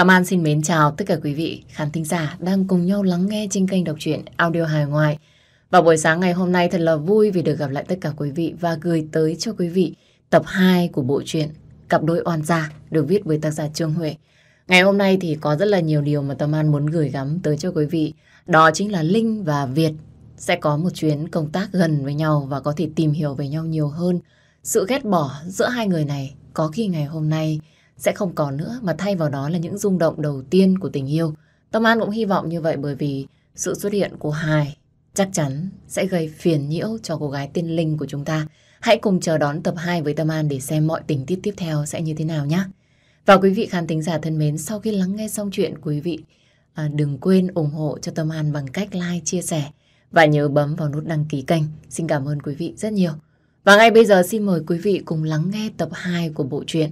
Tâm An xin mến chào tất cả quý vị khán thính giả đang cùng nhau lắng nghe trên kênh đọc truyện audio hài ngoại. Và buổi sáng ngày hôm nay thật là vui vì được gặp lại tất cả quý vị và gửi tới cho quý vị tập 2 của bộ truyện Cặp đôi oan gia được viết với tác giả Trương Huệ. Ngày hôm nay thì có rất là nhiều điều mà Tâm An muốn gửi gắm tới cho quý vị. Đó chính là Linh và Việt sẽ có một chuyến công tác gần với nhau và có thể tìm hiểu về nhau nhiều hơn. Sự ghét bỏ giữa hai người này có khi ngày hôm nay sẽ không còn nữa mà thay vào đó là những rung động đầu tiên của tình yêu. Tâm An cũng hy vọng như vậy bởi vì sự xuất hiện của Hải chắc chắn sẽ gây phiền nhiễu cho cô gái tiên Linh của chúng ta. Hãy cùng chờ đón tập 2 với Tâm An để xem mọi tình tiết tiếp theo sẽ như thế nào nhé. Và quý vị khán thính giả thân mến, sau khi lắng nghe xong chuyện quý vị à, đừng quên ủng hộ cho Tâm An bằng cách like, chia sẻ và nhớ bấm vào nút đăng ký kênh. Xin cảm ơn quý vị rất nhiều. Và ngay bây giờ xin mời quý vị cùng lắng nghe tập 2 của bộ truyện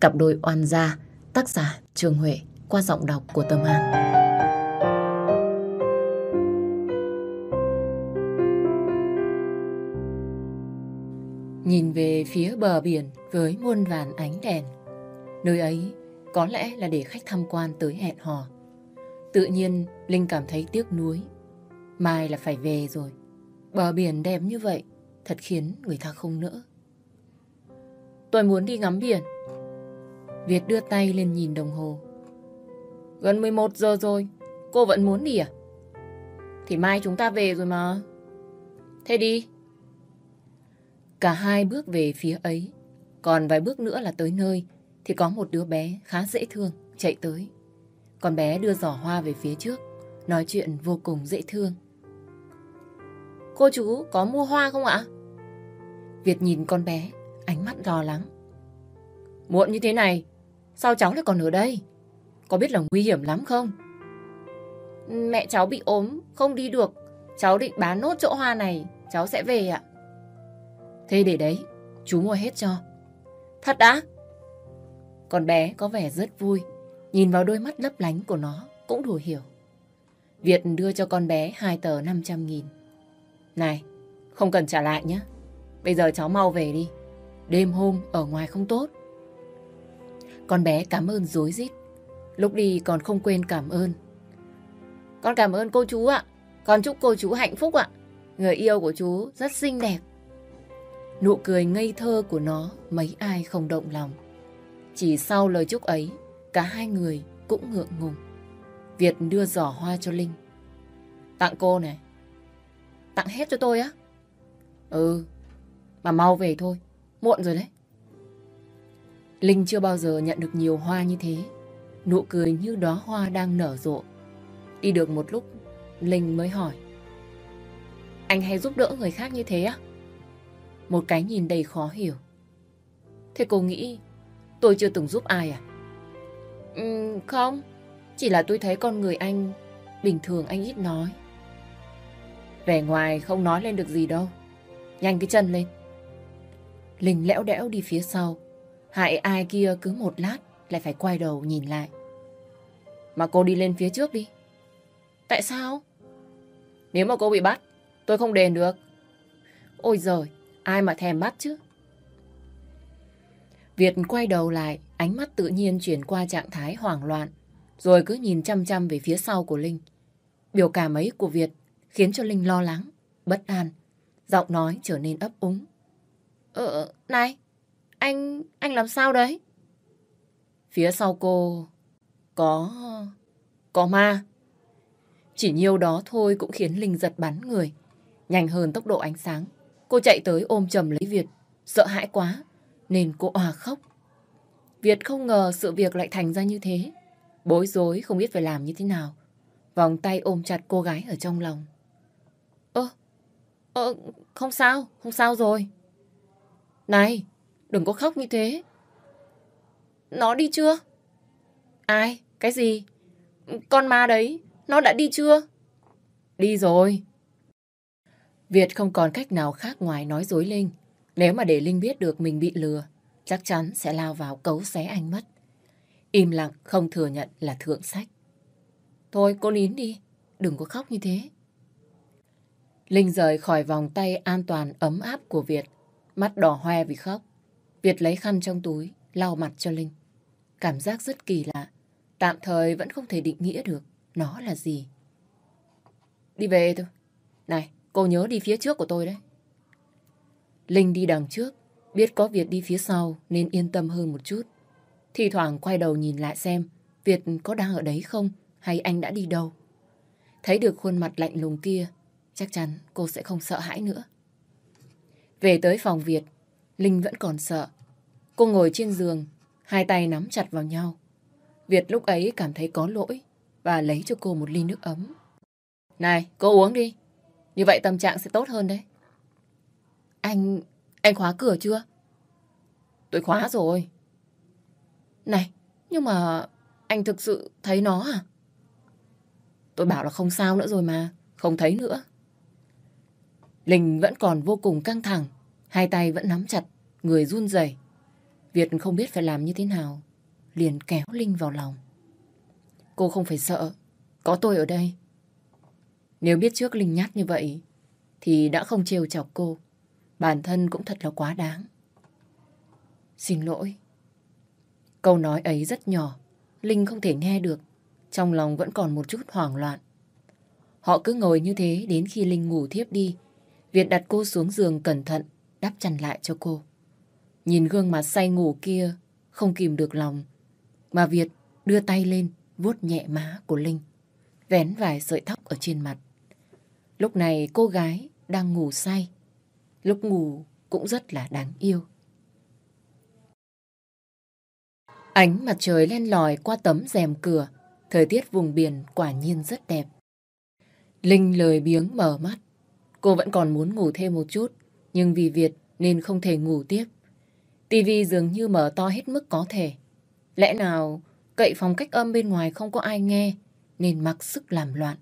Cặp đôi oan gia, tác giả Trương Huệ qua giọng đọc của Tâm An. Nhìn về phía bờ biển với muôn vàn ánh đèn, nơi ấy có lẽ là để khách tham quan tới hẹn hò. Tự nhiên Linh cảm thấy tiếc nuối. Mai là phải về rồi. Bờ biển đẹp như vậy, thật khiến người ta không nỡ. Tôi muốn đi ngắm biển. Việt đưa tay lên nhìn đồng hồ. Gần 11 giờ rồi, cô vẫn muốn đi à? Thì mai chúng ta về rồi mà. Thế đi. Cả hai bước về phía ấy. Còn vài bước nữa là tới nơi thì có một đứa bé khá dễ thương chạy tới. Con bé đưa giỏ hoa về phía trước, nói chuyện vô cùng dễ thương. Cô chú có mua hoa không ạ? Việt nhìn con bé, ánh mắt lo lắng. Muộn như thế này, sao cháu lại còn ở đây? Có biết là nguy hiểm lắm không? Mẹ cháu bị ốm, không đi được. Cháu định bán nốt chỗ hoa này, cháu sẽ về ạ. Thế để đấy, chú mua hết cho. Thật đã? Con bé có vẻ rất vui, nhìn vào đôi mắt lấp lánh của nó cũng đủ hiểu. Việt đưa cho con bé hai tờ 500 nghìn. Này, không cần trả lại nhé. Bây giờ cháu mau về đi. Đêm hôm ở ngoài không tốt. Con bé cảm ơn dối rít Lúc đi còn không quên cảm ơn. Con cảm ơn cô chú ạ. Con chúc cô chú hạnh phúc ạ. Người yêu của chú rất xinh đẹp. Nụ cười ngây thơ của nó mấy ai không động lòng. Chỉ sau lời chúc ấy, cả hai người cũng ngượng ngùng. Việt đưa giỏ hoa cho Linh. Tặng cô này. Tặng hết cho tôi á? Ừ, mà mau về thôi, muộn rồi đấy. Linh chưa bao giờ nhận được nhiều hoa như thế. Nụ cười như đóa hoa đang nở rộ. Đi được một lúc, Linh mới hỏi. Anh hay giúp đỡ người khác như thế á? Một cái nhìn đầy khó hiểu. Thế cô nghĩ tôi chưa từng giúp ai à? Ừ, không, chỉ là tôi thấy con người anh bình thường anh ít nói. Vẻ ngoài không nói lên được gì đâu. Nhanh cái chân lên. Linh lẽo đẽo đi phía sau. Hại ai kia cứ một lát lại phải quay đầu nhìn lại. Mà cô đi lên phía trước đi. Tại sao? Nếu mà cô bị bắt, tôi không đền được. Ôi giời, ai mà thèm bắt chứ? Việt quay đầu lại, ánh mắt tự nhiên chuyển qua trạng thái hoảng loạn, rồi cứ nhìn chăm chăm về phía sau của Linh. Biểu cảm ấy của Việt khiến cho Linh lo lắng, bất an, giọng nói trở nên ấp úng. Ờ, ờ này, anh, anh làm sao đấy? Phía sau cô có... có ma. Chỉ nhiêu đó thôi cũng khiến Linh giật bắn người. Nhanh hơn tốc độ ánh sáng. Cô chạy tới ôm chầm lấy Việt. Sợ hãi quá, nên cô òa khóc. Việt không ngờ sự việc lại thành ra như thế. Bối rối không biết phải làm như thế nào. Vòng tay ôm chặt cô gái ở trong lòng. Ơ, ơ, không sao, không sao rồi. Này, đừng có khóc như thế. Nó đi chưa? Ai? Cái gì? Con ma đấy, nó đã đi chưa? Đi rồi. Việt không còn cách nào khác ngoài nói dối Linh. Nếu mà để Linh biết được mình bị lừa, chắc chắn sẽ lao vào cấu xé anh mất. Im lặng không thừa nhận là thượng sách. Thôi cô nín đi, đừng có khóc như thế. Linh rời khỏi vòng tay an toàn ấm áp của Việt, mắt đỏ hoe vì khóc. Việt lấy khăn trong túi, lau mặt cho Linh. Cảm giác rất kỳ lạ. tạm thời vẫn không thể định nghĩa được nó là gì. Đi về thôi. Này, cô nhớ đi phía trước của tôi đấy. Linh đi đằng trước, biết có Việt đi phía sau nên yên tâm hơn một chút. Thì thoảng quay đầu nhìn lại xem Việt có đang ở đấy không hay anh đã đi đâu. Thấy được khuôn mặt lạnh lùng kia, chắc chắn cô sẽ không sợ hãi nữa. Về tới phòng Việt, Linh vẫn còn sợ. Cô ngồi trên giường, hai tay nắm chặt vào nhau. Việt lúc ấy cảm thấy có lỗi và lấy cho cô một ly nước ấm. Này, cô uống đi. Như vậy tâm trạng sẽ tốt hơn đấy. Anh... anh khóa cửa chưa? Tôi khóa rồi. Này, nhưng mà anh thực sự thấy nó à? Tôi bảo là không sao nữa rồi mà, không thấy nữa. Linh vẫn còn vô cùng căng thẳng, hai tay vẫn nắm chặt, người run rẩy. Việt không biết phải làm như thế nào, liền kéo Linh vào lòng. Cô không phải sợ, có tôi ở đây. Nếu biết trước Linh nhát như vậy, thì đã không trêu chọc cô. Bản thân cũng thật là quá đáng. Xin lỗi. Câu nói ấy rất nhỏ, Linh không thể nghe được. Trong lòng vẫn còn một chút hoảng loạn. Họ cứ ngồi như thế đến khi Linh ngủ thiếp đi. Việt đặt cô xuống giường cẩn thận, đắp chăn lại cho cô. Nhìn gương mặt say ngủ kia, không kìm được lòng. Mà Việt đưa tay lên, vuốt nhẹ má của Linh. Vén vài sợi tóc ở trên mặt. Lúc này cô gái đang ngủ say. Lúc ngủ cũng rất là đáng yêu. Ánh mặt trời len lỏi qua tấm rèm cửa. Thời tiết vùng biển quả nhiên rất đẹp. Linh lời biếng mở mắt. Cô vẫn còn muốn ngủ thêm một chút. Nhưng vì Việt nên không thể ngủ tiếp tivi dường như mở to hết mức có thể. Lẽ nào cậy phòng cách âm bên ngoài không có ai nghe nên mặc sức làm loạn.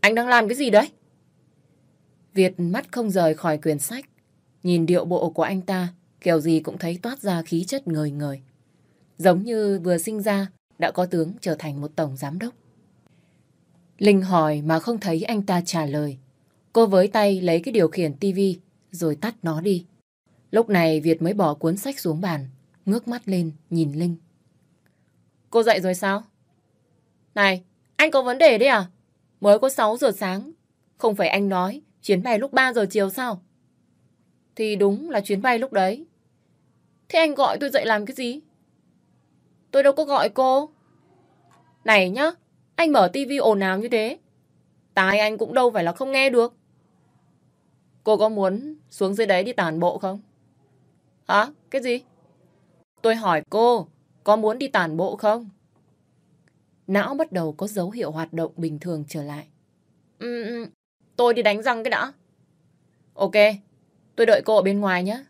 Anh đang làm cái gì đấy? Việt mắt không rời khỏi quyển sách. Nhìn điệu bộ của anh ta, kiểu gì cũng thấy toát ra khí chất ngời ngời. Giống như vừa sinh ra, đã có tướng trở thành một tổng giám đốc. Linh hỏi mà không thấy anh ta trả lời. Cô với tay lấy cái điều khiển tivi rồi tắt nó đi. Lúc này Việt mới bỏ cuốn sách xuống bàn, ngước mắt lên nhìn Linh. Cô dậy rồi sao? Này, anh có vấn đề đấy à? Mới có 6 giờ sáng. Không phải anh nói chuyến bay lúc 3 giờ chiều sao? Thì đúng là chuyến bay lúc đấy. Thế anh gọi tôi dậy làm cái gì? Tôi đâu có gọi cô. Này nhá, anh mở tivi ồn ào như thế. Tai anh cũng đâu phải là không nghe được. Cô có muốn xuống dưới đấy đi tản bộ không? Hả? Cái gì? Tôi hỏi cô, có muốn đi tản bộ không? Não bắt đầu có dấu hiệu hoạt động bình thường trở lại. Ừ, ừ, tôi đi đánh răng cái đã. Ok, tôi đợi cô ở bên ngoài nhé.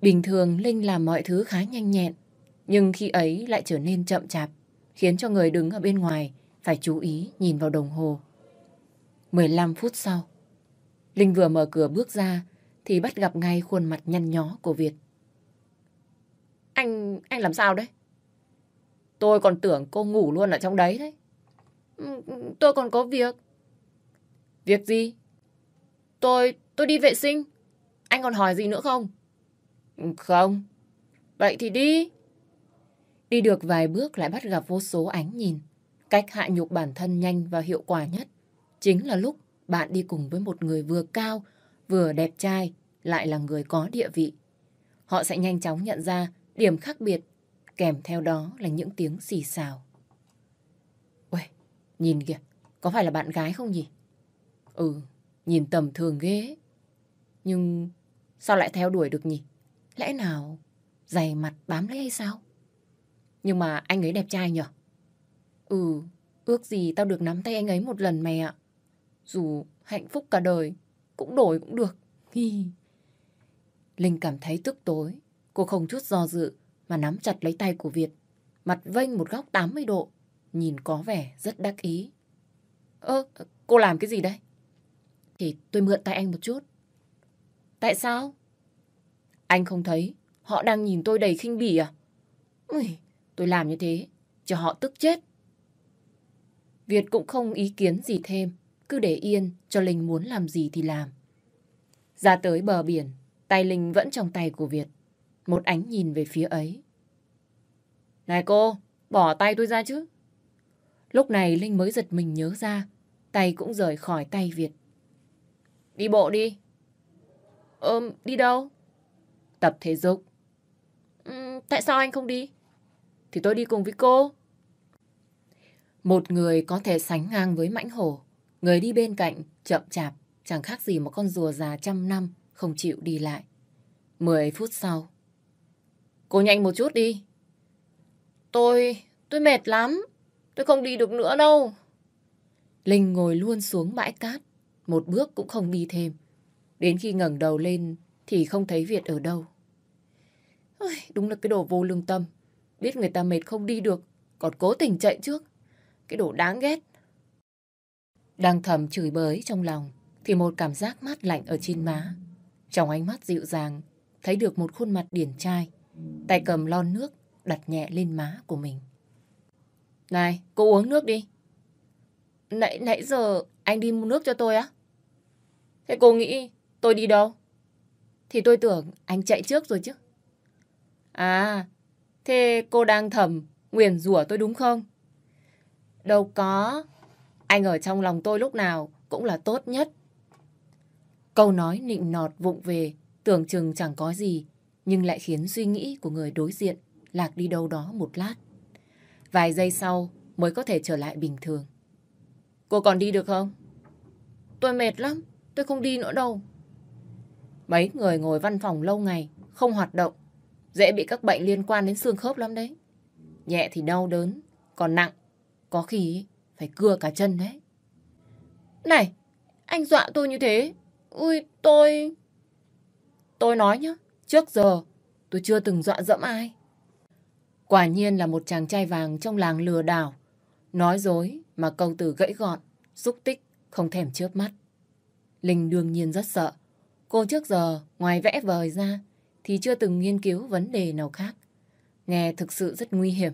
Bình thường Linh làm mọi thứ khá nhanh nhẹn, nhưng khi ấy lại trở nên chậm chạp, khiến cho người đứng ở bên ngoài phải chú ý nhìn vào đồng hồ. 15 phút sau, Linh vừa mở cửa bước ra thì bắt gặp ngay khuôn mặt nhăn nhó của Việt. Anh, anh làm sao đấy? Tôi còn tưởng cô ngủ luôn ở trong đấy đấy. Ừ, tôi còn có việc. Việc gì? Tôi, tôi đi vệ sinh. Anh còn hỏi gì nữa không? Ừ, không. Vậy thì đi. Đi được vài bước lại bắt gặp vô số ánh nhìn. Cách hạ nhục bản thân nhanh và hiệu quả nhất chính là lúc bạn đi cùng với một người vừa cao, vừa đẹp trai, lại là người có địa vị. Họ sẽ nhanh chóng nhận ra điểm khác biệt, kèm theo đó là những tiếng xì xào. Uầy, nhìn kìa, có phải là bạn gái không nhỉ? Ừ, nhìn tầm thường ghê. Nhưng sao lại theo đuổi được nhỉ? Lẽ nào dày mặt bám lấy hay sao? Nhưng mà anh ấy đẹp trai nhở? Ừ, ước gì tao được nắm tay anh ấy một lần mày ạ. Dù hạnh phúc cả đời, cũng đổi cũng được. Hi. Linh cảm thấy tức tối. Cô không chút do dự mà nắm chặt lấy tay của Việt. Mặt vênh một góc 80 độ. Nhìn có vẻ rất đắc ý. Ơ, cô làm cái gì đây? Thì tôi mượn tay anh một chút. Tại sao? Anh không thấy họ đang nhìn tôi đầy khinh bỉ à? Ui, tôi làm như thế cho họ tức chết. Việt cũng không ý kiến gì thêm, cứ để yên cho Linh muốn làm gì thì làm. Ra tới bờ biển, tay Linh vẫn trong tay của Việt. Một ánh nhìn về phía ấy. Này cô, bỏ tay tôi ra chứ. Lúc này Linh mới giật mình nhớ ra, tay cũng rời khỏi tay Việt. Đi bộ đi. Ừm, đi đâu? Tập thể dục. Ừ, tại sao anh không đi? Thì tôi đi cùng với cô. Một người có thể sánh ngang với mãnh hổ. Người đi bên cạnh, chậm chạp, chẳng khác gì một con rùa già trăm năm, không chịu đi lại. Mười phút sau. Cô nhanh một chút đi. Tôi, tôi mệt lắm. Tôi không đi được nữa đâu. Linh ngồi luôn xuống bãi cát, một bước cũng không đi thêm. Đến khi ngẩng đầu lên thì không thấy Việt ở đâu. Ôi, đúng là cái đồ vô lương tâm. Biết người ta mệt không đi được, còn cố tình chạy trước. Cái đồ đáng ghét. Đang thầm chửi bới trong lòng, thì một cảm giác mát lạnh ở trên má. Trong ánh mắt dịu dàng, thấy được một khuôn mặt điển trai. Tay cầm lon nước, đặt nhẹ lên má của mình. Này, cô uống nước đi. Nãy, nãy giờ anh đi mua nước cho tôi á? Thế cô nghĩ tôi đi đâu? Thì tôi tưởng anh chạy trước rồi chứ. À, thế cô đang thầm nguyền rủa tôi đúng không? Đâu có. Anh ở trong lòng tôi lúc nào cũng là tốt nhất. Câu nói nịnh nọt vụng về, tưởng chừng chẳng có gì, nhưng lại khiến suy nghĩ của người đối diện lạc đi đâu đó một lát. Vài giây sau mới có thể trở lại bình thường. Cô còn đi được không? Tôi mệt lắm, tôi không đi nữa đâu. Mấy người ngồi văn phòng lâu ngày, không hoạt động, dễ bị các bệnh liên quan đến xương khớp lắm đấy. Nhẹ thì đau đớn, còn nặng, có khi phải cưa cả chân đấy. Này, anh dọa tôi như thế. Ui, tôi... Tôi nói nhá, trước giờ tôi chưa từng dọa dẫm ai. Quả nhiên là một chàng trai vàng trong làng lừa đảo. Nói dối mà câu từ gãy gọn, xúc tích, không thèm chớp mắt. Linh đương nhiên rất sợ. Cô trước giờ, ngoài vẽ vời ra, thì chưa từng nghiên cứu vấn đề nào khác. Nghe thực sự rất nguy hiểm.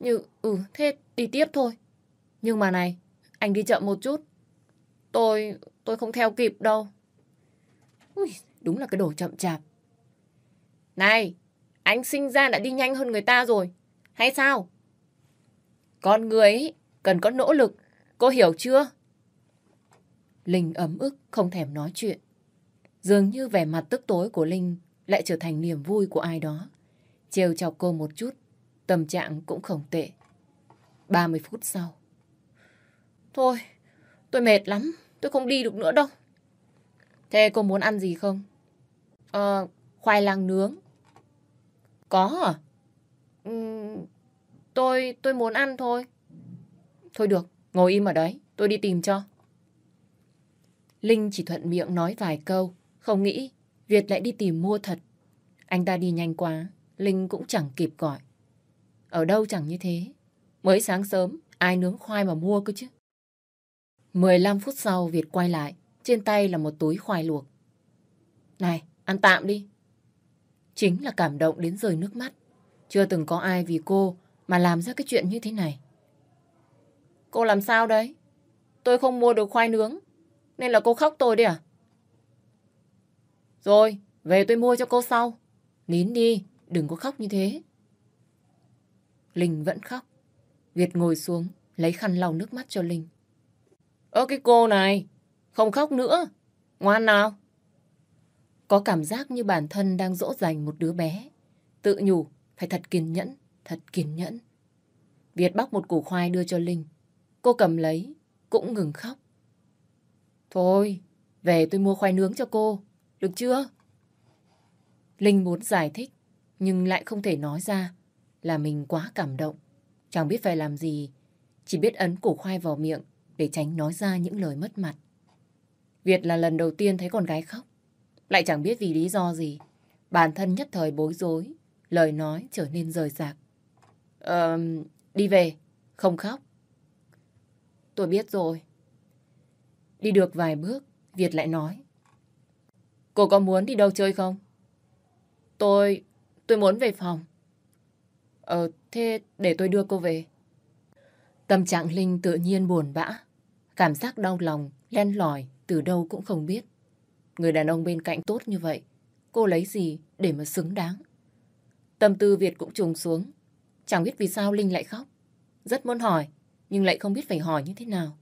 Như, ừ, thế đi tiếp thôi. Nhưng mà này, anh đi chậm một chút. Tôi, tôi không theo kịp đâu. Ui, đúng là cái đồ chậm chạp. Này, anh sinh ra đã đi nhanh hơn người ta rồi. Hay sao? Con người ấy cần có nỗ lực. Cô hiểu chưa? Linh ấm ức không thèm nói chuyện. Dường như vẻ mặt tức tối của Linh lại trở thành niềm vui của ai đó. Trêu chọc cô một chút, tâm trạng cũng không tệ. 30 phút sau. Thôi, tôi mệt lắm, tôi không đi được nữa đâu. Thế cô muốn ăn gì không? Ờ, khoai lang nướng. Có à? Ừ, tôi, tôi muốn ăn thôi. Thôi được, ngồi im ở đấy, tôi đi tìm cho. Linh chỉ thuận miệng nói vài câu, không nghĩ Việt lại đi tìm mua thật. Anh ta đi nhanh quá, Linh cũng chẳng kịp gọi. Ở đâu chẳng như thế. Mới sáng sớm, ai nướng khoai mà mua cơ chứ. 15 phút sau Việt quay lại, trên tay là một túi khoai luộc. Này, ăn tạm đi. Chính là cảm động đến rơi nước mắt. Chưa từng có ai vì cô mà làm ra cái chuyện như thế này. Cô làm sao đấy? Tôi không mua được khoai nướng, nên là cô khóc tôi đấy à? Rồi, về tôi mua cho cô sau. Nín đi, đừng có khóc như thế. Linh vẫn khóc. Việt ngồi xuống, lấy khăn lau nước mắt cho Linh. Ơ cái cô này, không khóc nữa. Ngoan nào. Có cảm giác như bản thân đang dỗ dành một đứa bé. Tự nhủ, phải thật kiên nhẫn, thật kiên nhẫn. Việt bóc một củ khoai đưa cho Linh. Cô cầm lấy, cũng ngừng khóc. Thôi, về tôi mua khoai nướng cho cô, được chưa? Linh muốn giải thích, nhưng lại không thể nói ra là mình quá cảm động. Chẳng biết phải làm gì, chỉ biết ấn củ khoai vào miệng để tránh nói ra những lời mất mặt. Việt là lần đầu tiên thấy con gái khóc. Lại chẳng biết vì lý do gì. Bản thân nhất thời bối rối, lời nói trở nên rời rạc. Ờ, đi về, không khóc. Tôi biết rồi. Đi được vài bước, Việt lại nói. Cô có muốn đi đâu chơi không? Tôi... tôi muốn về phòng. Ờ, thế để tôi đưa cô về. Tâm trạng Linh tự nhiên buồn bã. Cảm giác đau lòng, len lỏi, từ đâu cũng không biết. Người đàn ông bên cạnh tốt như vậy, cô lấy gì để mà xứng đáng? Tâm tư Việt cũng trùng xuống. Chẳng biết vì sao Linh lại khóc. Rất muốn hỏi, nhưng lại không biết phải hỏi như thế nào.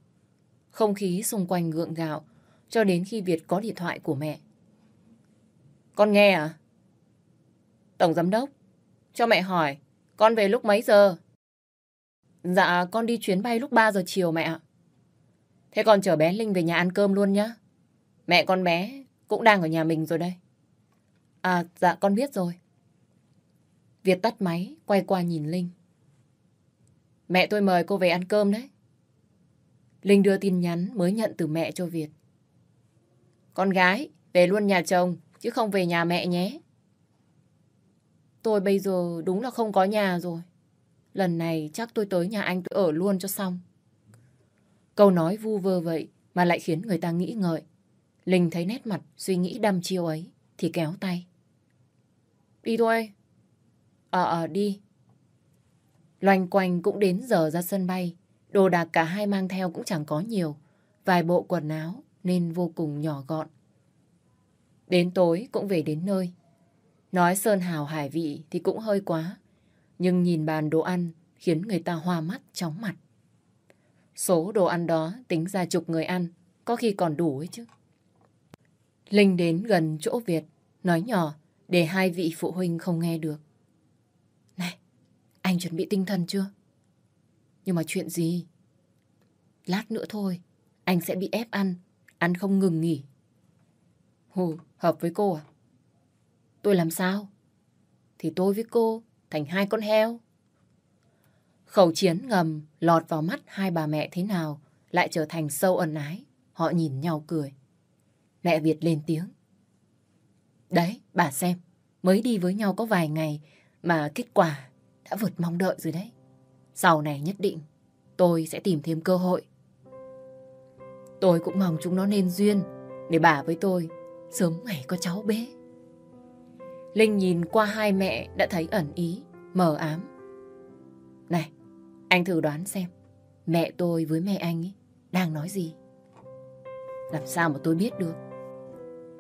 Không khí xung quanh gượng gạo, cho đến khi Việt có điện thoại của mẹ. Con nghe à? Tổng giám đốc, cho mẹ hỏi, con về lúc mấy giờ? Dạ, con đi chuyến bay lúc 3 giờ chiều mẹ ạ. Thế con chở bé Linh về nhà ăn cơm luôn nhá. Mẹ con bé cũng đang ở nhà mình rồi đây. À, dạ con biết rồi. Việt tắt máy, quay qua nhìn Linh. Mẹ tôi mời cô về ăn cơm đấy. Linh đưa tin nhắn mới nhận từ mẹ cho Việt. Con gái, về luôn nhà chồng, chứ không về nhà mẹ nhé. Tôi bây giờ đúng là không có nhà rồi. Lần này chắc tôi tới nhà anh tôi ở luôn cho xong. Câu nói vu vơ vậy mà lại khiến người ta nghĩ ngợi. Linh thấy nét mặt, suy nghĩ đăm chiêu ấy, thì kéo tay. Đi thôi. Ờ ờ đi. Loanh quanh cũng đến giờ ra sân bay. Đồ đạc cả hai mang theo cũng chẳng có nhiều. Vài bộ quần áo nên vô cùng nhỏ gọn. Đến tối cũng về đến nơi. Nói sơn hào hải vị thì cũng hơi quá. Nhưng nhìn bàn đồ ăn khiến người ta hoa mắt, chóng mặt. Số đồ ăn đó tính ra chục người ăn, có khi còn đủ ấy chứ. Linh đến gần chỗ Việt, nói nhỏ để hai vị phụ huynh không nghe được. Này, anh chuẩn bị tinh thần chưa? Nhưng mà chuyện gì? Lát nữa thôi, anh sẽ bị ép ăn, ăn không ngừng nghỉ. Hù, hợp với cô à? Tôi làm sao? Thì tôi với cô thành hai con heo. Khẩu chiến ngầm lọt vào mắt hai bà mẹ thế nào lại trở thành sâu ẩn ái. Họ nhìn nhau cười. Mẹ Việt lên tiếng. Đấy, bà xem, mới đi với nhau có vài ngày mà kết quả đã vượt mong đợi rồi đấy. Sau này nhất định tôi sẽ tìm thêm cơ hội. Tôi cũng mong chúng nó nên duyên để bà với tôi sớm ngày có cháu bé. Linh nhìn qua hai mẹ đã thấy ẩn ý, mờ ám. Này, anh thử đoán xem, mẹ tôi với mẹ anh ấy đang nói gì? Làm sao mà tôi biết được?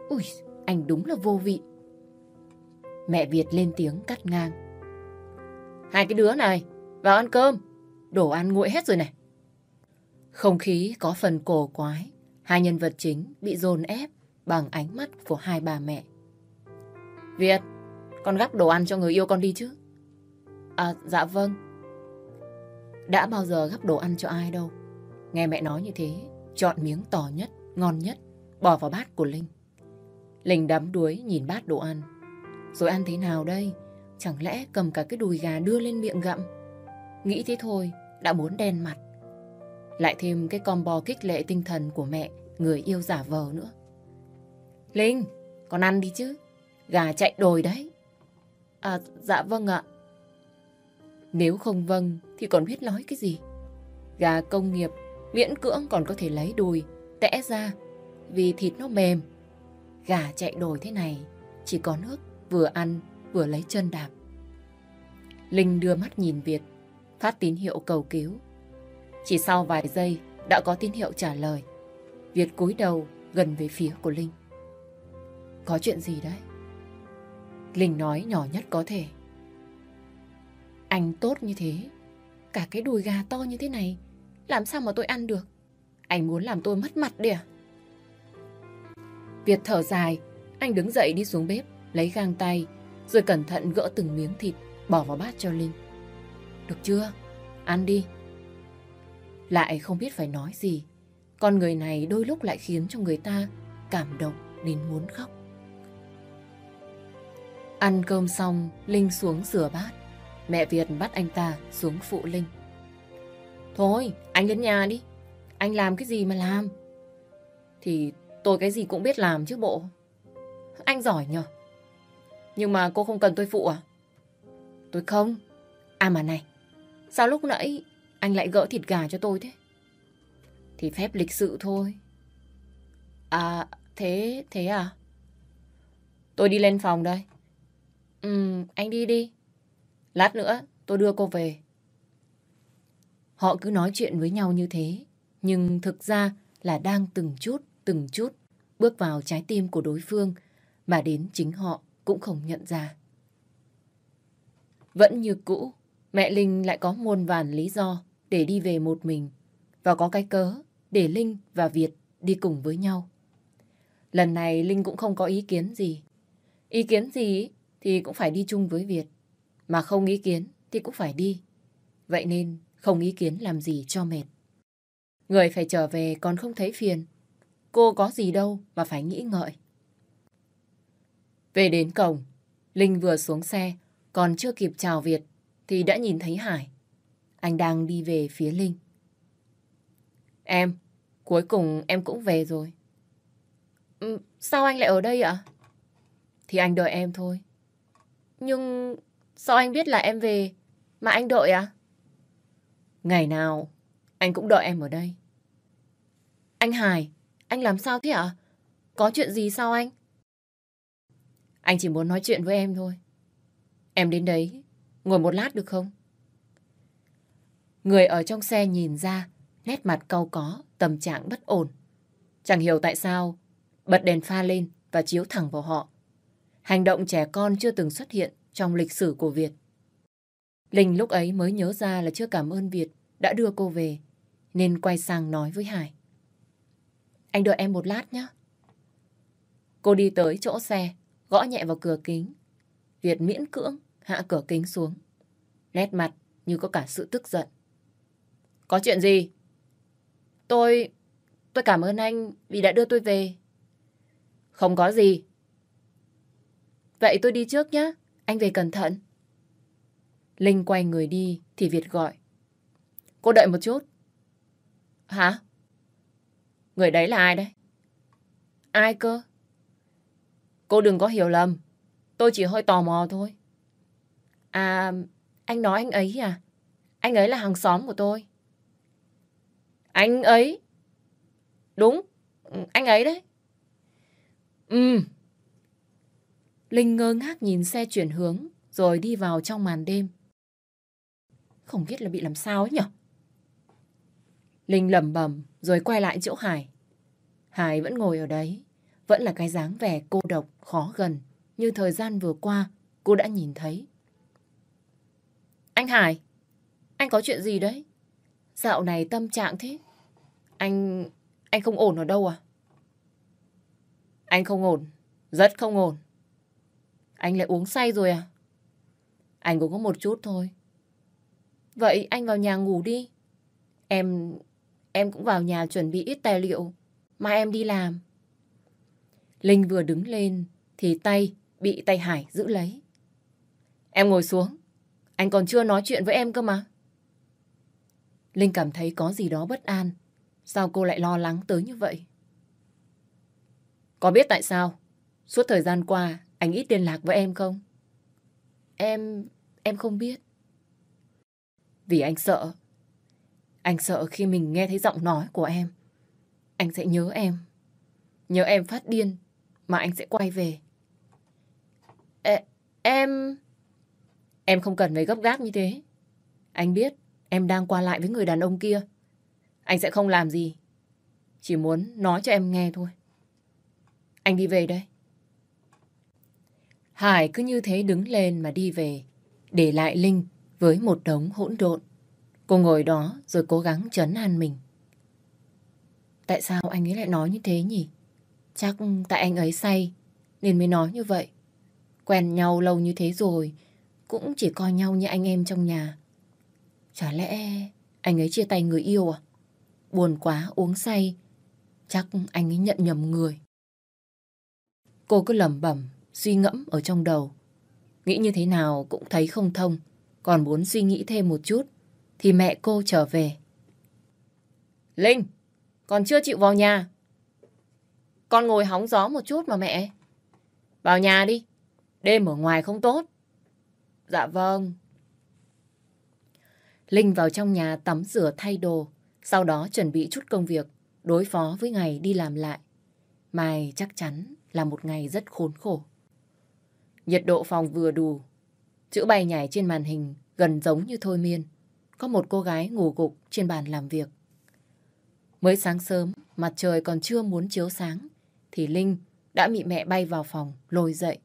Ui, anh đúng là vô vị. Mẹ Việt lên tiếng cắt ngang. Hai cái đứa này, vào ăn cơm. Đồ ăn nguội hết rồi này. Không khí có phần cổ quái. Hai nhân vật chính bị dồn ép bằng ánh mắt của hai bà mẹ. Việt, con gắp đồ ăn cho người yêu con đi chứ? À, dạ vâng. Đã bao giờ gắp đồ ăn cho ai đâu. Nghe mẹ nói như thế, chọn miếng to nhất, ngon nhất, bỏ vào bát của Linh. Linh đắm đuối nhìn bát đồ ăn. Rồi ăn thế nào đây? Chẳng lẽ cầm cả cái đùi gà đưa lên miệng gặm? Nghĩ thế thôi, đã muốn đen mặt. Lại thêm cái combo kích lệ tinh thần của mẹ, người yêu giả vờ nữa. Linh, con ăn đi chứ. Gà chạy đồi đấy. À, dạ vâng ạ. Nếu không vâng thì còn biết nói cái gì? Gà công nghiệp miễn cưỡng còn có thể lấy đùi, tẽ ra vì thịt nó mềm. Gà chạy đồi thế này chỉ có nước vừa ăn vừa lấy chân đạp. Linh đưa mắt nhìn Việt, phát tín hiệu cầu cứu. Chỉ sau vài giây đã có tín hiệu trả lời. Việt cúi đầu gần về phía của Linh. Có chuyện gì đấy? Linh nói nhỏ nhất có thể. Anh tốt như thế, cả cái đùi gà to như thế này, làm sao mà tôi ăn được? Anh muốn làm tôi mất mặt đi à? Việt thở dài, anh đứng dậy đi xuống bếp, lấy găng tay, rồi cẩn thận gỡ từng miếng thịt, bỏ vào bát cho Linh. Được chưa? Ăn đi. Lại không biết phải nói gì. Con người này đôi lúc lại khiến cho người ta cảm động đến muốn khóc. Ăn cơm xong, Linh xuống rửa bát. Mẹ Việt bắt anh ta xuống phụ Linh. Thôi, anh đến nhà đi. Anh làm cái gì mà làm? Thì tôi cái gì cũng biết làm chứ bộ. Anh giỏi nhờ. Nhưng mà cô không cần tôi phụ à? Tôi không. À mà này, sao lúc nãy anh lại gỡ thịt gà cho tôi thế? Thì phép lịch sự thôi. À, thế, thế à? Tôi đi lên phòng đây. Ừ, anh đi đi. Lát nữa tôi đưa cô về. Họ cứ nói chuyện với nhau như thế, nhưng thực ra là đang từng chút, từng chút bước vào trái tim của đối phương mà đến chính họ cũng không nhận ra. Vẫn như cũ, mẹ Linh lại có muôn vàn lý do để đi về một mình. Và có cái cớ để Linh và Việt đi cùng với nhau. Lần này Linh cũng không có ý kiến gì. Ý kiến gì thì cũng phải đi chung với Việt. Mà không ý kiến thì cũng phải đi. Vậy nên không ý kiến làm gì cho mệt. Người phải trở về còn không thấy phiền. Cô có gì đâu mà phải nghĩ ngợi. Về đến cổng, Linh vừa xuống xe, còn chưa kịp chào Việt thì đã nhìn thấy Hải. Anh đang đi về phía Linh. Em, cuối cùng em cũng về rồi. Ừ, sao anh lại ở đây ạ? Thì anh đợi em thôi. Nhưng sao anh biết là em về mà anh đợi à? Ngày nào anh cũng đợi em ở đây. Anh Hải, anh làm sao thế ạ? Có chuyện gì sao anh? Anh chỉ muốn nói chuyện với em thôi. Em đến đấy, ngồi một lát được không? Người ở trong xe nhìn ra, nét mặt cau có, tâm trạng bất ổn. Chẳng hiểu tại sao, bật đèn pha lên và chiếu thẳng vào họ. Hành động trẻ con chưa từng xuất hiện trong lịch sử của Việt. Linh lúc ấy mới nhớ ra là chưa cảm ơn Việt đã đưa cô về, nên quay sang nói với Hải. Anh đợi em một lát nhé. Cô đi tới chỗ xe, gõ nhẹ vào cửa kính. Việt miễn cưỡng hạ cửa kính xuống. Nét mặt như có cả sự tức giận. Có chuyện gì? Tôi... tôi cảm ơn anh vì đã đưa tôi về. Không có gì. Vậy tôi đi trước nhé. Anh về cẩn thận. Linh quay người đi thì Việt gọi. Cô đợi một chút. Hả? Người đấy là ai đấy? Ai cơ? Cô đừng có hiểu lầm. Tôi chỉ hơi tò mò thôi. À, anh nói anh ấy à? Anh ấy là hàng xóm của tôi. Anh ấy? Đúng, ừ, anh ấy đấy. Ừ. Linh ngơ ngác nhìn xe chuyển hướng rồi đi vào trong màn đêm. Không biết là bị làm sao ấy nhở? Linh lẩm bẩm rồi quay lại chỗ Hải. Hải vẫn ngồi ở đấy, vẫn là cái dáng vẻ cô độc, khó gần, như thời gian vừa qua cô đã nhìn thấy. Anh Hải, anh có chuyện gì đấy? Dạo này tâm trạng thế. Anh... anh không ổn ở đâu à? Anh không ổn, rất không ổn. Anh lại uống say rồi à? Anh cũng có một chút thôi. Vậy anh vào nhà ngủ đi. Em... em cũng vào nhà chuẩn bị ít tài liệu mà em đi làm. Linh vừa đứng lên thì tay bị tay Hải giữ lấy. Em ngồi xuống. Anh còn chưa nói chuyện với em cơ mà. Linh cảm thấy có gì đó bất an. Sao cô lại lo lắng tới như vậy? Có biết tại sao? Suốt thời gian qua anh ít liên lạc với em không? Em... em không biết. Vì anh sợ. Anh sợ khi mình nghe thấy giọng nói của em. Anh sẽ nhớ em. Nhớ em phát điên mà anh sẽ quay về. Ê, em... Em không cần phải gấp gáp như thế. Anh biết em đang qua lại với người đàn ông kia. Anh sẽ không làm gì. Chỉ muốn nói cho em nghe thôi. Anh đi về đây. Hải cứ như thế đứng lên mà đi về, để lại Linh với một đống hỗn độn. Cô ngồi đó rồi cố gắng chấn an mình. Tại sao anh ấy lại nói như thế nhỉ? Chắc tại anh ấy say nên mới nói như vậy. Quen nhau lâu như thế rồi cũng chỉ coi nhau như anh em trong nhà. Chả lẽ anh ấy chia tay người yêu à? Buồn quá uống say Chắc anh ấy nhận nhầm người Cô cứ lẩm bẩm Suy ngẫm ở trong đầu. Nghĩ như thế nào cũng thấy không thông. Còn muốn suy nghĩ thêm một chút Thì mẹ cô trở về. Linh Còn chưa chịu vào nhà. Con ngồi hóng gió một chút mà mẹ. Vào nhà đi Đêm ở ngoài không tốt. Dạ vâng. Linh vào trong nhà tắm rửa thay đồ sau đó chuẩn bị chút công việc đối phó với ngày đi làm lại. Mai chắc chắn là một ngày rất khốn khổ. Nhiệt độ phòng vừa đủ. Chữ bay nhảy trên màn hình gần giống như thôi miên. Có một cô gái ngủ gục trên bàn làm việc. Mới sáng sớm, mặt trời còn chưa muốn chiếu sáng, thì Linh đã bị mẹ bay vào phòng, lôi dậy.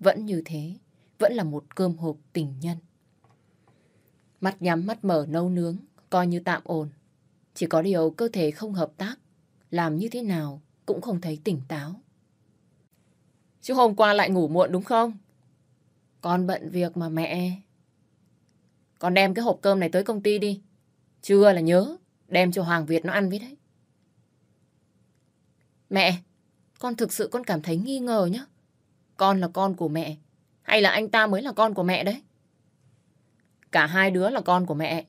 Vẫn như thế, vẫn là một cơm hộp tình nhân. Mắt nhắm mắt mở nấu nướng, coi như tạm ổn. Chỉ có điều cơ thể không hợp tác, làm như thế nào cũng không thấy tỉnh táo. Chứ hôm qua lại ngủ muộn đúng không? Con bận việc mà mẹ. Con đem cái hộp cơm này tới công ty đi. Chưa là nhớ, đem cho Hoàng Việt nó ăn với đấy. Mẹ, con thực sự con cảm thấy nghi ngờ nhá. Con là con của mẹ, hay là anh ta mới là con của mẹ đấy? Cả hai đứa là con của mẹ.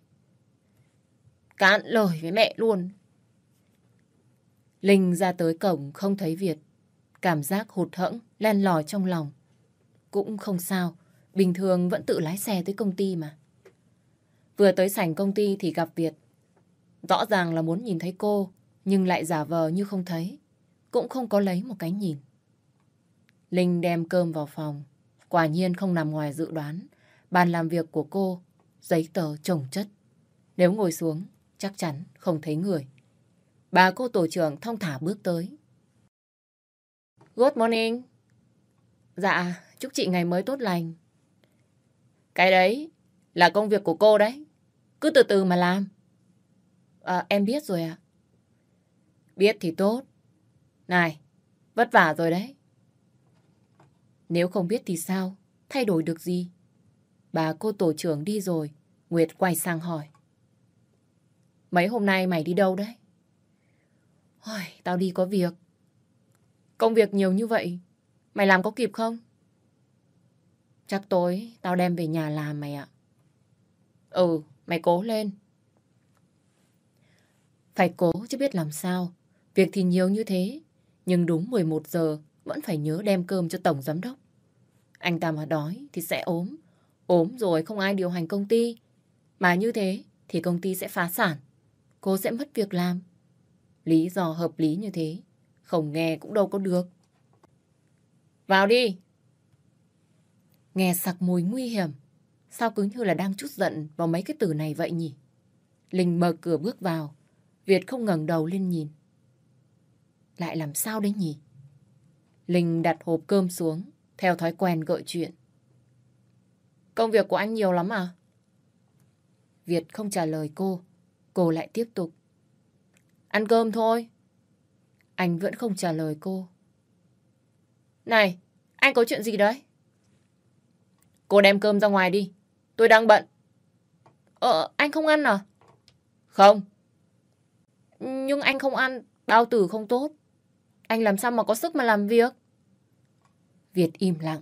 Cạn lời với mẹ luôn. Linh ra tới cổng không thấy Việt. Cảm giác hụt hẫng, len lỏi trong lòng. Cũng không sao, bình thường vẫn tự lái xe tới công ty mà. Vừa tới sảnh công ty thì gặp Việt. Rõ ràng là muốn nhìn thấy cô, nhưng lại giả vờ như không thấy. Cũng không có lấy một cái nhìn. Linh đem cơm vào phòng. Quả nhiên không nằm ngoài dự đoán. Bàn làm việc của cô, giấy tờ chồng chất. Nếu ngồi xuống, chắc chắn không thấy người. Bà cô tổ trưởng thông thả bước tới. Good morning. Dạ, chúc chị ngày mới tốt lành. Cái đấy là công việc của cô đấy. Cứ từ từ mà làm. À, em biết rồi ạ. Biết thì tốt. Này, vất vả rồi đấy. Nếu không biết thì sao? Thay đổi được gì? Bà cô tổ trưởng đi rồi. Nguyệt quay sang hỏi. Mấy hôm nay mày đi đâu đấy? Ôi, tao đi có việc. Công việc nhiều như vậy, mày làm có kịp không? Chắc tối tao đem về nhà làm mày ạ. Ừ, mày cố lên. Phải cố chứ biết làm sao. Việc thì nhiều như thế, nhưng đúng 11 giờ vẫn phải nhớ đem cơm cho tổng giám đốc. Anh ta mà đói thì sẽ ốm. Ốm rồi không ai điều hành công ty. Mà như thế thì công ty sẽ phá sản. Cô sẽ mất việc làm. Lý do hợp lý như thế, không nghe cũng đâu có được. Vào đi. Nghe sặc mùi nguy hiểm. Sao cứ như là đang chút giận vào mấy cái từ này vậy nhỉ? Linh mở cửa bước vào. Việt không ngẩng đầu lên nhìn. Lại làm sao đấy nhỉ? Linh đặt hộp cơm xuống, theo thói quen gợi chuyện. Công việc của anh nhiều lắm à? Việt không trả lời cô. Cô lại tiếp tục. Ăn cơm thôi. Anh vẫn không trả lời cô. Này, anh có chuyện gì đấy? Cô đem cơm ra ngoài đi. Tôi đang bận. Ờ, anh không ăn à? Không. Nhưng anh không ăn, bao tử không tốt. Anh làm sao mà có sức mà làm việc? Việt im lặng.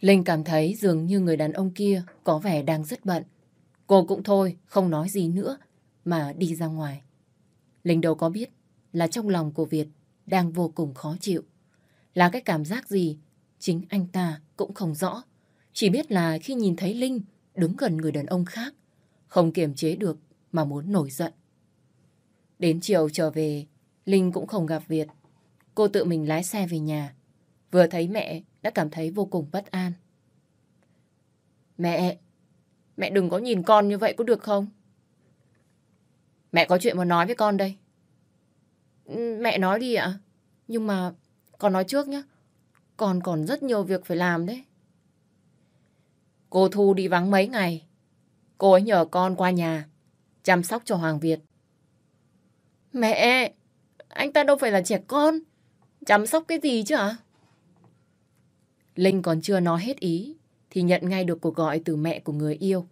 Linh cảm thấy dường như người đàn ông kia có vẻ đang rất bận. Cô cũng thôi, không nói gì nữa, mà đi ra ngoài. Linh đâu có biết là trong lòng của Việt đang vô cùng khó chịu. Là cái cảm giác gì, chính anh ta cũng không rõ. Chỉ biết là khi nhìn thấy Linh đứng gần người đàn ông khác, không kiềm chế được mà muốn nổi giận. Đến chiều trở về, Linh cũng không gặp Việt. Cô tự mình lái xe về nhà. Vừa thấy mẹ đã cảm thấy vô cùng bất an. Mẹ, mẹ đừng có nhìn con như vậy có được không? Mẹ có chuyện muốn nói với con đây. Mẹ nói đi ạ. Nhưng mà con nói trước nhé. Con còn rất nhiều việc phải làm đấy. Cô Thu đi vắng mấy ngày. Cô ấy nhờ con qua nhà chăm sóc cho Hoàng Việt. Mẹ, anh ta đâu phải là trẻ con. Chăm sóc cái gì chứ ạ? Linh còn chưa nói hết ý thì nhận ngay được cuộc gọi từ mẹ của người yêu.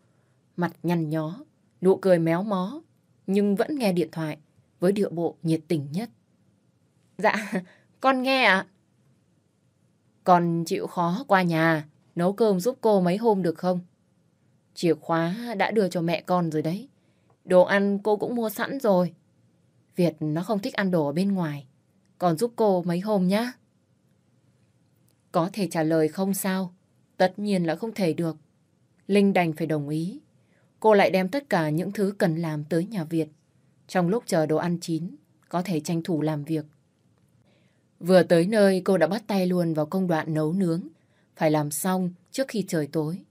Mặt nhăn nhó, nụ cười méo mó, nhưng vẫn nghe điện thoại với điệu bộ nhiệt tình nhất. Dạ, con nghe ạ. Con chịu khó qua nhà, nấu cơm giúp cô mấy hôm được không? Chìa khóa đã đưa cho mẹ con rồi đấy. Đồ ăn cô cũng mua sẵn rồi. Việt nó không thích ăn đồ ở bên ngoài. Còn giúp cô mấy hôm nhá. Có thể trả lời không sao. Tất nhiên là không thể được. Linh đành phải đồng ý. Cô lại đem tất cả những thứ cần làm tới nhà Việt. Trong lúc chờ đồ ăn chín, có thể tranh thủ làm việc. Vừa tới nơi cô đã bắt tay luôn vào công đoạn nấu nướng. Phải làm xong trước khi trời tối.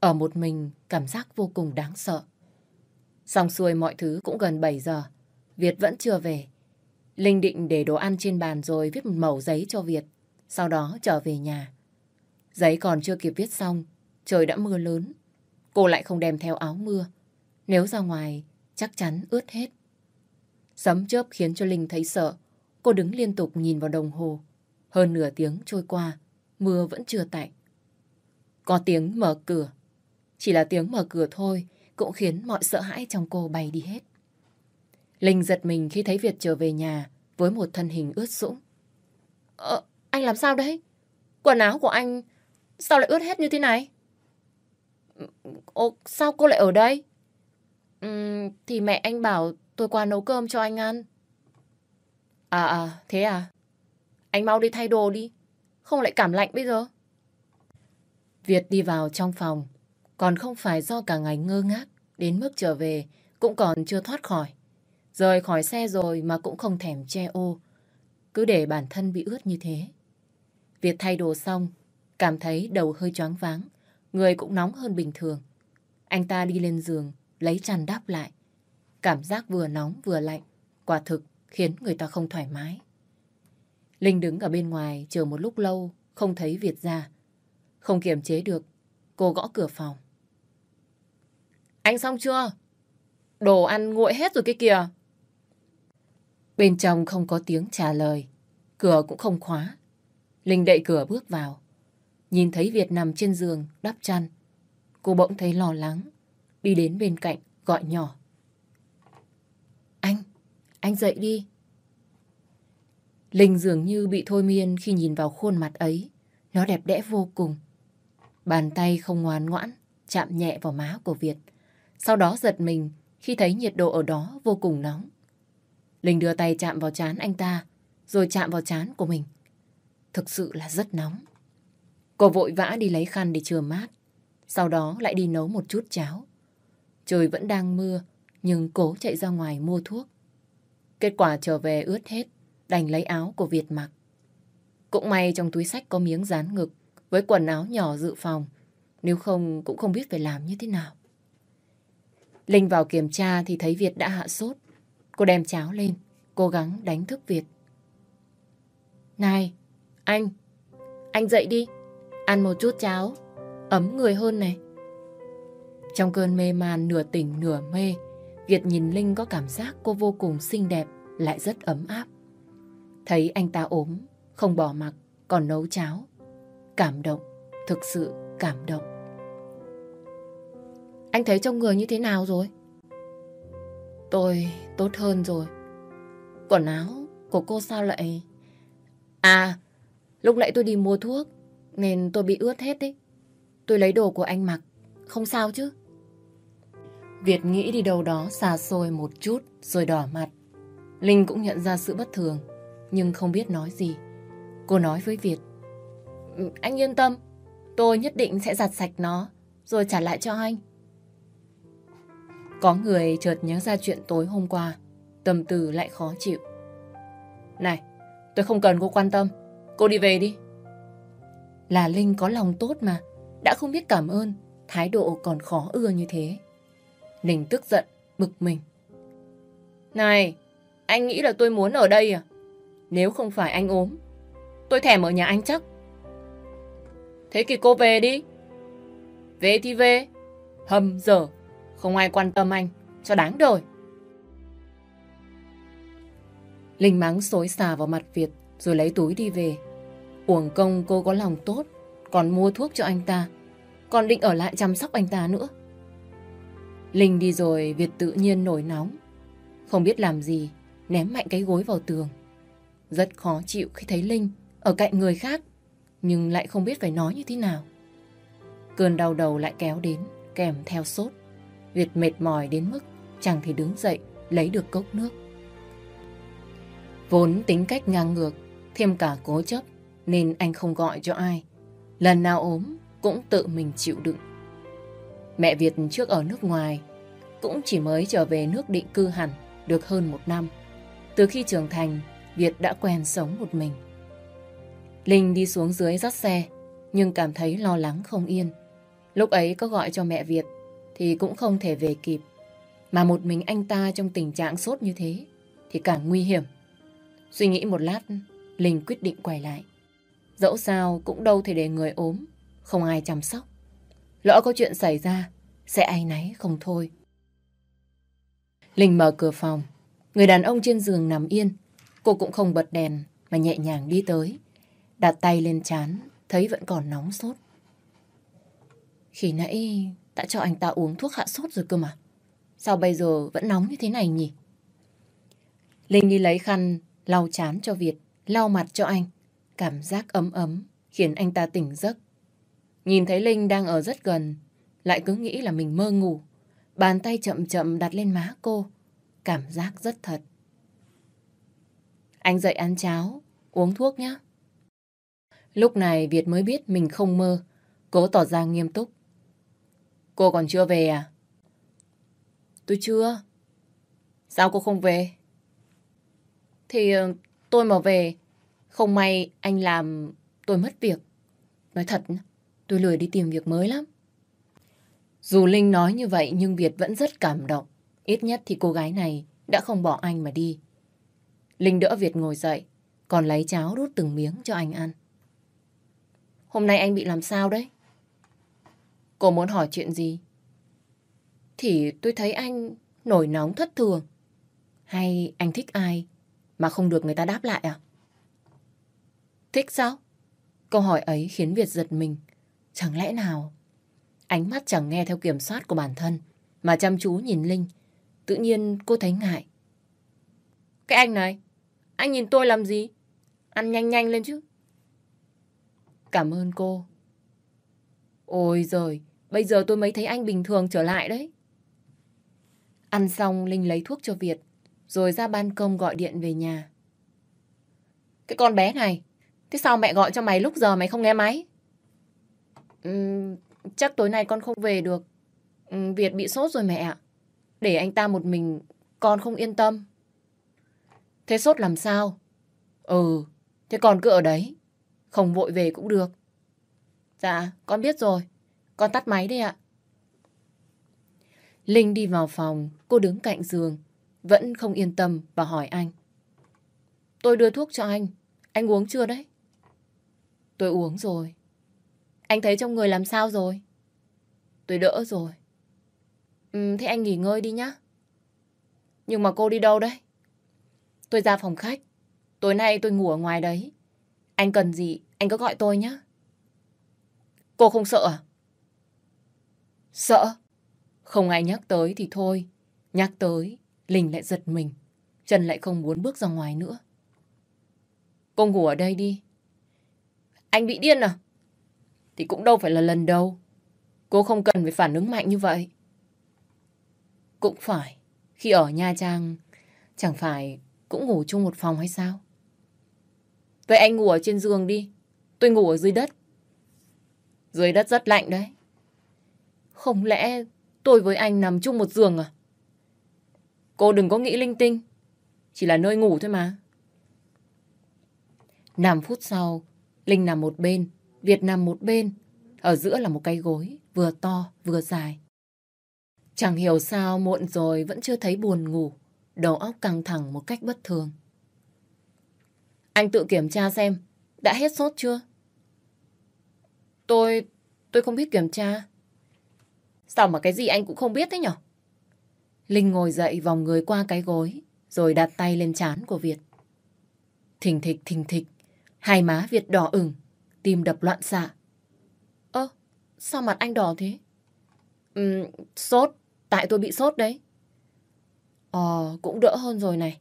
Ở một mình cảm giác vô cùng đáng sợ. Xong xuôi mọi thứ cũng gần 7 giờ. Việt vẫn chưa về. Linh định để đồ ăn trên bàn rồi viết một mẩu giấy cho Việt. Sau đó trở về nhà. Giấy còn chưa kịp viết xong, trời đã mưa lớn. Cô lại không đem theo áo mưa. Nếu ra ngoài, chắc chắn ướt hết. Sấm chớp khiến cho Linh thấy sợ. Cô đứng liên tục nhìn vào đồng hồ. Hơn nửa tiếng trôi qua, mưa vẫn chưa tạnh. Có tiếng mở cửa. Chỉ là tiếng mở cửa thôi cũng khiến mọi sợ hãi trong cô bay đi hết. Linh giật mình khi thấy Việt trở về nhà với một thân hình ướt sũng. Ờ, anh làm sao đấy? Quần áo của anh sao lại ướt hết như thế này? Ồ, sao cô lại ở đây? Ừ, thì mẹ anh bảo tôi qua nấu cơm cho anh ăn. À à, thế à? Anh mau đi thay đồ đi, không lại cảm lạnh bây giờ. Việt đi vào trong phòng, còn không phải do cả ngày ngơ ngác, đến mức trở về cũng còn chưa thoát khỏi. Rời khỏi xe rồi mà cũng không thèm che ô, cứ để bản thân bị ướt như thế. Việt thay đồ xong, cảm thấy đầu hơi choáng váng, người cũng nóng hơn bình thường. Anh ta đi lên giường, lấy chăn đắp lại. Cảm giác vừa nóng vừa lạnh, quả thực khiến người ta không thoải mái. Linh đứng ở bên ngoài chờ một lúc lâu, không thấy Việt ra. Không kiềm chế được, cô gõ cửa phòng. Anh xong chưa? Đồ ăn nguội hết rồi cái kìa. Bên trong không có tiếng trả lời, cửa cũng không khóa. Linh đậy cửa bước vào. Nhìn thấy Việt nằm trên giường, đắp chăn. Cô bỗng thấy lo lắng, đi đến bên cạnh, gọi nhỏ. Anh, dậy đi. Linh dường như bị thôi miên khi nhìn vào khuôn mặt ấy. Nó đẹp đẽ vô cùng. Bàn tay không ngoan ngoãn, chạm nhẹ vào má của Việt. Sau đó giật mình khi thấy nhiệt độ ở đó vô cùng nóng. Linh đưa tay chạm vào chán anh ta, rồi chạm vào chán của mình. Thực sự là rất nóng. Cô vội vã đi lấy khăn để chừa mát. Sau đó lại đi nấu một chút cháo. Trời vẫn đang mưa, nhưng cố chạy ra ngoài mua thuốc. Kết quả trở về ướt hết, đành lấy áo của Việt mặc. Cũng may trong túi sách có miếng dán ngực với quần áo nhỏ dự phòng. Nếu không cũng không biết phải làm như thế nào. Linh vào kiểm tra thì thấy Việt đã hạ sốt. Cô đem cháo lên, cố gắng đánh thức Việt. Này, anh, anh dậy đi, ăn một chút cháo, ấm người hơn này. Trong cơn mê man nửa tỉnh nửa mê, Việt nhìn Linh có cảm giác cô vô cùng xinh đẹp, lại rất ấm áp. Thấy anh ta ốm, không bỏ mặc, còn nấu cháo. Cảm động, thực sự cảm động. Anh thấy trong người như thế nào rồi? Tôi tốt hơn rồi. Quần áo của cô sao lại... À, lúc nãy tôi đi mua thuốc, nên tôi bị ướt hết đấy. Tôi lấy đồ của anh mặc, không sao chứ? Việt nghĩ đi đâu đó xa xôi một chút rồi đỏ mặt. Linh cũng nhận ra sự bất thường, nhưng không biết nói gì. Cô nói với Việt. Ừ, anh yên tâm, tôi nhất định sẽ giặt sạch nó, rồi trả lại cho anh. Có người chợt nhớ ra chuyện tối hôm qua, tâm tư lại khó chịu. Này, tôi không cần cô quan tâm, cô đi về đi. Là Linh có lòng tốt mà, đã không biết cảm ơn, thái độ còn khó ưa như thế. Linh tức giận, bực mình. Này, anh nghĩ là tôi muốn ở đây à? Nếu không phải anh ốm, tôi thèm ở nhà anh chắc. Thế thì cô về đi. Về thì về. Hầm giờ, không ai quan tâm anh, cho đáng đời. Linh mắng xối xà vào mặt Việt rồi lấy túi đi về. Uổng công cô có lòng tốt, còn mua thuốc cho anh ta, còn định ở lại chăm sóc anh ta nữa. Linh đi rồi Việt tự nhiên nổi nóng. Không biết làm gì, ném mạnh cái gối vào tường. Rất khó chịu khi thấy Linh ở cạnh người khác, nhưng lại không biết phải nói như thế nào. Cơn đau đầu lại kéo đến, kèm theo sốt. Việt mệt mỏi đến mức chẳng thể đứng dậy lấy được cốc nước. Vốn tính cách ngang ngược, thêm cả cố chấp, nên anh không gọi cho ai. Lần nào ốm, cũng tự mình chịu đựng. Mẹ Việt trước ở nước ngoài, cũng chỉ mới trở về nước định cư hẳn được hơn một năm. Từ khi trưởng thành, Việt đã quen sống một mình. Linh đi xuống dưới dắt xe, nhưng cảm thấy lo lắng không yên. Lúc ấy có gọi cho mẹ Việt, thì cũng không thể về kịp. Mà một mình anh ta trong tình trạng sốt như thế, thì càng nguy hiểm. Suy nghĩ một lát, Linh quyết định quay lại. Dẫu sao cũng đâu thể để người ốm không ai chăm sóc. Lỡ có chuyện xảy ra, sẽ ai náy không thôi. Linh mở cửa phòng. Người đàn ông trên giường nằm yên. Cô cũng không bật đèn mà nhẹ nhàng đi tới. Đặt tay lên chán, thấy vẫn còn nóng sốt. Khi nãy đã cho anh ta uống thuốc hạ sốt rồi cơ mà. Sao bây giờ vẫn nóng như thế này nhỉ? Linh đi lấy khăn, lau chán cho Việt, lau mặt cho anh. Cảm giác ấm ấm, khiến anh ta tỉnh giấc. Nhìn thấy Linh đang ở rất gần, lại cứ nghĩ là mình mơ ngủ. Bàn tay chậm chậm đặt lên má cô, cảm giác rất thật. Anh dậy ăn cháo, uống thuốc nhé. Lúc này Việt mới biết mình không mơ, cố tỏ ra nghiêm túc. Cô còn chưa về à? Tôi chưa. Sao cô không về? Thì ờ, tôi mà về, không may anh làm tôi mất việc. Nói thật, tôi lười đi tìm việc mới lắm. Dù Linh nói như vậy nhưng Việt vẫn rất cảm động. Ít nhất thì cô gái này đã không bỏ anh mà đi. Linh đỡ Việt ngồi dậy, còn lấy cháo đút từng miếng cho anh ăn. Hôm nay anh bị làm sao đấy? Cô muốn hỏi chuyện gì? Thì tôi thấy anh nổi nóng thất thường. Hay anh thích ai mà không được người ta đáp lại à? Thích sao? Câu hỏi ấy khiến Việt giật mình. Chẳng lẽ nào Ánh mắt chẳng nghe theo kiểm soát của bản thân, mà chăm chú nhìn Linh. Tự nhiên cô thấy ngại. Cái anh này, anh nhìn tôi làm gì? Ăn nhanh nhanh lên chứ. Cảm ơn cô. Ôi giời, bây giờ tôi mới thấy anh bình thường trở lại đấy. Ăn xong Linh lấy thuốc cho Việt, rồi ra ban công gọi điện về nhà. Cái con bé này, thế sao mẹ gọi cho mày lúc giờ mày không nghe máy? Chắc tối nay con không về được. Việt bị sốt rồi mẹ ạ. Để anh ta một mình, con không yên tâm. Thế sốt làm sao? Ừ, thế con cứ ở đấy. Không vội về cũng được. Dạ, con biết rồi. Con tắt máy đi ạ. Linh đi vào phòng, cô đứng cạnh giường. Vẫn không yên tâm và hỏi anh. Tôi đưa thuốc cho anh. Anh uống chưa đấy? Tôi uống rồi. Anh thấy trong người làm sao rồi? Tôi đỡ rồi. Ừ, thế anh nghỉ ngơi đi nhá. Nhưng mà cô đi đâu đấy? Tôi ra phòng khách. Tối nay tôi ngủ ở ngoài đấy. Anh cần gì, anh cứ gọi tôi nhé. Cô không sợ à? Sợ? Không ai nhắc tới thì thôi. Nhắc tới, Linh lại giật mình. Trần lại không muốn bước ra ngoài nữa. Cô ngủ ở đây đi. Anh bị điên à? Thì cũng đâu phải là lần đầu. Cô không cần phải phản ứng mạnh như vậy. Cũng phải, khi ở Nha Trang, chẳng phải cũng ngủ chung một phòng hay sao? Vậy anh ngủ ở trên giường đi, tôi ngủ ở dưới đất. Dưới đất rất lạnh đấy. Không lẽ tôi với anh nằm chung một giường à? Cô đừng có nghĩ linh tinh, chỉ là nơi ngủ thôi mà. 5 phút sau, Linh nằm một bên, Việt nằm một bên, ở giữa là một cái gối, vừa to vừa dài. Chẳng hiểu sao muộn rồi vẫn chưa thấy buồn ngủ, đầu óc căng thẳng một cách bất thường. Anh tự kiểm tra xem, đã hết sốt chưa? Tôi, tôi không biết kiểm tra. Sao mà cái gì anh cũng không biết thế nhở? Linh ngồi dậy vòng người qua cái gối, rồi đặt tay lên trán của Việt. Thình thịch thình thịch, hai má Việt đỏ ửng, tim đập loạn xạ. Ơ, sao mặt anh đỏ thế? Ừ, sốt, tại tôi bị sốt đấy. Ờ, cũng đỡ hơn rồi này.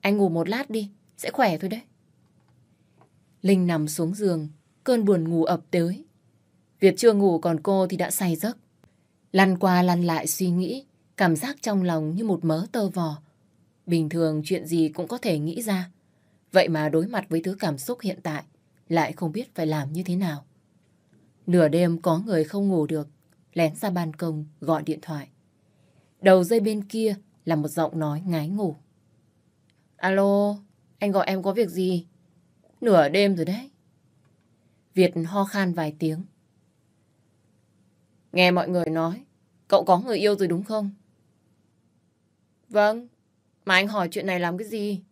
Anh ngủ một lát đi, sẽ khỏe thôi đấy. Linh nằm xuống giường, cơn buồn ngủ ập tới. Việt chưa ngủ còn cô thì đã say giấc. Lăn qua lăn lại suy nghĩ, cảm giác trong lòng như một mớ tơ vò. Bình thường chuyện gì cũng có thể nghĩ ra. Vậy mà đối mặt với thứ cảm xúc hiện tại, lại không biết phải làm như thế nào. Nửa đêm có người không ngủ được, lén ra ban công gọi điện thoại. Đầu dây bên kia là một giọng nói ngái ngủ. Alo, anh gọi em có việc gì? Nửa đêm rồi đấy. Việt ho khan vài tiếng. Nghe mọi người nói, cậu có người yêu rồi đúng không? Vâng, mà anh hỏi chuyện này làm cái gì?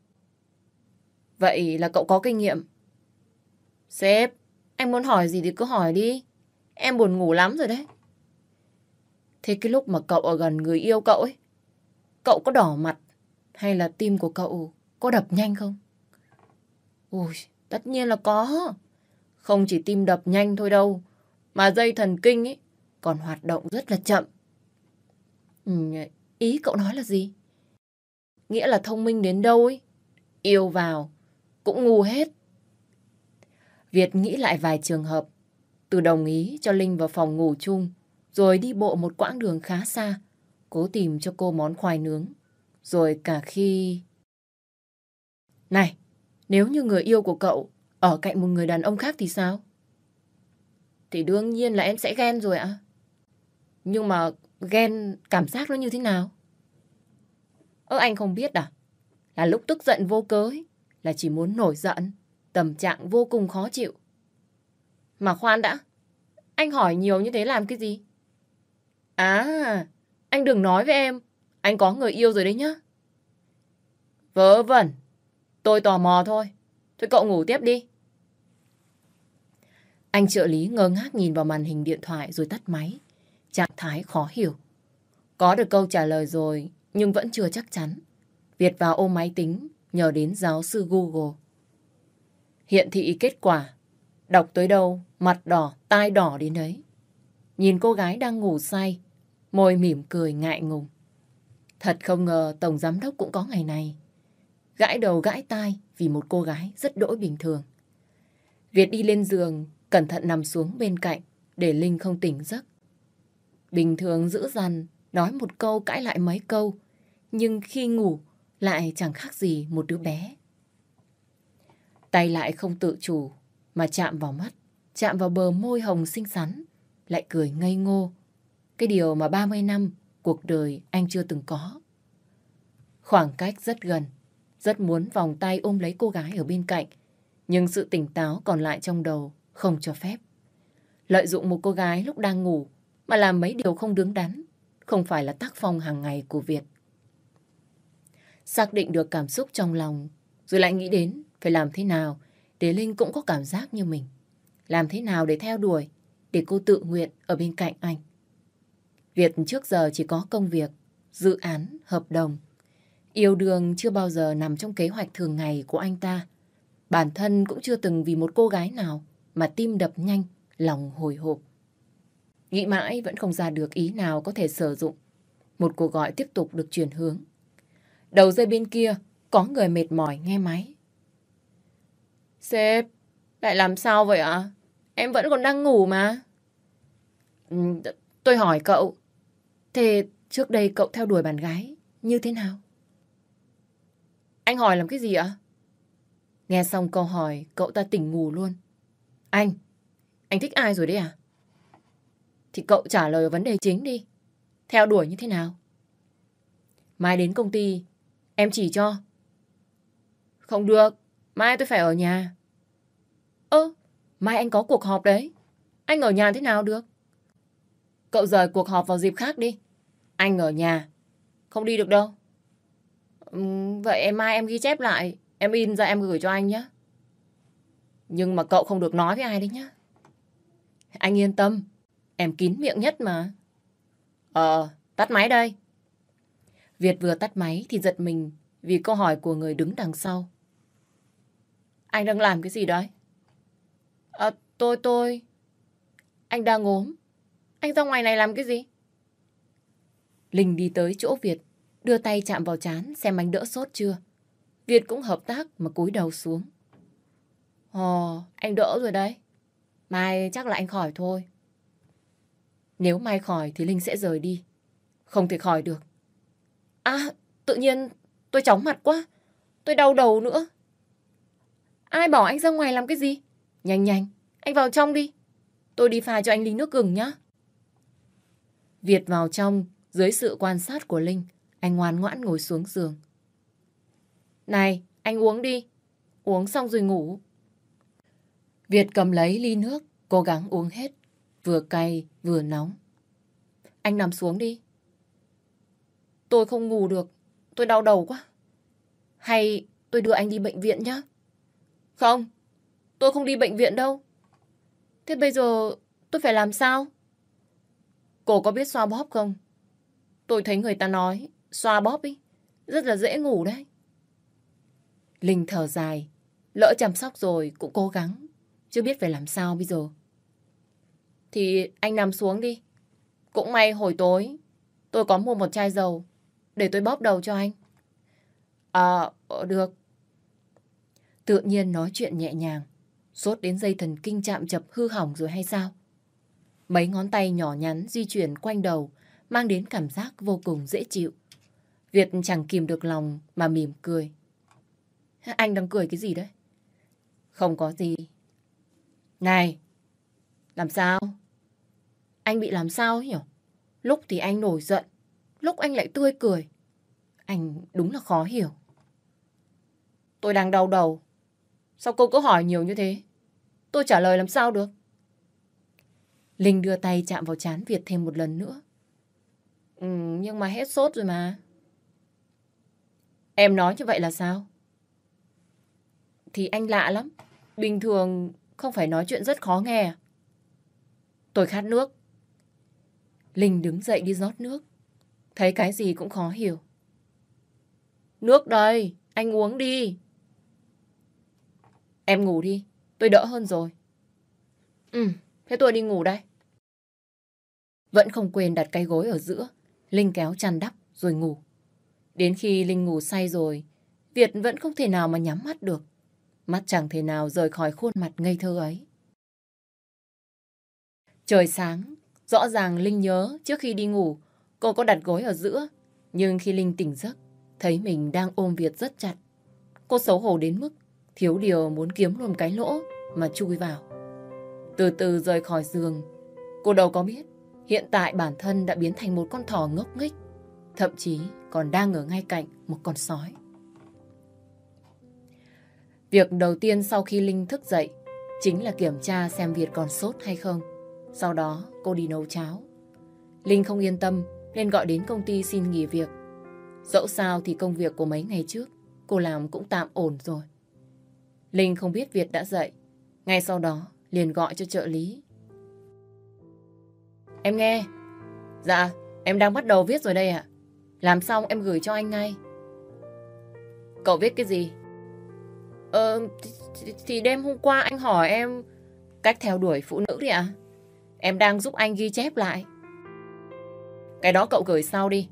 Vậy là cậu có kinh nghiệm Sếp, anh muốn hỏi gì thì cứ hỏi đi. em buồn ngủ lắm rồi đấy. Thế cái lúc mà cậu ở gần người yêu cậu ấy, cậu có đỏ mặt hay là tim của cậu có đập nhanh không? Ui, tất nhiên là có. Không chỉ tim đập nhanh thôi đâu, mà dây thần kinh ấy còn hoạt động rất là chậm. Ừ, ý cậu nói là gì? Nghĩa là thông minh đến đâu ấy, yêu vào cũng ngu hết. Việt nghĩ lại vài trường hợp, từ đồng ý cho Linh vào phòng ngủ chung, rồi đi bộ một quãng đường khá xa, cố tìm cho cô món khoai nướng. Rồi cả khi... Này, nếu như người yêu của cậu ở cạnh một người đàn ông khác thì sao? Thì đương nhiên là em sẽ ghen rồi ạ. Nhưng mà ghen cảm giác nó như thế nào? Ơ anh không biết à? Là lúc tức giận vô cớ ấy, là chỉ muốn nổi giận, tâm trạng vô cùng khó chịu. Mà khoan đã, anh hỏi nhiều như thế làm cái gì? À, anh đừng nói với em, anh có người yêu rồi đấy nhá. Vớ vẩn, tôi tò mò thôi. Thôi cậu ngủ tiếp đi. Anh trợ lý ngơ ngác nhìn vào màn hình điện thoại rồi tắt máy. Trạng thái khó hiểu. Có được câu trả lời rồi, nhưng vẫn chưa chắc chắn. Việt vào ôm máy tính, nhờ đến giáo sư Google. Hiện thị kết quả. Đọc tới đâu, mặt đỏ, tai đỏ đến đấy. Nhìn cô gái đang ngủ say, môi mỉm cười ngại ngùng. Thật không ngờ Tổng Giám Đốc cũng có ngày này. Gãi đầu gãi tai vì một cô gái rất đỗi bình thường. Việt đi lên giường, cẩn thận nằm xuống bên cạnh để Linh không tỉnh giấc. Bình thường giữ dằn, nói một câu cãi lại mấy câu, nhưng khi ngủ lại chẳng khác gì một đứa bé. Tay lại không tự chủ, mà chạm vào mắt, chạm vào bờ môi hồng xinh xắn, lại cười ngây ngô. Cái điều mà 30 năm cuộc đời anh chưa từng có. Khoảng cách rất gần, rất muốn vòng tay ôm lấy cô gái ở bên cạnh, nhưng sự tỉnh táo còn lại trong đầu không cho phép. Lợi dụng một cô gái lúc đang ngủ mà làm mấy điều không đứng đắn, không phải là tác phong hàng ngày của Việt. Xác định được cảm xúc trong lòng, rồi lại nghĩ đến phải làm thế nào để Linh cũng có cảm giác như mình. Làm thế nào để theo đuổi, để cô tự nguyện ở bên cạnh anh. Việt trước giờ chỉ có công việc, dự án, hợp đồng. Yêu đương chưa bao giờ nằm trong kế hoạch thường ngày của anh ta. Bản thân cũng chưa từng vì một cô gái nào mà tim đập nhanh, lòng hồi hộp. Nghĩ mãi vẫn không ra được ý nào có thể sử dụng. Một cuộc gọi tiếp tục được chuyển hướng. Đầu dây bên kia có người mệt mỏi nghe máy. Sếp, lại làm sao vậy ạ? Em vẫn còn đang ngủ mà. Ừ, tôi hỏi cậu, thế trước đây cậu theo đuổi bạn gái như thế nào? Anh hỏi làm cái gì ạ? Nghe xong câu hỏi, cậu ta tỉnh ngủ luôn. Anh, anh thích ai rồi đấy à? Thì cậu trả lời vấn đề chính đi. Theo đuổi như thế nào? Mai đến công ty, em chỉ cho. Không được, mai tôi phải ở nhà. Ơ, mai anh có cuộc họp đấy. Anh ở nhà thế nào được? Cậu rời cuộc họp vào dịp khác đi. Anh ở nhà. Không đi được đâu. Ừ, vậy em mai em ghi chép lại. Em in ra em gửi cho anh nhé. Nhưng mà cậu không được nói với ai đấy nhá. Anh yên tâm. Em kín miệng nhất mà. Ờ, tắt máy đây. Việt vừa tắt máy thì giật mình vì câu hỏi của người đứng đằng sau. Anh đang làm cái gì đấy? À, tôi, tôi... Anh đang ốm. Anh ra ngoài này làm cái gì? Linh đi tới chỗ Việt, đưa tay chạm vào chán xem anh đỡ sốt chưa. Việt cũng hợp tác mà cúi đầu xuống. Ồ, anh đỡ rồi đấy. Mai chắc là anh khỏi thôi. Nếu mai khỏi thì Linh sẽ rời đi. Không thể khỏi được. À, tự nhiên tôi chóng mặt quá. Tôi đau đầu nữa. Ai bảo anh ra ngoài làm cái gì? Nhanh nhanh, anh vào trong đi. Tôi đi pha cho anh ly nước gừng nhá. Việt vào trong, dưới sự quan sát của Linh, anh ngoan ngoãn ngồi xuống giường. Này, anh uống đi. Uống xong rồi ngủ. Việt cầm lấy ly nước, cố gắng uống hết. Vừa cay, vừa nóng. Anh nằm xuống đi. Tôi không ngủ được. Tôi đau đầu quá. Hay tôi đưa anh đi bệnh viện nhé? Không, tôi không đi bệnh viện đâu. Thế bây giờ tôi phải làm sao? Cô có biết xoa bóp không? Tôi thấy người ta nói xoa bóp ý, rất là dễ ngủ đấy. Linh thở dài, lỡ chăm sóc rồi cũng cố gắng, chưa biết phải làm sao bây giờ. Thì anh nằm xuống đi. Cũng may hồi tối tôi có mua một chai dầu để tôi bóp đầu cho anh. À, ờ, được. Tự nhiên nói chuyện nhẹ nhàng, sốt đến dây thần kinh chạm chập hư hỏng rồi hay sao? Mấy ngón tay nhỏ nhắn di chuyển quanh đầu, mang đến cảm giác vô cùng dễ chịu. Việt chẳng kìm được lòng mà mỉm cười. Anh đang cười cái gì đấy? Không có gì. Này, làm sao? Anh bị làm sao nhỉ? Lúc thì anh nổi giận, lúc anh lại tươi cười. Anh đúng là khó hiểu. Tôi đang đau đầu. Sao cô cứ hỏi nhiều như thế? Tôi trả lời làm sao được? Linh đưa tay chạm vào chán Việt thêm một lần nữa. Ừ, nhưng mà hết sốt rồi mà. Em nói như vậy là sao? Thì anh lạ lắm. Bình thường không phải nói chuyện rất khó nghe? À? Tôi khát nước. Linh đứng dậy đi rót nước. Thấy cái gì cũng khó hiểu. Nước đây, anh uống đi. Em ngủ đi, tôi đỡ hơn rồi. Ừ, thế tôi đi ngủ đây. Vẫn không quên đặt cái gối ở giữa, Linh kéo chăn đắp rồi ngủ. Đến khi Linh ngủ say rồi, Việt vẫn không thể nào mà nhắm mắt được. Mắt chẳng thể nào rời khỏi khuôn mặt ngây thơ ấy. Trời sáng, rõ ràng Linh nhớ trước khi đi ngủ, cô có đặt gối ở giữa. Nhưng khi Linh tỉnh giấc, thấy mình đang ôm Việt rất chặt. Cô xấu hổ đến mức thiếu điều muốn kiếm luôn cái lỗ mà chui vào. Từ từ rời khỏi giường, cô đâu có biết hiện tại bản thân đã biến thành một con thỏ ngốc nghếch, thậm chí còn đang ở ngay cạnh một con sói. Việc đầu tiên sau khi Linh thức dậy chính là kiểm tra xem Việt còn sốt hay không. Sau đó cô đi nấu cháo. Linh không yên tâm nên gọi đến công ty xin nghỉ việc. Dẫu sao thì công việc của mấy ngày trước cô làm cũng tạm ổn rồi. Linh không biết Việt đã dậy. Ngay sau đó liền gọi cho trợ lý. Em nghe. Dạ, em đang bắt đầu viết rồi đây ạ. Làm xong em gửi cho anh ngay. Cậu viết cái gì? Ờ, thì, thì đêm hôm qua anh hỏi em cách theo đuổi phụ nữ đi ạ. Em đang giúp anh ghi chép lại. Cái đó cậu gửi sau đi.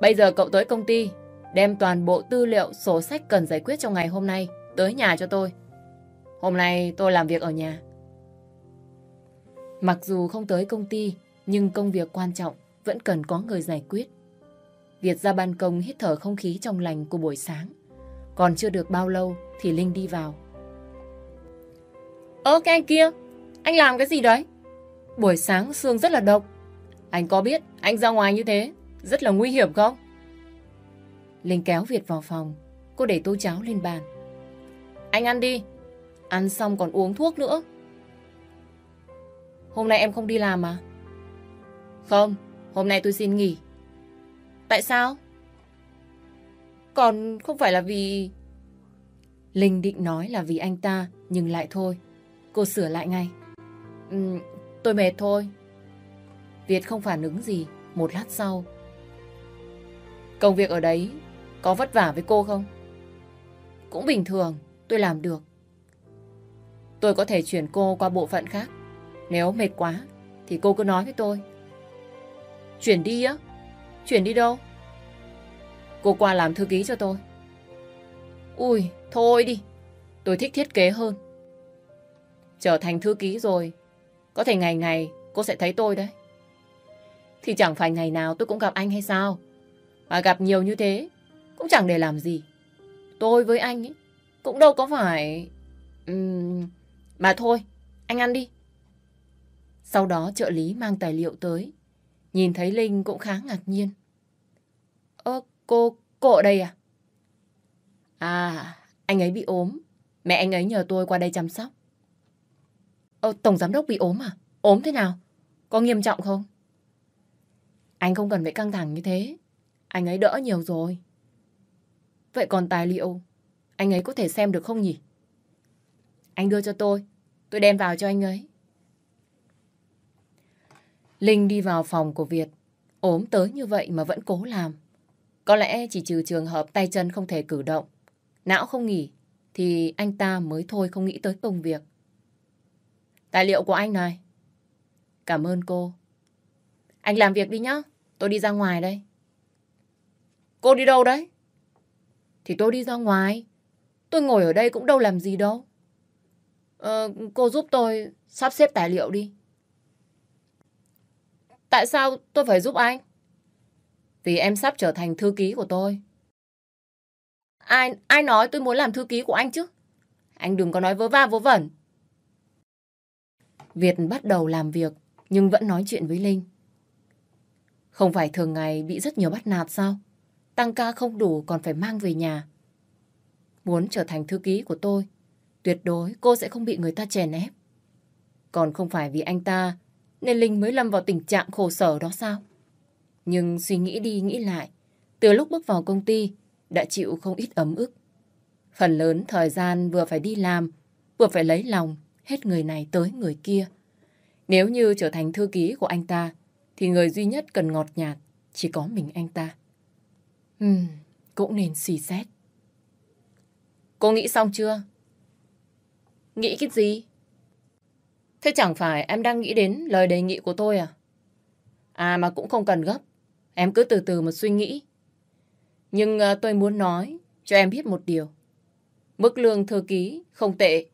Bây giờ cậu tới công ty, đem toàn bộ tư liệu, sổ sách cần giải quyết trong ngày hôm nay tới nhà cho tôi. Hôm nay tôi làm việc ở nhà. Mặc dù không tới công ty, nhưng công việc quan trọng vẫn cần có người giải quyết. Việt ra ban công hít thở không khí trong lành của buổi sáng. Còn chưa được bao lâu thì Linh đi vào. Ơ cái anh kia, anh làm cái gì đấy? Buổi sáng sương rất là độc. Anh có biết anh ra ngoài như thế rất là nguy hiểm không? Linh kéo Việt vào phòng. Cô để tô cháo lên bàn. Anh ăn đi. Ăn xong còn uống thuốc nữa. Hôm nay em không đi làm à? Không, hôm nay tôi xin nghỉ. Tại sao? Còn không phải là vì... Linh định nói là vì anh ta, nhưng lại thôi. Cô sửa lại ngay. Ừ, tôi mệt thôi. Việt không phản ứng gì. Một lát sau. Công việc ở đấy có vất vả với cô không? Cũng bình thường, tôi làm được. Tôi có thể chuyển cô qua bộ phận khác. Nếu mệt quá, thì cô cứ nói với tôi. Chuyển đi á? Chuyển đi đâu? Cô qua làm thư ký cho tôi. Ui, thôi đi. Tôi thích thiết kế hơn. Trở thành thư ký rồi. Có thể ngày ngày cô sẽ thấy tôi đấy. Thì chẳng phải ngày nào tôi cũng gặp anh hay sao? Mà gặp nhiều như thế cũng chẳng để làm gì. Tôi với anh ấy cũng đâu có phải... Uhm... Mà thôi, anh ăn đi. Sau đó trợ lý mang tài liệu tới. Nhìn thấy Linh cũng khá ngạc nhiên. Ơ, cô, cô ở đây à? À, anh ấy bị ốm. Mẹ anh ấy nhờ tôi qua đây chăm sóc. Ơ, Tổng Giám Đốc bị ốm à? Ốm thế nào? Có nghiêm trọng không? Anh không cần phải căng thẳng như thế. Anh ấy đỡ nhiều rồi. Vậy còn tài liệu, anh ấy có thể xem được không nhỉ? Anh đưa cho tôi, tôi đem vào cho anh ấy. Linh đi vào phòng của Việt. ốm tới như vậy mà vẫn cố làm. Có lẽ chỉ trừ trường hợp tay chân không thể cử động, não không nghỉ, thì anh ta mới thôi không nghĩ tới công việc. Tài liệu của anh này. Cảm ơn cô. Anh làm việc đi nhá. Tôi đi ra ngoài đây. Cô đi đâu đấy? Thì tôi đi ra ngoài. Tôi ngồi ở đây cũng đâu làm gì đâu. Ờ, cô giúp tôi sắp xếp tài liệu đi. Tại sao tôi phải giúp anh? Vì em sắp trở thành thư ký của tôi. Ai ai nói tôi muốn làm thư ký của anh chứ? Anh đừng có nói vớ va vớ vẩn. Việt bắt đầu làm việc nhưng vẫn nói chuyện với Linh. Không phải thường ngày bị rất nhiều bắt nạt sao? Tăng ca không đủ còn phải mang về nhà. Muốn trở thành thư ký của tôi, tuyệt đối cô sẽ không bị người ta chèn ép. Còn không phải vì anh ta nên Linh mới lâm vào tình trạng khổ sở đó sao? Nhưng suy nghĩ đi nghĩ lại, từ lúc bước vào công ty đã chịu không ít ấm ức. Phần lớn thời gian vừa phải đi làm, vừa phải lấy lòng hết người này tới người kia. Nếu như trở thành thư ký của anh ta, thì người duy nhất cần ngọt nhạt chỉ có mình anh ta. Ừm, cũng nên suy xét. Cô nghĩ xong chưa? Nghĩ cái gì? Thế chẳng phải em đang nghĩ đến lời đề nghị của tôi à? À mà cũng không cần gấp. Em cứ từ từ mà suy nghĩ. Nhưng uh, tôi muốn nói cho em biết một điều. Mức lương thư ký không tệ.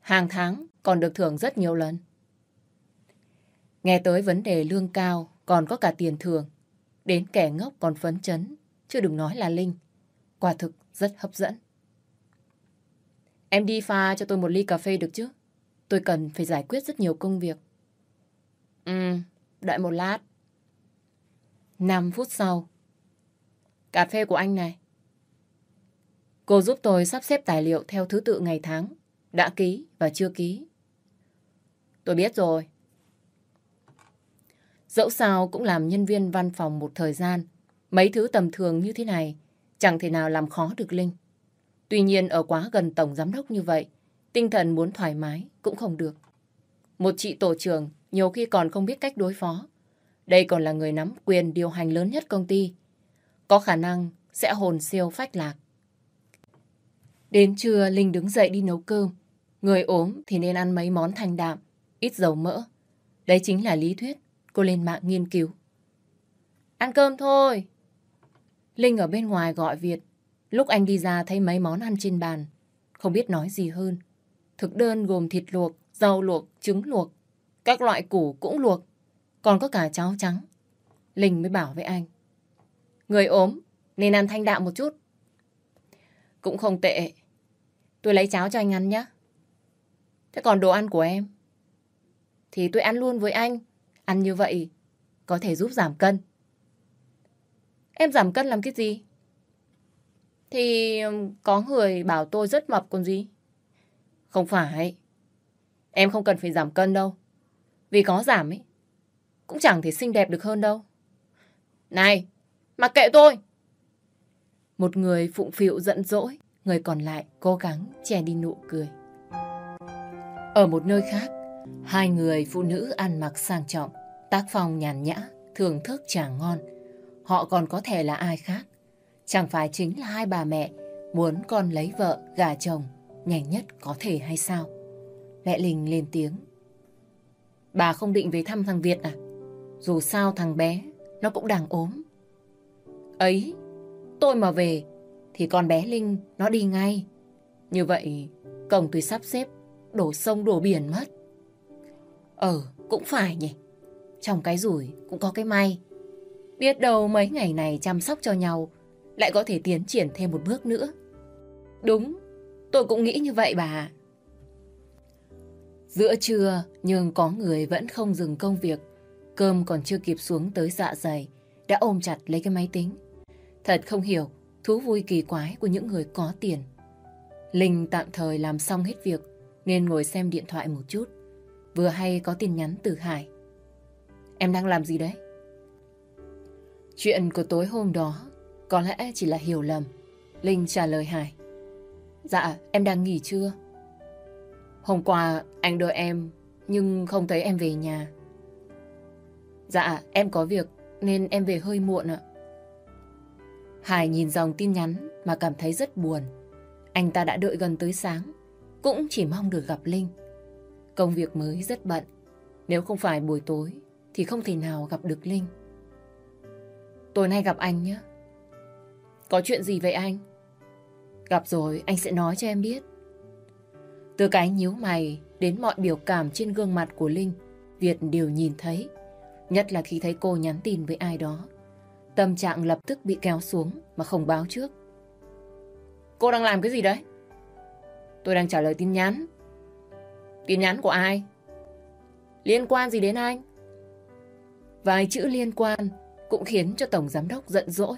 Hàng tháng còn được thưởng rất nhiều lần. Nghe tới vấn đề lương cao còn có cả tiền thưởng. Đến kẻ ngốc còn phấn chấn. Chứ đừng nói là Linh. Quả thực rất hấp dẫn. Em đi pha cho tôi một ly cà phê được chứ? Tôi cần phải giải quyết rất nhiều công việc. Ừ, đợi một lát. 5 phút sau. Cà phê của anh này. Cô giúp tôi sắp xếp tài liệu theo thứ tự ngày tháng. Đã ký và chưa ký. Tôi biết rồi. Dẫu sao cũng làm nhân viên văn phòng một thời gian. Mấy thứ tầm thường như thế này chẳng thể nào làm khó được Linh. Tuy nhiên ở quá gần tổng giám đốc như vậy, tinh thần muốn thoải mái cũng không được. Một chị tổ trưởng nhiều khi còn không biết cách đối phó. Đây còn là người nắm quyền điều hành lớn nhất công ty. Có khả năng sẽ hồn siêu phách lạc. Đến trưa Linh đứng dậy đi nấu cơm. Người ốm thì nên ăn mấy món thanh đạm, ít dầu mỡ. Đấy chính là lý thuyết cô lên mạng nghiên cứu. Ăn cơm thôi. Linh ở bên ngoài gọi Việt. Lúc anh đi ra thấy mấy món ăn trên bàn. Không biết nói gì hơn. Thực đơn gồm thịt luộc, rau luộc, trứng luộc. Các loại củ cũng luộc. Còn có cả cháo trắng. Linh mới bảo với anh. Người ốm, nên ăn thanh đạm một chút. Cũng không tệ. Tôi lấy cháo cho anh ăn nhé. Thế còn đồ ăn của em? Thì tôi ăn luôn với anh. Ăn như vậy có thể giúp giảm cân. Em giảm cân làm cái gì? Thì có người bảo tôi rất mập còn gì. Không phải. Em không cần phải giảm cân đâu. Vì có giảm ấy, cũng chẳng thể xinh đẹp được hơn đâu. Này, mặc kệ tôi! Một người phụng phịu giận dỗi, người còn lại cố gắng che đi nụ cười. Ở một nơi khác, hai người phụ nữ ăn mặc sang trọng, tác phong nhàn nhã, thưởng thức trà ngon. Họ còn có thể là ai khác. Chẳng phải chính là hai bà mẹ muốn con lấy vợ, gả chồng nhanh nhất có thể hay sao? Mẹ Linh lên tiếng. Bà không định về thăm thằng Việt à? Dù sao thằng bé, nó cũng đang ốm. Ấy, tôi mà về, thì con bé Linh nó đi ngay. Như vậy, cổng tôi sắp xếp, đổ sông đổ biển mất. Ờ, cũng phải nhỉ. Trong cái rủi cũng có cái may. Biết đâu mấy ngày này chăm sóc cho nhau lại có thể tiến triển thêm một bước nữa. Đúng, tôi cũng nghĩ như vậy bà. Giữa trưa, nhưng có người vẫn không dừng công việc. Cơm còn chưa kịp xuống tới dạ dày, đã ôm chặt lấy cái máy tính. Thật không hiểu thú vui kỳ quái của những người có tiền. Linh tạm thời làm xong hết việc, nên ngồi xem điện thoại một chút. Vừa hay có tin nhắn từ Hải. Em đang làm gì đấy? Chuyện của tối hôm đó có lẽ chỉ là hiểu lầm. Linh trả lời Hải. Dạ, em đang nghỉ trưa. Hôm qua anh đợi em nhưng không thấy em về nhà. Dạ, em có việc nên em về hơi muộn ạ. Hải nhìn dòng tin nhắn mà cảm thấy rất buồn. Anh ta đã đợi gần tới sáng, cũng chỉ mong được gặp Linh. Công việc mới rất bận, nếu không phải buổi tối thì không thể nào gặp được Linh. Tối nay gặp anh nhé. Có chuyện gì vậy anh? Gặp rồi anh sẽ nói cho em biết. Từ cái nhíu mày đến mọi biểu cảm trên gương mặt của Linh, Việt đều nhìn thấy. Nhất là khi thấy cô nhắn tin với ai đó. Tâm trạng lập tức bị kéo xuống mà không báo trước. Cô đang làm cái gì đấy? Tôi đang trả lời tin nhắn. Tin nhắn của ai? Liên quan gì đến anh? Vài chữ liên quan cũng khiến cho Tổng Giám Đốc giận dỗi.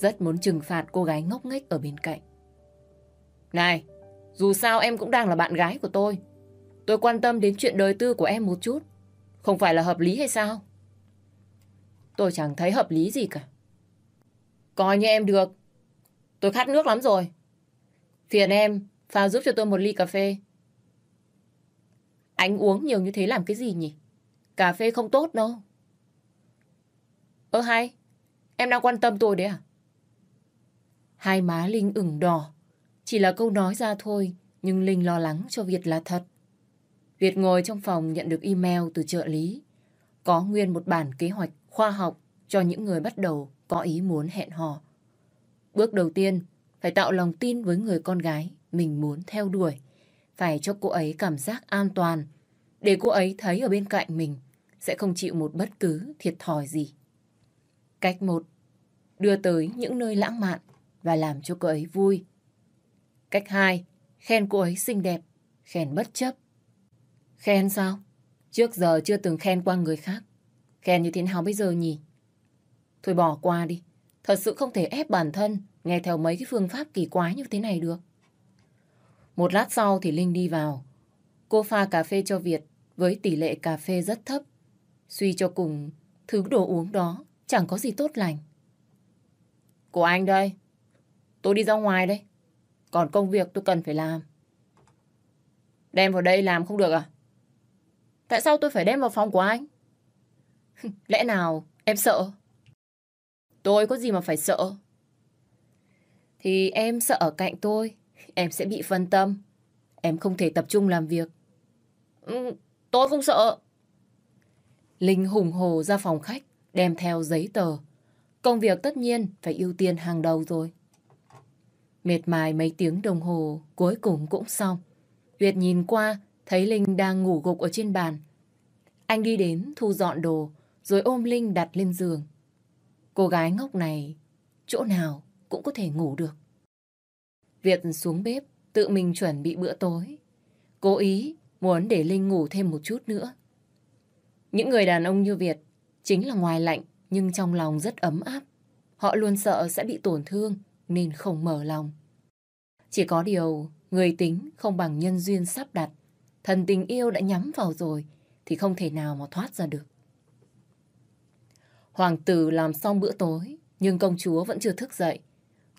Rất muốn trừng phạt cô gái ngốc nghếch ở bên cạnh. Này, dù sao em cũng đang là bạn gái của tôi. Tôi quan tâm đến chuyện đời tư của em một chút. Không phải là hợp lý hay sao? Tôi chẳng thấy hợp lý gì cả. Coi như em được. Tôi khát nước lắm rồi. Phiền em, pha giúp cho tôi một ly cà phê. Anh uống nhiều như thế làm cái gì nhỉ? Cà phê không tốt đâu. Ơ hay, em đang quan tâm tôi đấy à? Hai má Linh ửng đỏ. Chỉ là câu nói ra thôi, nhưng Linh lo lắng cho Việt là thật. Việt ngồi trong phòng nhận được email từ trợ lý. Có nguyên một bản kế hoạch khoa học cho những người bắt đầu có ý muốn hẹn hò. Bước đầu tiên, phải tạo lòng tin với người con gái mình muốn theo đuổi. Phải cho cô ấy cảm giác an toàn, để cô ấy thấy ở bên cạnh mình sẽ không chịu một bất cứ thiệt thòi gì. Cách một, đưa tới những nơi lãng mạn và làm cho cô ấy vui. Cách hai, khen cô ấy xinh đẹp, khen bất chấp. Khen sao? Trước giờ chưa từng khen qua người khác. Khen như thế nào bây giờ nhỉ? Thôi bỏ qua đi. Thật sự không thể ép bản thân nghe theo mấy cái phương pháp kỳ quái như thế này được. Một lát sau thì Linh đi vào. Cô pha cà phê cho Việt với tỷ lệ cà phê rất thấp. Suy cho cùng, thứ đồ uống đó chẳng có gì tốt lành. Của anh đây. Tôi đi ra ngoài đây. Còn công việc tôi cần phải làm. Đem vào đây làm không được à? Tại sao tôi phải đem vào phòng của anh? Lẽ nào em sợ? Tôi có gì mà phải sợ? Thì em sợ ở cạnh tôi, em sẽ bị phân tâm. Em không thể tập trung làm việc. Ừ, tôi không sợ. Linh hùng hồ ra phòng khách, đem theo giấy tờ. Công việc tất nhiên phải ưu tiên hàng đầu rồi. Mệt mài mấy tiếng đồng hồ, cuối cùng cũng xong. Việt nhìn qua, thấy Linh đang ngủ gục ở trên bàn. Anh đi đến thu dọn đồ, rồi ôm Linh đặt lên giường. Cô gái ngốc này, chỗ nào cũng có thể ngủ được. Việt xuống bếp, tự mình chuẩn bị bữa tối. Cố ý muốn để Linh ngủ thêm một chút nữa. Những người đàn ông như Việt chính là ngoài lạnh nhưng trong lòng rất ấm áp. Họ luôn sợ sẽ bị tổn thương nên không mở lòng. Chỉ có điều người tính không bằng nhân duyên sắp đặt. Thần tình yêu đã nhắm vào rồi thì không thể nào mà thoát ra được. Hoàng tử làm xong bữa tối, nhưng công chúa vẫn chưa thức dậy.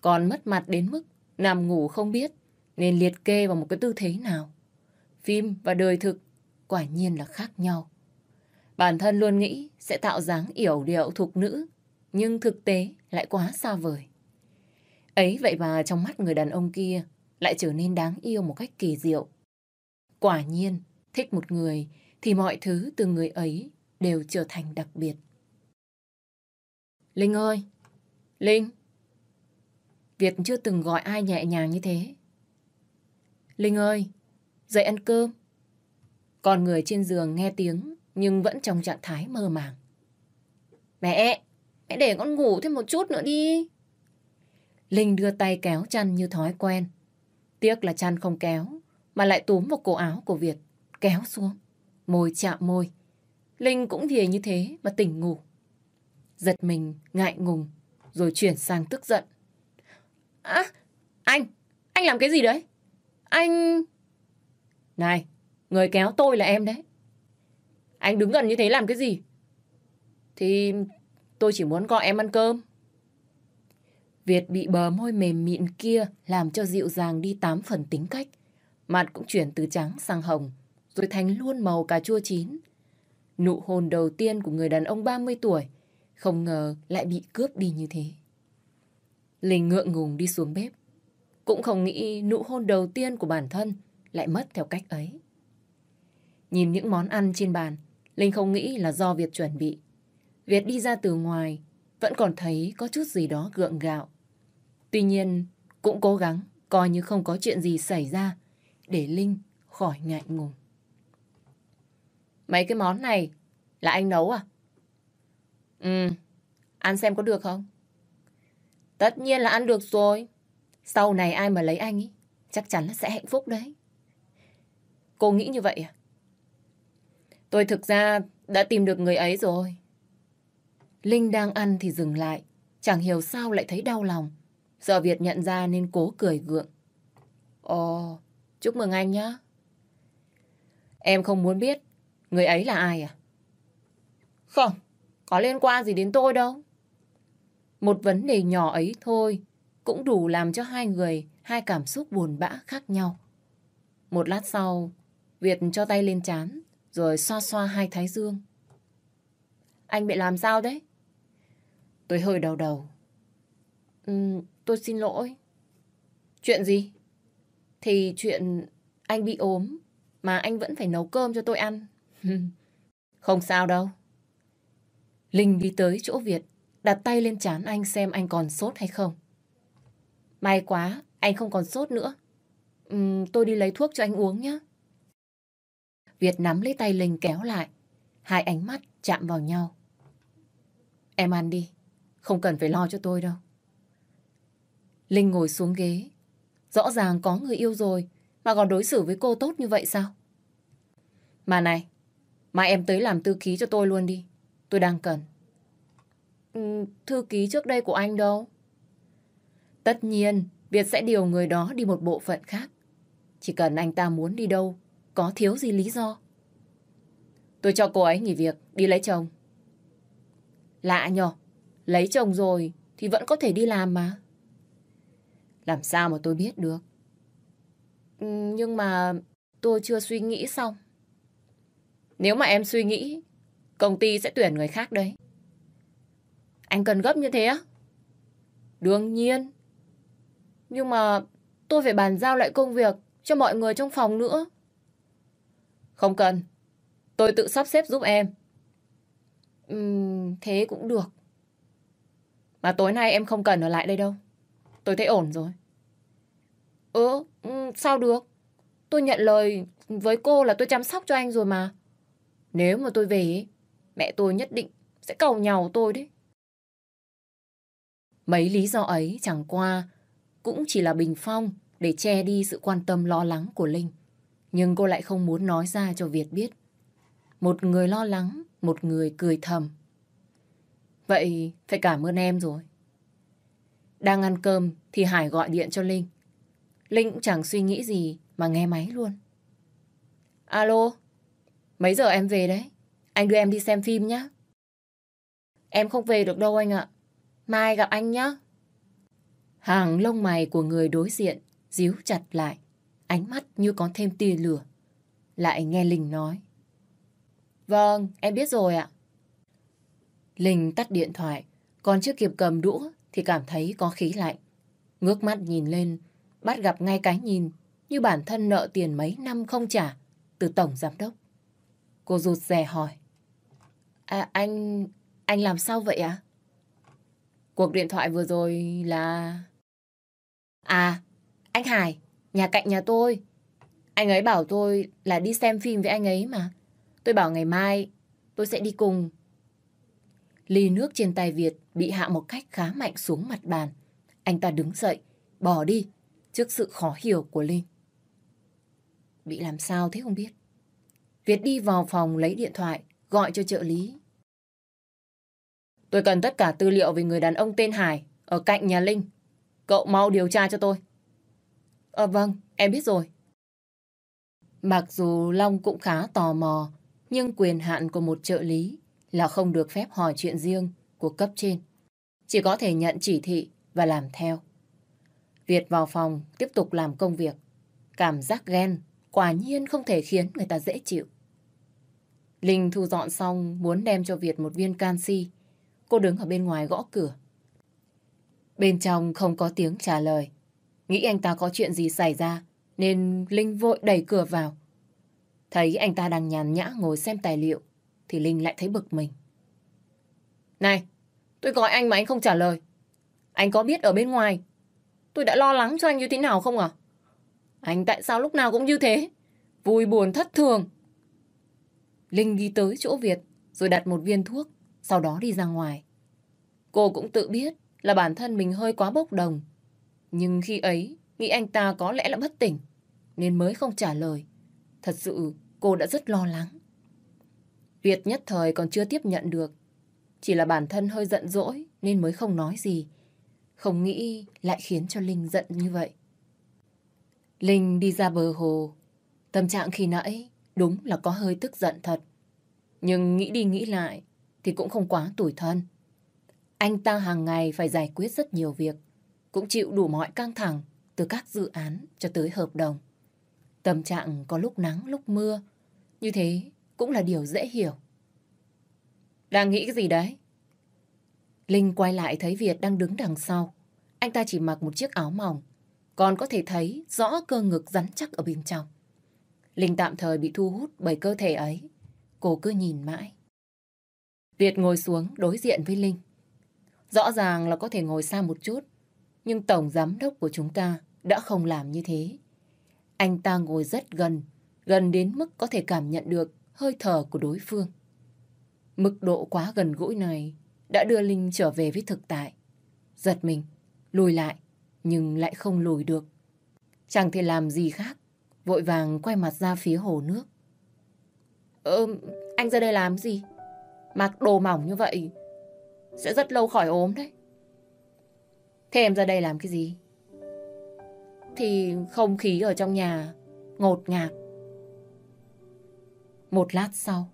Còn mất mặt đến mức nằm ngủ không biết, nên liệt kê vào một cái tư thế nào. Phim và đời thực quả nhiên là khác nhau. Bản thân luôn nghĩ sẽ tạo dáng yểu điệu thục nữ, nhưng thực tế lại quá xa vời. Ấy vậy mà trong mắt người đàn ông kia lại trở nên đáng yêu một cách kỳ diệu. Quả nhiên, thích một người thì mọi thứ từ người ấy đều trở thành đặc biệt. Linh ơi! Linh! Việt chưa từng gọi ai nhẹ nhàng như thế. Linh ơi! Dậy ăn cơm! Còn người trên giường nghe tiếng nhưng vẫn trong trạng thái mơ màng. Mẹ! Mẹ để con ngủ thêm một chút nữa đi. Linh đưa tay kéo chăn như thói quen. Tiếc là chăn không kéo, mà lại túm vào cổ áo của Việt, kéo xuống. Môi chạm môi. Linh cũng vì như thế mà tỉnh ngủ. Giật mình, ngại ngùng, rồi chuyển sang tức giận. À, anh, anh làm cái gì đấy? Anh... Này, người kéo tôi là em đấy. Anh đứng gần như thế làm cái gì? Thì tôi chỉ muốn gọi em ăn cơm. Việt bị bờ môi mềm mịn kia làm cho dịu dàng đi tám phần tính cách. Mặt cũng chuyển từ trắng sang hồng, rồi thành luôn màu cà chua chín. Nụ hôn đầu tiên của người đàn ông 30 tuổi không ngờ lại bị cướp đi như thế. Linh ngượng ngùng đi xuống bếp. Cũng không nghĩ nụ hôn đầu tiên của bản thân lại mất theo cách ấy. Nhìn những món ăn trên bàn, Linh không nghĩ là do Việt chuẩn bị. Việt đi ra từ ngoài, vẫn còn thấy có chút gì đó gượng gạo. Tuy nhiên, cũng cố gắng coi như không có chuyện gì xảy ra để Linh khỏi ngại ngùng. Mấy cái món này là anh nấu à? Ừ, ăn xem có được không? Tất nhiên là ăn được rồi. Sau này ai mà lấy anh ý, chắc chắn là sẽ hạnh phúc đấy. Cô nghĩ như vậy à? Tôi thực ra đã tìm được người ấy rồi. Linh đang ăn thì dừng lại. Chẳng hiểu sao lại thấy đau lòng giờ Việt nhận ra nên cố cười gượng. Ồ, chúc mừng anh nhá. Em không muốn biết người ấy là ai à? Không, có liên quan gì đến tôi đâu. Một vấn đề nhỏ ấy thôi cũng đủ làm cho hai người hai cảm xúc buồn bã khác nhau. Một lát sau, Việt cho tay lên chán rồi xoa xoa hai thái dương. Anh bị làm sao đấy? Tôi hơi đau đầu. Ừ, tôi xin lỗi. Chuyện gì? Thì chuyện anh bị ốm mà anh vẫn phải nấu cơm cho tôi ăn. Không sao đâu. Linh đi tới chỗ Việt, đặt tay lên chán anh xem anh còn sốt hay không. May quá, anh không còn sốt nữa. Uhm, tôi đi lấy thuốc cho anh uống nhé. Việt nắm lấy tay Linh kéo lại. Hai ánh mắt chạm vào nhau. Em ăn đi, không cần phải lo cho tôi đâu. Linh ngồi xuống ghế. Rõ ràng có người yêu rồi, mà còn đối xử với cô tốt như vậy sao? Mà này, mà em tới làm thư ký cho tôi luôn đi. Tôi đang cần. Ừ, thư ký trước đây của anh đâu? Tất nhiên, Việt sẽ điều người đó đi một bộ phận khác. Chỉ cần anh ta muốn đi đâu, có thiếu gì lý do. Tôi cho cô ấy nghỉ việc, đi lấy chồng. Lạ nhở, lấy chồng rồi thì vẫn có thể đi làm mà. Làm sao mà tôi biết được? Ừ, nhưng mà tôi chưa suy nghĩ xong. Nếu mà em suy nghĩ, công ty sẽ tuyển người khác đấy. Anh cần gấp như thế á? Đương nhiên. Nhưng mà tôi phải bàn giao lại công việc cho mọi người trong phòng nữa. Không cần. Tôi tự sắp xếp giúp em. Uhm, thế cũng được. Mà tối nay em không cần ở lại đây đâu. Tôi thấy ổn rồi. Ừ, ừ, sao được? Tôi nhận lời với cô là tôi chăm sóc cho anh rồi mà. Nếu mà tôi về, mẹ tôi nhất định sẽ cầu nhau tôi đấy. Mấy lý do ấy chẳng qua cũng chỉ là bình phong để che đi sự quan tâm lo lắng của Linh. Nhưng cô lại không muốn nói ra cho Việt biết. Một người lo lắng, một người cười thầm. Vậy phải cảm ơn em rồi. Đang ăn cơm thì Hải gọi điện cho Linh. Linh cũng chẳng suy nghĩ gì mà nghe máy luôn. Alo, mấy giờ em về đấy? Anh đưa em đi xem phim nhé. Em không về được đâu anh ạ. Mai gặp anh nhé. Hàng lông mày của người đối diện díu chặt lại, ánh mắt như có thêm tia lửa. Lại nghe Linh nói. Vâng, em biết rồi ạ. Linh tắt điện thoại, còn chưa kịp cầm đũa thì cảm thấy có khí lạnh. Ngước mắt nhìn lên, bắt gặp ngay cái nhìn như bản thân nợ tiền mấy năm không trả từ tổng giám đốc. Cô rụt rè hỏi. À, anh... anh làm sao vậy ạ? Cuộc điện thoại vừa rồi là... À, anh Hải, nhà cạnh nhà tôi. Anh ấy bảo tôi là đi xem phim với anh ấy mà. Tôi bảo ngày mai tôi sẽ đi cùng. Ly nước trên tay Việt bị hạ một cách khá mạnh xuống mặt bàn. Anh ta đứng dậy, bỏ đi trước sự khó hiểu của Linh. Bị làm sao thế không biết. Việt đi vào phòng lấy điện thoại, gọi cho trợ lý. Tôi cần tất cả tư liệu về người đàn ông tên Hải ở cạnh nhà Linh. Cậu mau điều tra cho tôi. Ờ vâng, em biết rồi. Mặc dù Long cũng khá tò mò, nhưng quyền hạn của một trợ lý là không được phép hỏi chuyện riêng của cấp trên. Chỉ có thể nhận chỉ thị và làm theo. Việt vào phòng, tiếp tục làm công việc. Cảm giác ghen quả nhiên không thể khiến người ta dễ chịu. Linh thu dọn xong, muốn đem cho Việt một viên canxi. Cô đứng ở bên ngoài gõ cửa. Bên trong không có tiếng trả lời. Nghĩ anh ta có chuyện gì xảy ra, nên Linh vội đẩy cửa vào. Thấy anh ta đang nhàn nhã ngồi xem tài liệu thì Linh lại thấy bực mình. Này, tôi gọi anh mà anh không trả lời. Anh có biết ở bên ngoài tôi đã lo lắng cho anh như thế nào không à? Anh tại sao lúc nào cũng như thế? Vui buồn thất thường. Linh đi tới chỗ Việt rồi đặt một viên thuốc, sau đó đi ra ngoài. Cô cũng tự biết là bản thân mình hơi quá bốc đồng. Nhưng khi ấy, nghĩ anh ta có lẽ là bất tỉnh, nên mới không trả lời. Thật sự, cô đã rất lo lắng. Việt nhất thời còn chưa tiếp nhận được. Chỉ là bản thân hơi giận dỗi nên mới không nói gì. Không nghĩ lại khiến cho Linh giận như vậy. Linh đi ra bờ hồ. Tâm trạng khi nãy đúng là có hơi tức giận thật. Nhưng nghĩ đi nghĩ lại thì cũng không quá tủi thân. Anh ta hàng ngày phải giải quyết rất nhiều việc, cũng chịu đủ mọi căng thẳng từ các dự án cho tới hợp đồng. Tâm trạng có lúc nắng lúc mưa, như thế cũng là điều dễ hiểu. Đang nghĩ cái gì đấy? Linh quay lại thấy Việt đang đứng đằng sau. Anh ta chỉ mặc một chiếc áo mỏng, còn có thể thấy rõ cơ ngực rắn chắc ở bên trong. Linh tạm thời bị thu hút bởi cơ thể ấy. Cô cứ nhìn mãi. Việt ngồi xuống đối diện với Linh. Rõ ràng là có thể ngồi xa một chút, nhưng tổng giám đốc của chúng ta đã không làm như thế. Anh ta ngồi rất gần, gần đến mức có thể cảm nhận được hơi thở của đối phương. Mức độ quá gần gũi này đã đưa Linh trở về với thực tại. Giật mình, lùi lại, nhưng lại không lùi được. Chẳng thể làm gì khác, vội vàng quay mặt ra phía hồ nước. Ờ, anh ra đây làm gì? Mặc đồ mỏng như vậy, sẽ rất lâu khỏi ốm đấy. Thế em ra đây làm cái gì? Thì không khí ở trong nhà ngột ngạt. Một lát sau.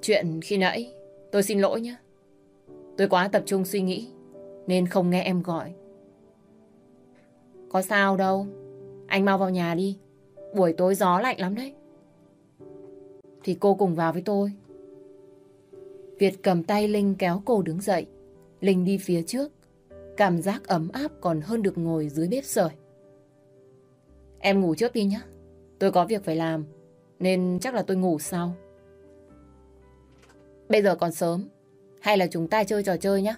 Chuyện khi nãy, tôi xin lỗi nhé. Tôi quá tập trung suy nghĩ, nên không nghe em gọi. Có sao đâu, anh mau vào nhà đi. Buổi tối gió lạnh lắm đấy. Thì cô cùng vào với tôi. Việt cầm tay Linh kéo cô đứng dậy. Linh đi phía trước. Cảm giác ấm áp còn hơn được ngồi dưới bếp sưởi. Em ngủ trước đi nhé. Tôi có việc phải làm. Nên chắc là tôi ngủ sau. Bây giờ còn sớm. Hay là chúng ta chơi trò chơi nhé.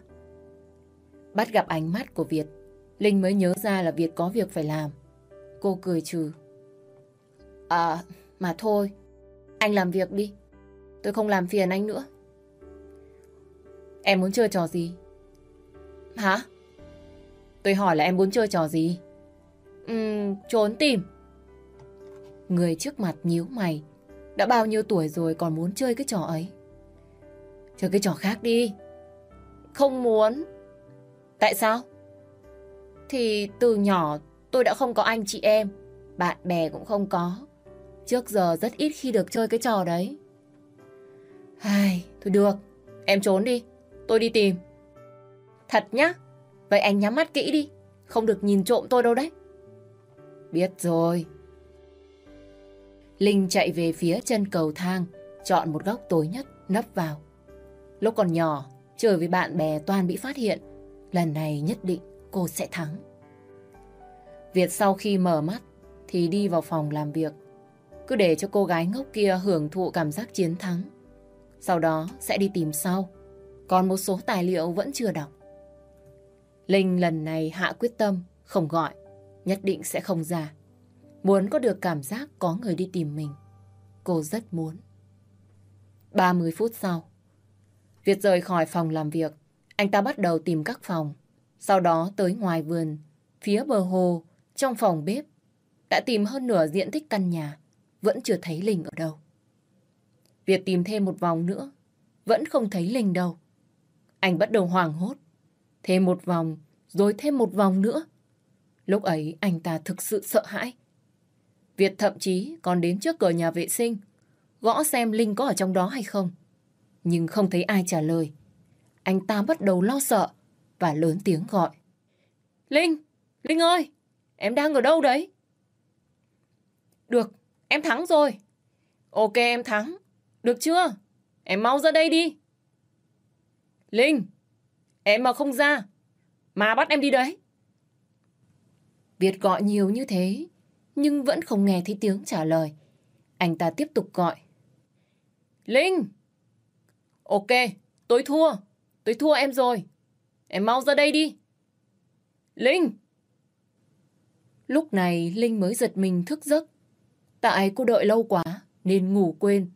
Bắt gặp ánh mắt của Việt. Linh mới nhớ ra là Việt có việc phải làm. Cô cười trừ. À, mà thôi. Anh làm việc đi. Tôi không làm phiền anh nữa. Em muốn chơi trò gì? Hả? Tôi hỏi là em muốn chơi trò gì? Ừm, trốn tìm. Người trước mặt nhíu mày. Đã bao nhiêu tuổi rồi còn muốn chơi cái trò ấy? Chơi cái trò khác đi. Không muốn. Tại sao? Thì từ nhỏ tôi đã không có anh chị em. Bạn bè cũng không có. Trước giờ rất ít khi được chơi cái trò đấy. Ai, thôi được. Em trốn đi. Tôi đi tìm. Thật nhá? Vậy anh nhắm mắt kỹ đi. Không được nhìn trộm tôi đâu đấy. Biết rồi. Linh chạy về phía chân cầu thang, chọn một góc tối nhất, nấp vào. Lúc còn nhỏ, chơi với bạn bè toàn bị phát hiện. Lần này nhất định cô sẽ thắng. Việt sau khi mở mắt thì đi vào phòng làm việc. Cứ để cho cô gái ngốc kia hưởng thụ cảm giác chiến thắng. Sau đó sẽ đi tìm sau. Còn một số tài liệu vẫn chưa đọc. Linh lần này hạ quyết tâm, không gọi, nhất định sẽ không ra. Muốn có được cảm giác có người đi tìm mình. Cô rất muốn. 30 phút sau, Việt rời khỏi phòng làm việc. Anh ta bắt đầu tìm các phòng. Sau đó tới ngoài vườn, phía bờ hồ, trong phòng bếp. Đã tìm hơn nửa diện tích căn nhà, vẫn chưa thấy Linh ở đâu. Việt tìm thêm một vòng nữa, vẫn không thấy Linh đâu. Anh bắt đầu hoảng hốt. Thêm một vòng, rồi thêm một vòng nữa. Lúc ấy anh ta thực sự sợ hãi. Việt thậm chí còn đến trước cửa nhà vệ sinh, gõ xem Linh có ở trong đó hay không. Nhưng không thấy ai trả lời. Anh ta bắt đầu lo sợ và lớn tiếng gọi. Linh! Linh ơi! Em đang ở đâu đấy? Được, em thắng rồi. Ok em thắng. Được chưa? Em mau ra đây đi. Linh, em mà không ra, mà bắt em đi đấy. Việt gọi nhiều như thế, nhưng vẫn không nghe thấy tiếng trả lời. Anh ta tiếp tục gọi. Linh! Ok, tôi thua. Tôi thua em rồi. Em mau ra đây đi. Linh! Lúc này Linh mới giật mình thức giấc. Tại cô đợi lâu quá nên ngủ quên.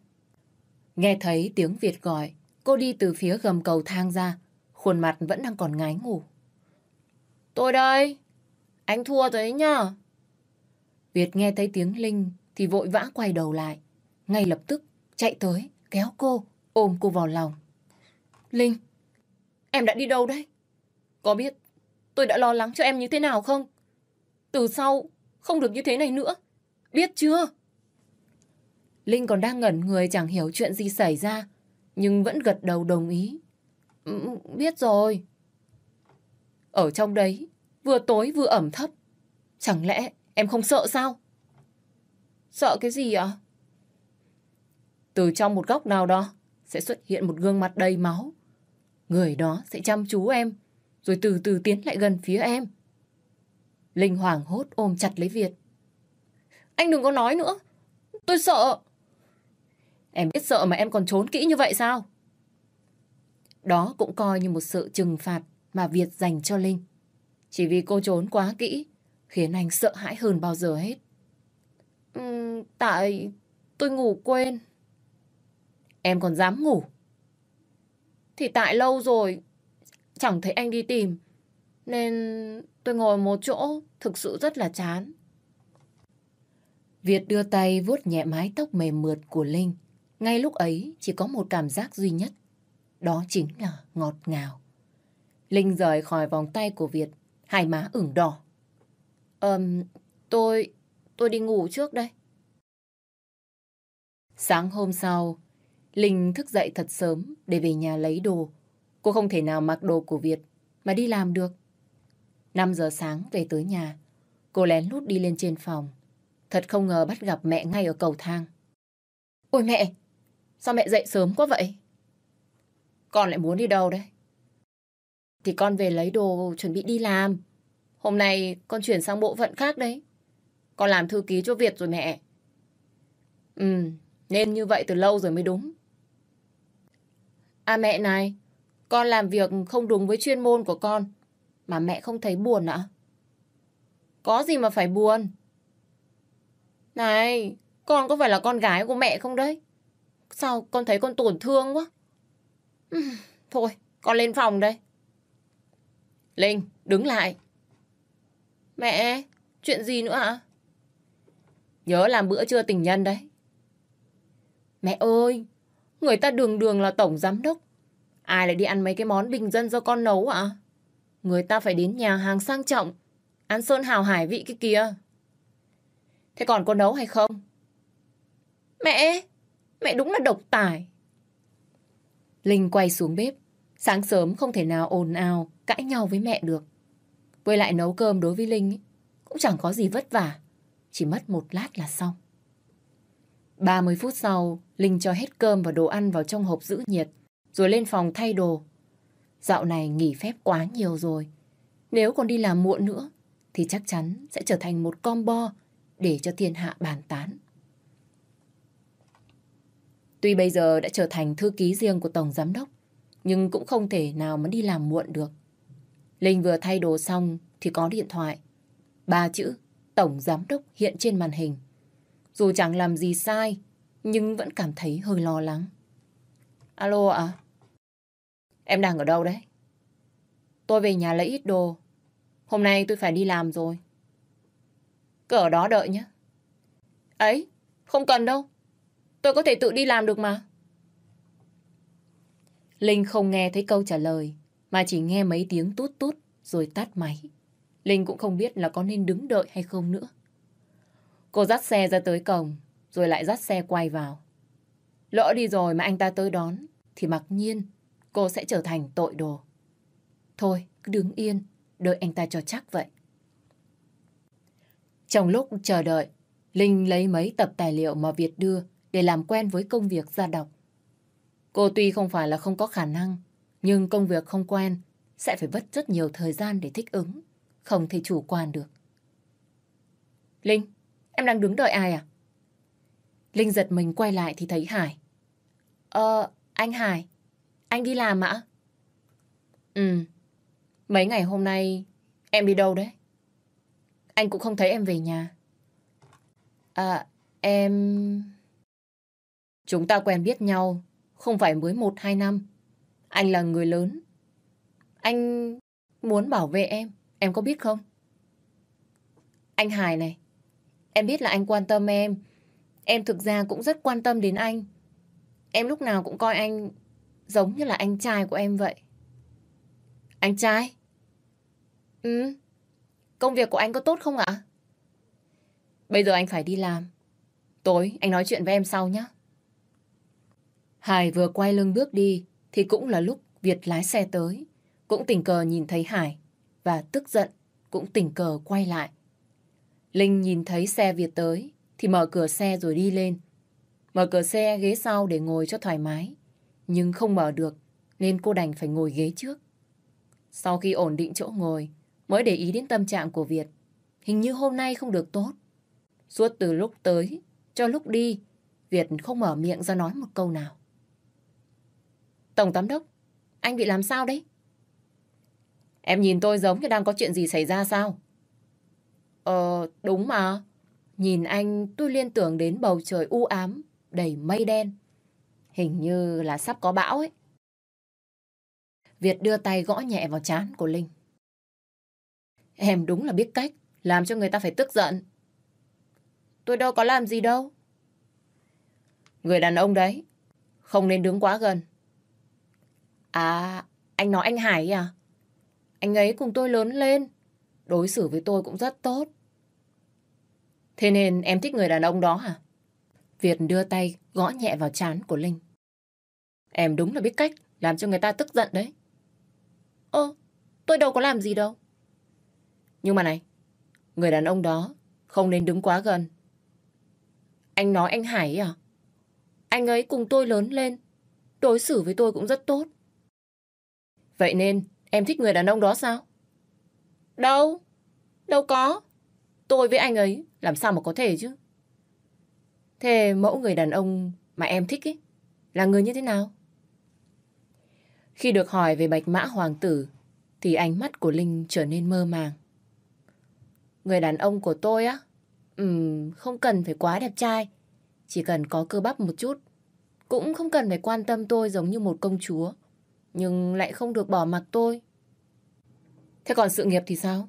Nghe thấy tiếng Việt gọi, cô đi từ phía gầm cầu thang ra, khuôn mặt vẫn đang còn ngái ngủ. Tôi đây, anh thua rồi đấy nhá. Việt nghe thấy tiếng Linh thì vội vã quay đầu lại. Ngay lập tức chạy tới, kéo cô, ôm cô vào lòng. Linh, em đã đi đâu đấy? Có biết tôi đã lo lắng cho em như thế nào không? Từ sau, không được như thế này nữa. Biết chưa? Linh còn đang ngẩn người chẳng hiểu chuyện gì xảy ra, nhưng vẫn gật đầu đồng ý. Ừ, biết rồi. Ở trong đấy, vừa tối vừa ẩm thấp. Chẳng lẽ em không sợ sao? Sợ cái gì ạ? Từ trong một góc nào đó sẽ xuất hiện một gương mặt đầy máu. Người đó sẽ chăm chú em, rồi từ từ tiến lại gần phía em. Linh hoàng hốt ôm chặt lấy Việt. Anh đừng có nói nữa. Tôi sợ. Em biết sợ mà em còn trốn kỹ như vậy sao? Đó cũng coi như một sự trừng phạt mà Việt dành cho Linh. Chỉ vì cô trốn quá kỹ, khiến anh sợ hãi hơn bao giờ hết. Uhm, tại tôi ngủ quên. Em còn dám ngủ? Thì tại lâu rồi, chẳng thấy anh đi tìm. Nên tôi ngồi một chỗ, thực sự rất là chán. Việt đưa tay vuốt nhẹ mái tóc mềm mượt của Linh. Ngay lúc ấy chỉ có một cảm giác duy nhất. Đó chính là ngọt ngào. Linh rời khỏi vòng tay của Việt, hai má ửng đỏ. Ờm, tôi, tôi đi ngủ trước đây. Sáng hôm sau, Linh thức dậy thật sớm để về nhà lấy đồ. Cô không thể nào mặc đồ của Việt mà đi làm được. 5 giờ sáng về tới nhà, cô lén lút đi lên trên phòng. Thật không ngờ bắt gặp mẹ ngay ở cầu thang. Ôi mẹ, sao mẹ dậy sớm quá vậy? Con lại muốn đi đâu đấy? Thì con về lấy đồ chuẩn bị đi làm. Hôm nay con chuyển sang bộ phận khác đấy. Con làm thư ký cho Việt rồi mẹ. Ừ, nên như vậy từ lâu rồi mới đúng. À mẹ này, con làm việc không đúng với chuyên môn của con. Mà mẹ không thấy buồn ạ? Có gì mà phải buồn? Này, con có phải là con gái của mẹ không đấy? Sao con thấy con tổn thương quá? Ừ, thôi, con lên phòng đây. Linh, đứng lại. Mẹ, chuyện gì nữa ạ? Nhớ làm bữa trưa tình nhân đấy. Mẹ ơi, người ta đường đường là tổng giám đốc. Ai lại đi ăn mấy cái món bình dân do con nấu ạ? Người ta phải đến nhà hàng sang trọng, ăn sơn hào hải vị cái kia. Thế còn con nấu hay không? Mẹ, mẹ đúng là độc tài. Linh quay xuống bếp. Sáng sớm không thể nào ồn ào, cãi nhau với mẹ được. Với lại nấu cơm đối với Linh cũng chẳng có gì vất vả. Chỉ mất một lát là xong. 30 phút sau, Linh cho hết cơm và đồ ăn vào trong hộp giữ nhiệt, rồi lên phòng thay đồ. Dạo này nghỉ phép quá nhiều rồi. Nếu còn đi làm muộn nữa, thì chắc chắn sẽ trở thành một combo để cho thiên hạ bàn tán. Tuy bây giờ đã trở thành thư ký riêng của Tổng Giám Đốc, nhưng cũng không thể nào mà đi làm muộn được. Linh vừa thay đồ xong thì có điện thoại. Ba chữ Tổng Giám Đốc hiện trên màn hình. Dù chẳng làm gì sai, nhưng vẫn cảm thấy hơi lo lắng. Alo ạ? Em đang ở đâu đấy? Tôi về nhà lấy ít đồ. Hôm nay tôi phải đi làm rồi. Cứ ở đó đợi nhé. Ấy, không cần đâu. Tôi có thể tự đi làm được mà. Linh không nghe thấy câu trả lời, mà chỉ nghe mấy tiếng tút tút rồi tắt máy. Linh cũng không biết là có nên đứng đợi hay không nữa. Cô dắt xe ra tới cổng, rồi lại dắt xe quay vào. Lỡ đi rồi mà anh ta tới đón, thì mặc nhiên cô sẽ trở thành tội đồ. Thôi, cứ đứng yên, đợi anh ta cho chắc vậy. Trong lúc chờ đợi, Linh lấy mấy tập tài liệu mà Việt đưa để làm quen với công việc ra đọc. Cô tuy không phải là không có khả năng, nhưng công việc không quen sẽ phải mất rất nhiều thời gian để thích ứng, không thể chủ quan được. Linh, em đang đứng đợi ai à? Linh giật mình quay lại thì thấy Hải. Ờ, anh Hải, anh đi làm ạ? Ừ, mấy ngày hôm nay em đi đâu đấy? Anh cũng không thấy em về nhà. À, em... Chúng ta quen biết nhau, không phải mới một hai năm. Anh là người lớn. Anh muốn bảo vệ em, em có biết không? Anh Hải này, em biết là anh quan tâm em. Em thực ra cũng rất quan tâm đến anh. Em lúc nào cũng coi anh giống như là anh trai của em vậy. Anh trai? Ừ. Công việc của anh có tốt không ạ? Bây giờ anh phải đi làm. Tối anh nói chuyện với em sau nhé. Hải vừa quay lưng bước đi thì cũng là lúc Việt lái xe tới. Cũng tình cờ nhìn thấy Hải và tức giận cũng tình cờ quay lại. Linh nhìn thấy xe Việt tới thì mở cửa xe rồi đi lên. Mở cửa xe ghế sau để ngồi cho thoải mái. Nhưng không mở được nên cô đành phải ngồi ghế trước. Sau khi ổn định chỗ ngồi, mới để ý đến tâm trạng của Việt. Hình như hôm nay không được tốt. Suốt từ lúc tới cho lúc đi, Việt không mở miệng ra nói một câu nào. Tổng Giám Đốc, anh bị làm sao đấy? Em nhìn tôi giống như đang có chuyện gì xảy ra sao? Ờ, đúng mà. Nhìn anh tôi liên tưởng đến bầu trời u ám, đầy mây đen. Hình như là sắp có bão ấy. Việt đưa tay gõ nhẹ vào chán của Linh. Em đúng là biết cách, làm cho người ta phải tức giận. Tôi đâu có làm gì đâu. Người đàn ông đấy, không nên đứng quá gần. À, anh nói anh Hải à? Anh ấy cùng tôi lớn lên, đối xử với tôi cũng rất tốt. Thế nên em thích người đàn ông đó hả? Việt đưa tay gõ nhẹ vào trán của Linh. Em đúng là biết cách làm cho người ta tức giận đấy. Ơ, tôi đâu có làm gì đâu. Nhưng mà này, người đàn ông đó không nên đứng quá gần. Anh nói anh Hải à? Anh ấy cùng tôi lớn lên, đối xử với tôi cũng rất tốt. Vậy nên em thích người đàn ông đó sao? Đâu, đâu có. Tôi với anh ấy làm sao mà có thể chứ? Thế mẫu người đàn ông mà em thích ấy là người như thế nào? Khi được hỏi về bạch mã hoàng tử thì ánh mắt của Linh trở nên mơ màng. Người đàn ông của tôi á, um, không cần phải quá đẹp trai, chỉ cần có cơ bắp một chút. Cũng không cần phải quan tâm tôi giống như một công chúa, nhưng lại không được bỏ mặc tôi. Thế còn sự nghiệp thì sao?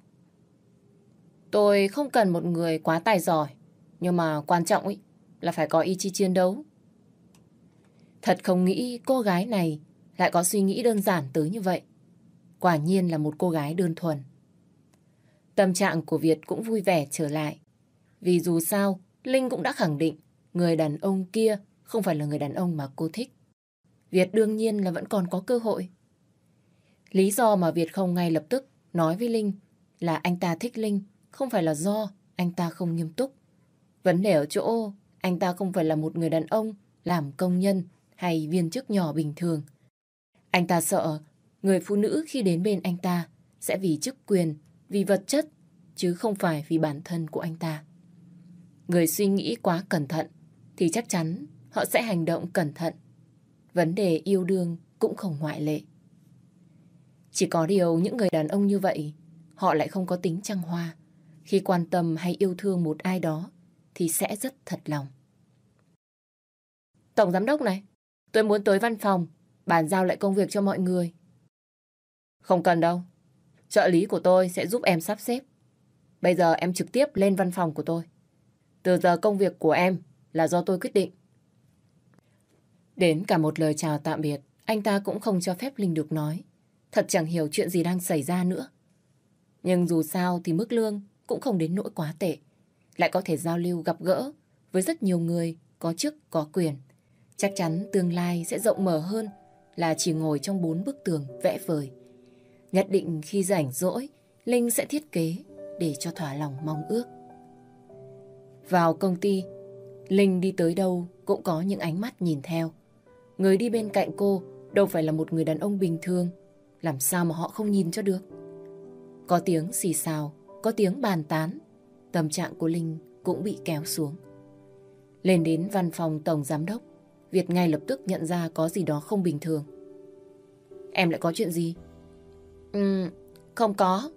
Tôi không cần một người quá tài giỏi, nhưng mà quan trọng ấy là phải có ý chí chiến đấu. Thật không nghĩ cô gái này lại có suy nghĩ đơn giản tới như vậy. Quả nhiên là một cô gái đơn thuần. Tâm trạng của Việt cũng vui vẻ trở lại. Vì dù sao, Linh cũng đã khẳng định người đàn ông kia không phải là người đàn ông mà cô thích. Việt đương nhiên là vẫn còn có cơ hội. Lý do mà Việt không ngay lập tức nói với Linh là anh ta thích Linh không phải là do anh ta không nghiêm túc. Vấn đề ở chỗ anh ta không phải là một người đàn ông làm công nhân hay viên chức nhỏ bình thường. Anh ta sợ người phụ nữ khi đến bên anh ta sẽ vì chức quyền, vì vật chất, chứ không phải vì bản thân của anh ta. Người suy nghĩ quá cẩn thận thì chắc chắn họ sẽ hành động cẩn thận. Vấn đề yêu đương cũng không ngoại lệ. Chỉ có điều những người đàn ông như vậy, họ lại không có tính trăng hoa. Khi quan tâm hay yêu thương một ai đó, thì sẽ rất thật lòng. Tổng giám đốc này, tôi muốn tới văn phòng, bàn giao lại công việc cho mọi người. Không cần đâu. Trợ lý của tôi sẽ giúp em sắp xếp. Bây giờ em trực tiếp lên văn phòng của tôi. Từ giờ công việc của em là do tôi quyết định. Đến cả một lời chào tạm biệt, anh ta cũng không cho phép Linh được nói. Thật chẳng hiểu chuyện gì đang xảy ra nữa. Nhưng dù sao thì mức lương cũng không đến nỗi quá tệ. Lại có thể giao lưu gặp gỡ với rất nhiều người có chức có quyền. Chắc chắn tương lai sẽ rộng mở hơn là chỉ ngồi trong bốn bức tường vẽ vời. Nhất định khi rảnh rỗi, Linh sẽ thiết kế để cho thỏa lòng mong ước. Vào công ty, Linh đi tới đâu cũng có những ánh mắt nhìn theo. Người đi bên cạnh cô đâu phải là một người đàn ông bình thường. Làm sao mà họ không nhìn cho được? Có tiếng xì xào, có tiếng bàn tán. Tâm trạng của Linh cũng bị kéo xuống. Lên đến văn phòng tổng giám đốc, Việt ngay lập tức nhận ra có gì đó không bình thường. Em lại có chuyện gì? Ừ, không có.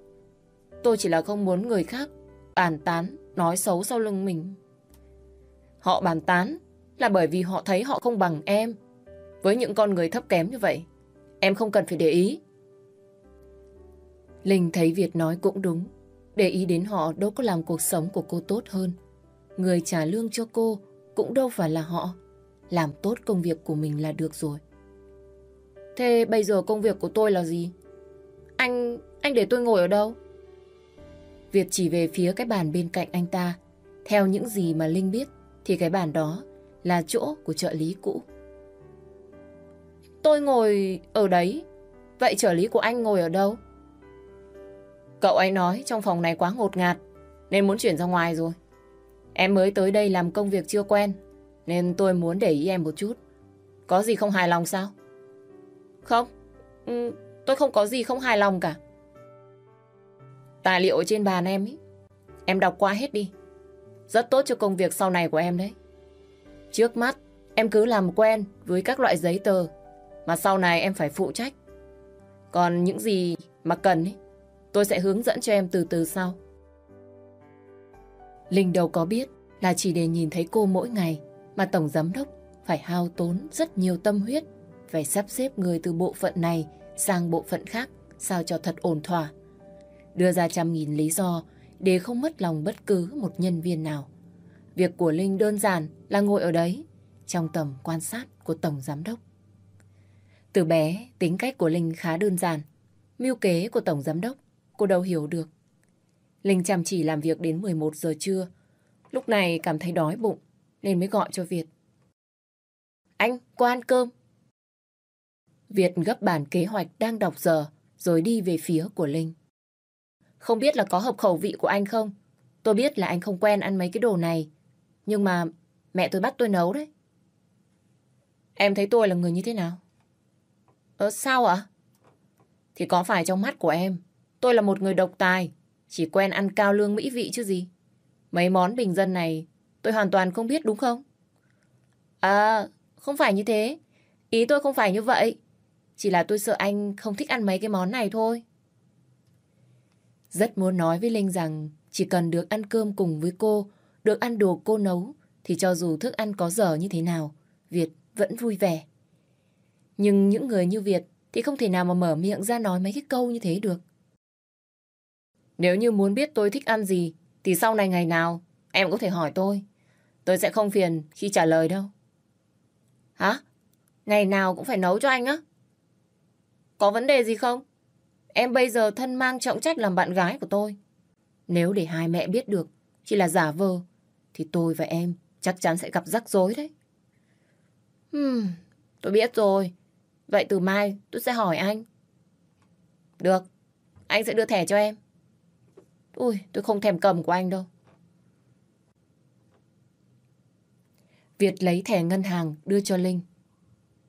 Tôi chỉ là không muốn người khác bàn tán, nói xấu sau lưng mình. Họ bàn tán là bởi vì họ thấy họ không bằng em. Với những con người thấp kém như vậy, em không cần phải để ý. Linh thấy Việt nói cũng đúng. Để ý đến họ đâu có làm cuộc sống của cô tốt hơn. Người trả lương cho cô cũng đâu phải là họ. Làm tốt công việc của mình là được rồi. Thế bây giờ công việc của tôi là gì? Anh... anh để tôi ngồi ở đâu? Việt chỉ về phía cái bàn bên cạnh anh ta. Theo những gì mà Linh biết, thì cái bàn đó là chỗ của trợ lý cũ. Tôi ngồi ở đấy. Vậy trợ lý của anh ngồi ở đâu? Cậu ấy nói trong phòng này quá ngột ngạt, nên muốn chuyển ra ngoài rồi. Em mới tới đây làm công việc chưa quen, nên tôi muốn để ý em một chút. Có gì không hài lòng sao? Không, ừ, tôi không có gì không hài lòng cả. Tài liệu trên bàn em ý, em đọc qua hết đi. Rất tốt cho công việc sau này của em đấy. Trước mắt, em cứ làm quen với các loại giấy tờ mà sau này em phải phụ trách. Còn những gì mà cần ấy, tôi sẽ hướng dẫn cho em từ từ sau. Linh đâu có biết là chỉ để nhìn thấy cô mỗi ngày mà Tổng Giám Đốc phải hao tốn rất nhiều tâm huyết phải sắp xếp người từ bộ phận này sang bộ phận khác sao cho thật ổn thỏa. Đưa ra trăm nghìn lý do để không mất lòng bất cứ một nhân viên nào. Việc của Linh đơn giản là ngồi ở đấy, trong tầm quan sát của Tổng Giám Đốc. Từ bé, tính cách của Linh khá đơn giản. Mưu kế của Tổng Giám Đốc, cô đâu hiểu được. Linh chăm chỉ làm việc đến 11 giờ trưa. Lúc này cảm thấy đói bụng, nên mới gọi cho Việt. Anh, qua ăn cơm. Việt gấp bản kế hoạch đang đọc giờ, rồi đi về phía của Linh. Không biết là có hợp khẩu vị của anh không? Tôi biết là anh không quen ăn mấy cái đồ này. Nhưng mà mẹ tôi bắt tôi nấu đấy. Em thấy tôi là người như thế nào? Ờ sao ạ? Thì có phải trong mắt của em, tôi là một người độc tài, chỉ quen ăn cao lương mỹ vị chứ gì. Mấy món bình dân này tôi hoàn toàn không biết đúng không? À, không phải như thế. Ý tôi không phải như vậy. Chỉ là tôi sợ anh không thích ăn mấy cái món này thôi. Rất muốn nói với Linh rằng chỉ cần được ăn cơm cùng với cô, được ăn đồ cô nấu, thì cho dù thức ăn có dở như thế nào, Việt vẫn vui vẻ. Nhưng những người như Việt thì không thể nào mà mở miệng ra nói mấy cái câu như thế được. Nếu như muốn biết tôi thích ăn gì, thì sau này ngày nào em có thể hỏi tôi. Tôi sẽ không phiền khi trả lời đâu. Hả? Ngày nào cũng phải nấu cho anh á? Có vấn đề gì không? Em bây giờ thân mang trọng trách làm bạn gái của tôi. Nếu để hai mẹ biết được chỉ là giả vờ, thì tôi và em chắc chắn sẽ gặp rắc rối đấy. Hmm, tôi biết rồi. Vậy từ mai tôi sẽ hỏi anh. Được, anh sẽ đưa thẻ cho em. Ui, tôi không thèm cầm của anh đâu. Việt lấy thẻ ngân hàng đưa cho Linh.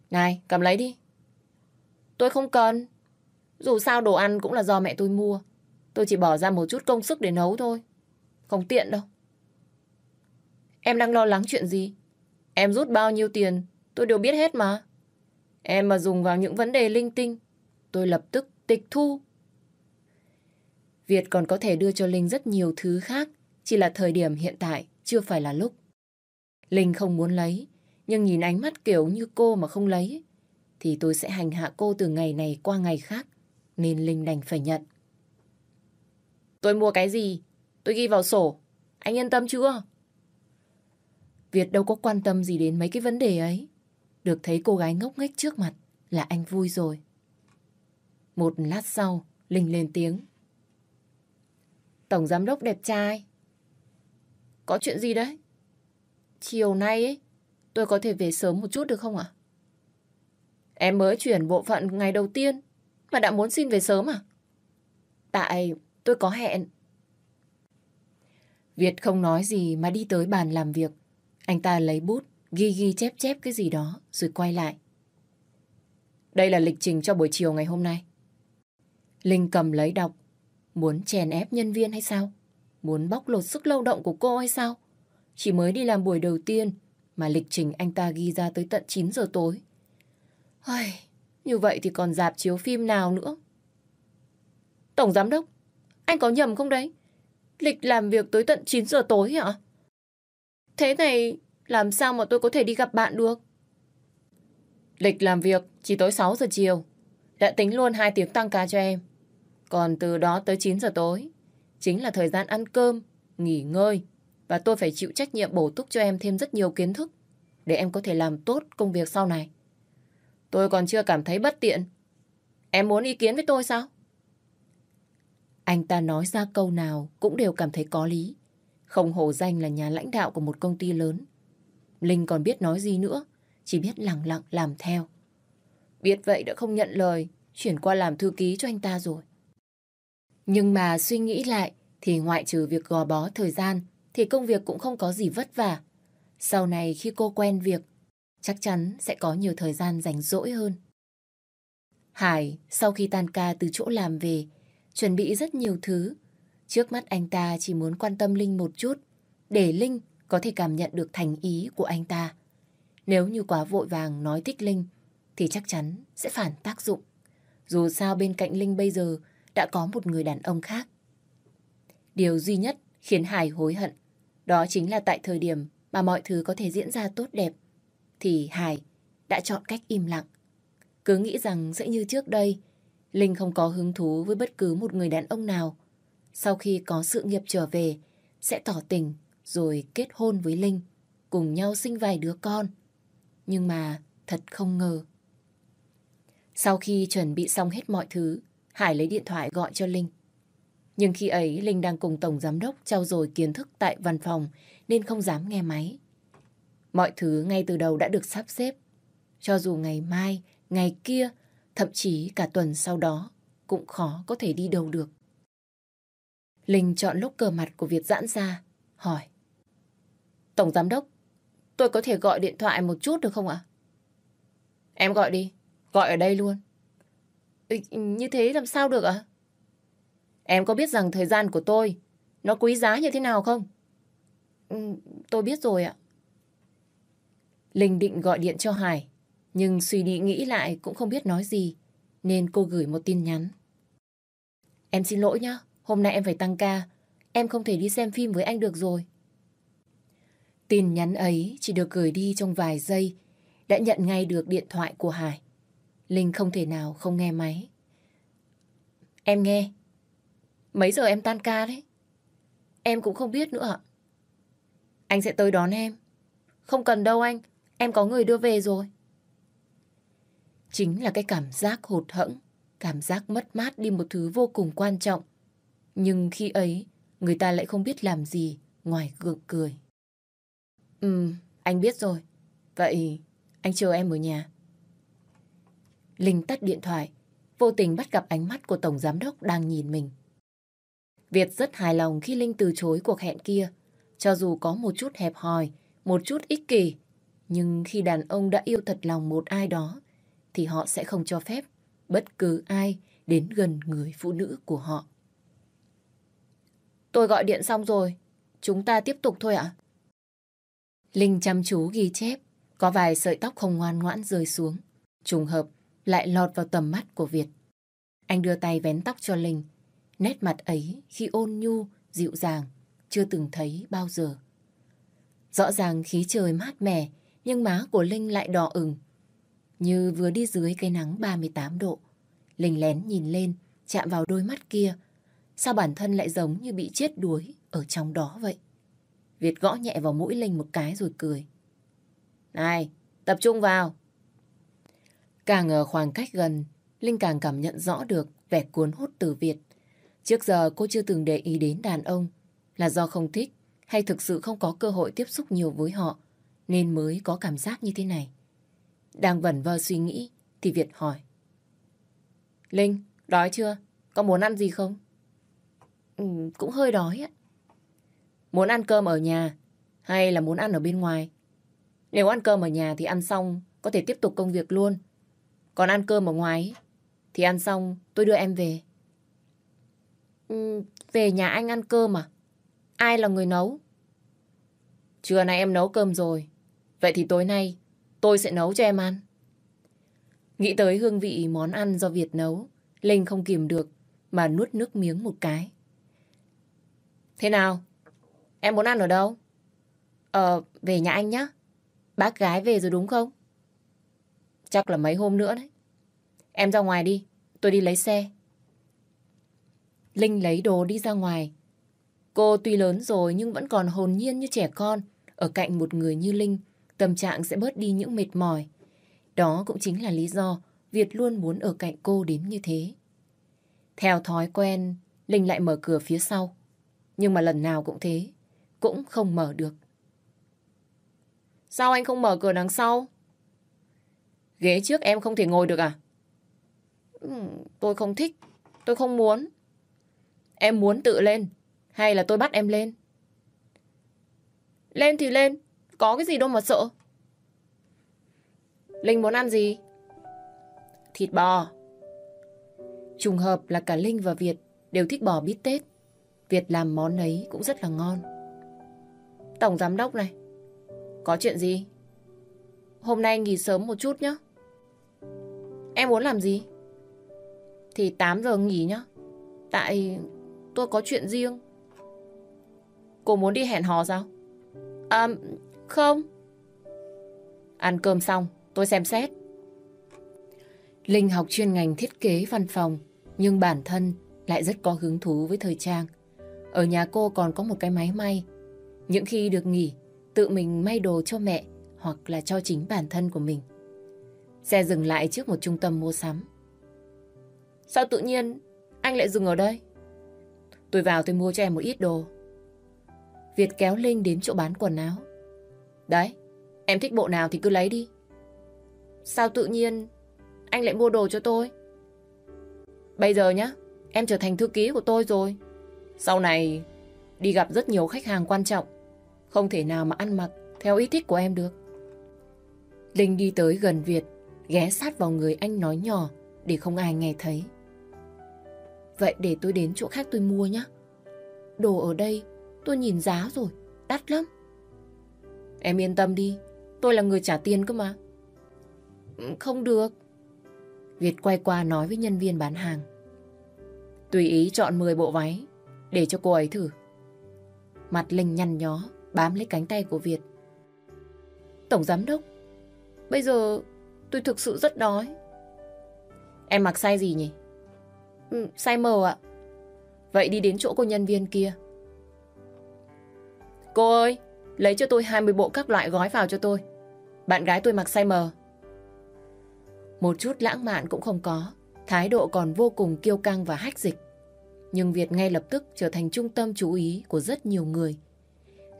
Này, cầm lấy đi. Tôi không cần. Dù sao đồ ăn cũng là do mẹ tôi mua. Tôi chỉ bỏ ra một chút công sức để nấu thôi. Không tiện đâu. Em đang lo lắng chuyện gì? Em rút bao nhiêu tiền, tôi đều biết hết mà. Em mà dùng vào những vấn đề linh tinh, tôi lập tức tịch thu. Việt còn có thể đưa cho Linh rất nhiều thứ khác, chỉ là thời điểm hiện tại chưa phải là lúc. Linh không muốn lấy, nhưng nhìn ánh mắt kiểu như cô mà không lấy, thì tôi sẽ hành hạ cô từ ngày này qua ngày khác, nên Linh đành phải nhận. Tôi mua cái gì? Tôi ghi vào sổ. Anh yên tâm chưa? Việt đâu có quan tâm gì đến mấy cái vấn đề ấy. Được thấy cô gái ngốc nghếch trước mặt là anh vui rồi. Một lát sau, Linh lên tiếng. Tổng giám đốc đẹp trai. Có chuyện gì đấy? Chiều nay ấy, tôi có thể về sớm một chút được không ạ? Em mới chuyển bộ phận ngày đầu tiên mà đã muốn xin về sớm à? Tại tôi có hẹn. Việt không nói gì mà đi tới bàn làm việc. Anh ta lấy bút, ghi ghi chép chép cái gì đó, rồi quay lại. Đây là lịch trình cho buổi chiều ngày hôm nay. Linh cầm lấy đọc. Muốn chèn ép nhân viên hay sao? Muốn bóc lột sức lao động của cô hay sao? Chỉ mới đi làm buổi đầu tiên mà lịch trình anh ta ghi ra tới tận 9 giờ tối. Ai, như vậy thì còn dạp chiếu phim nào nữa? Tổng giám đốc, anh có nhầm không đấy? Lịch làm việc tới tận 9 giờ tối hả? Thế này làm sao mà tôi có thể đi gặp bạn được? Lịch làm việc chỉ tối 6 giờ chiều. Đã tính luôn 2 tiếng tăng ca cho em. Còn từ đó tới 9 giờ tối chính là thời gian ăn cơm, nghỉ ngơi và tôi phải chịu trách nhiệm bổ túc cho em thêm rất nhiều kiến thức để em có thể làm tốt công việc sau này. Tôi còn chưa cảm thấy bất tiện. Em muốn ý kiến với tôi sao? Anh ta nói ra câu nào cũng đều cảm thấy có lý. Không hổ danh là nhà lãnh đạo của một công ty lớn. Linh còn biết nói gì nữa, chỉ biết lặng lặng làm theo. Biết vậy đã không nhận lời, chuyển qua làm thư ký cho anh ta rồi. Nhưng mà suy nghĩ lại thì ngoại trừ việc gò bó thời gian thì công việc cũng không có gì vất vả. Sau này khi cô quen việc, chắc chắn sẽ có nhiều thời gian rảnh rỗi hơn. Hải sau khi tan ca từ chỗ làm về, chuẩn bị rất nhiều thứ. Trước mắt anh ta chỉ muốn quan tâm Linh một chút, để Linh có thể cảm nhận được thành ý của anh ta. Nếu như quá vội vàng nói thích Linh, thì chắc chắn sẽ phản tác dụng. Dù sao bên cạnh Linh bây giờ đã có một người đàn ông khác. Điều duy nhất khiến Hải hối hận, đó chính là tại thời điểm mà mọi thứ có thể diễn ra tốt đẹp, thì Hải đã chọn cách im lặng. Cứ nghĩ rằng sẽ như trước đây, Linh không có hứng thú với bất cứ một người đàn ông nào. Sau khi có sự nghiệp trở về, sẽ tỏ tình rồi kết hôn với Linh, cùng nhau sinh vài đứa con. Nhưng mà thật không ngờ. Sau khi chuẩn bị xong hết mọi thứ, Hải lấy điện thoại gọi cho Linh. Nhưng khi ấy Linh đang cùng Tổng Giám đốc trao dồi kiến thức tại văn phòng nên không dám nghe máy. Mọi thứ ngay từ đầu đã được sắp xếp. Cho dù ngày mai, ngày kia, thậm chí cả tuần sau đó cũng khó có thể đi đâu được. Linh chọn lúc cờ mặt của Việt giãn ra, hỏi. Tổng Giám đốc, tôi có thể gọi điện thoại một chút được không ạ? Em gọi đi, gọi ở đây luôn. Ừ, như thế làm sao được ạ? Em có biết rằng thời gian của tôi nó quý giá như thế nào không? Ừ, tôi biết rồi ạ. Linh định gọi điện cho Hải, nhưng suy đi nghĩ lại cũng không biết nói gì, nên cô gửi một tin nhắn. Em xin lỗi nhá, hôm nay em phải tăng ca, em không thể đi xem phim với anh được rồi. Tin nhắn ấy chỉ được gửi đi trong vài giây, đã nhận ngay được điện thoại của Hải. Linh không thể nào không nghe máy. Em nghe. Mấy giờ em tan ca đấy? Em cũng không biết nữa ạ. Anh sẽ tới đón em. Không cần đâu anh, em có người đưa về rồi. Chính là cái cảm giác hụt hẫng, cảm giác mất mát đi một thứ vô cùng quan trọng. Nhưng khi ấy, người ta lại không biết làm gì ngoài gượng cười. Ừ, anh biết rồi. Vậy anh chờ em ở nhà. Linh tắt điện thoại, vô tình bắt gặp ánh mắt của Tổng Giám Đốc đang nhìn mình. Việt rất hài lòng khi Linh từ chối cuộc hẹn kia. Cho dù có một chút hẹp hòi, một chút ích kỷ, nhưng khi đàn ông đã yêu thật lòng một ai đó, thì họ sẽ không cho phép bất cứ ai đến gần người phụ nữ của họ. Tôi gọi điện xong rồi, chúng ta tiếp tục thôi ạ. Linh chăm chú ghi chép, có vài sợi tóc không ngoan ngoãn rơi xuống. Trùng hợp, lại lọt vào tầm mắt của Việt. Anh đưa tay vén tóc cho Linh. Nét mặt ấy khi ôn nhu, dịu dàng, chưa từng thấy bao giờ. Rõ ràng khí trời mát mẻ, nhưng má của Linh lại đỏ ửng. Như vừa đi dưới cái nắng 38 độ. Linh lén nhìn lên, chạm vào đôi mắt kia. Sao bản thân lại giống như bị chết đuối ở trong đó vậy? Việt gõ nhẹ vào mũi Linh một cái rồi cười. Này, tập trung vào. Càng ở khoảng cách gần, Linh càng cảm nhận rõ được vẻ cuốn hút từ Việt. Trước giờ cô chưa từng để ý đến đàn ông là do không thích hay thực sự không có cơ hội tiếp xúc nhiều với họ nên mới có cảm giác như thế này. Đang vẩn vơ suy nghĩ thì Việt hỏi. Linh, đói chưa? Có muốn ăn gì không? Ừ, cũng hơi đói ạ. Muốn ăn cơm ở nhà hay là muốn ăn ở bên ngoài Nếu ăn cơm ở nhà thì ăn xong có thể tiếp tục công việc luôn. Còn ăn cơm ở ngoài thì ăn xong tôi đưa em về. Ừ, về nhà anh ăn cơm à? Ai là người nấu? Trưa nay em nấu cơm rồi. Vậy thì tối nay tôi sẽ nấu cho em ăn. Nghĩ tới hương vị món ăn do Việt nấu, Linh không kìm được mà nuốt nước miếng một cái. Thế nào? Em muốn ăn ở đâu? Ờ, về nhà anh nhá. Bác gái về rồi đúng không? Chắc là mấy hôm nữa đấy. Em ra ngoài đi, tôi đi lấy xe. Linh lấy đồ đi ra ngoài. Cô tuy lớn rồi nhưng vẫn còn hồn nhiên như trẻ con. Ở cạnh một người như Linh, tâm trạng sẽ bớt đi những mệt mỏi. Đó cũng chính là lý do Việt luôn muốn ở cạnh cô đến như thế. Theo thói quen, Linh lại mở cửa phía sau. Nhưng mà lần nào cũng thế, cũng không mở được. Sao anh không mở cửa đằng sau? Ghế trước em không thể ngồi được à? Ừ, tôi không thích, tôi không muốn. Em muốn tự lên, hay là tôi bắt em lên? Lên thì lên, có cái gì đâu mà sợ. Linh muốn ăn gì? Thịt bò. Trùng hợp là cả Linh và Việt đều thích bò bít tết. Việt làm món ấy cũng rất là ngon. Tổng giám đốc này, có chuyện gì? Hôm nay nghỉ sớm một chút nhé. Em muốn làm gì? Thì 8 giờ nghỉ nhá. Tại tôi có chuyện riêng. Cô muốn đi hẹn hò sao? À, không. Ăn cơm xong, tôi xem xét. Linh học chuyên ngành thiết kế văn phòng, nhưng bản thân lại rất có hứng thú với thời trang. Ở nhà cô còn có một cái máy may. Những khi được nghỉ, tự mình may đồ cho mẹ hoặc là cho chính bản thân của mình. Xe dừng lại trước một trung tâm mua sắm. Sao tự nhiên anh lại dừng ở đây? Tôi vào tôi mua cho em một ít đồ. Việt kéo Linh đến chỗ bán quần áo. Đấy, em thích bộ nào thì cứ lấy đi. Sao tự nhiên anh lại mua đồ cho tôi? Bây giờ nhá, em trở thành thư ký của tôi rồi. Sau này đi gặp rất nhiều khách hàng quan trọng. Không thể nào mà ăn mặc theo ý thích của em được. Linh đi tới gần Việt, ghé sát vào người anh nói nhỏ để không ai nghe thấy. Vậy để tôi đến chỗ khác tôi mua nhé. Đồ ở đây tôi nhìn giá rồi, đắt lắm. Em yên tâm đi, tôi là người trả tiền cơ mà. Ừ, không được. Việt quay qua nói với nhân viên bán hàng. Tùy ý chọn 10 bộ váy để cho cô ấy thử. Mặt Linh nhăn nhó, bám lấy cánh tay của Việt. Tổng giám đốc, bây giờ tôi thực sự rất đói. Em mặc size gì nhỉ? Ừ, size M ạ. Vậy đi đến chỗ cô nhân viên kia. Cô ơi, lấy cho tôi 20 bộ các loại gói vào cho tôi. Bạn gái tôi mặc size M. Một chút lãng mạn cũng không có, thái độ còn vô cùng kiêu căng và hách dịch. Nhưng Việt ngay lập tức trở thành trung tâm chú ý của rất nhiều người.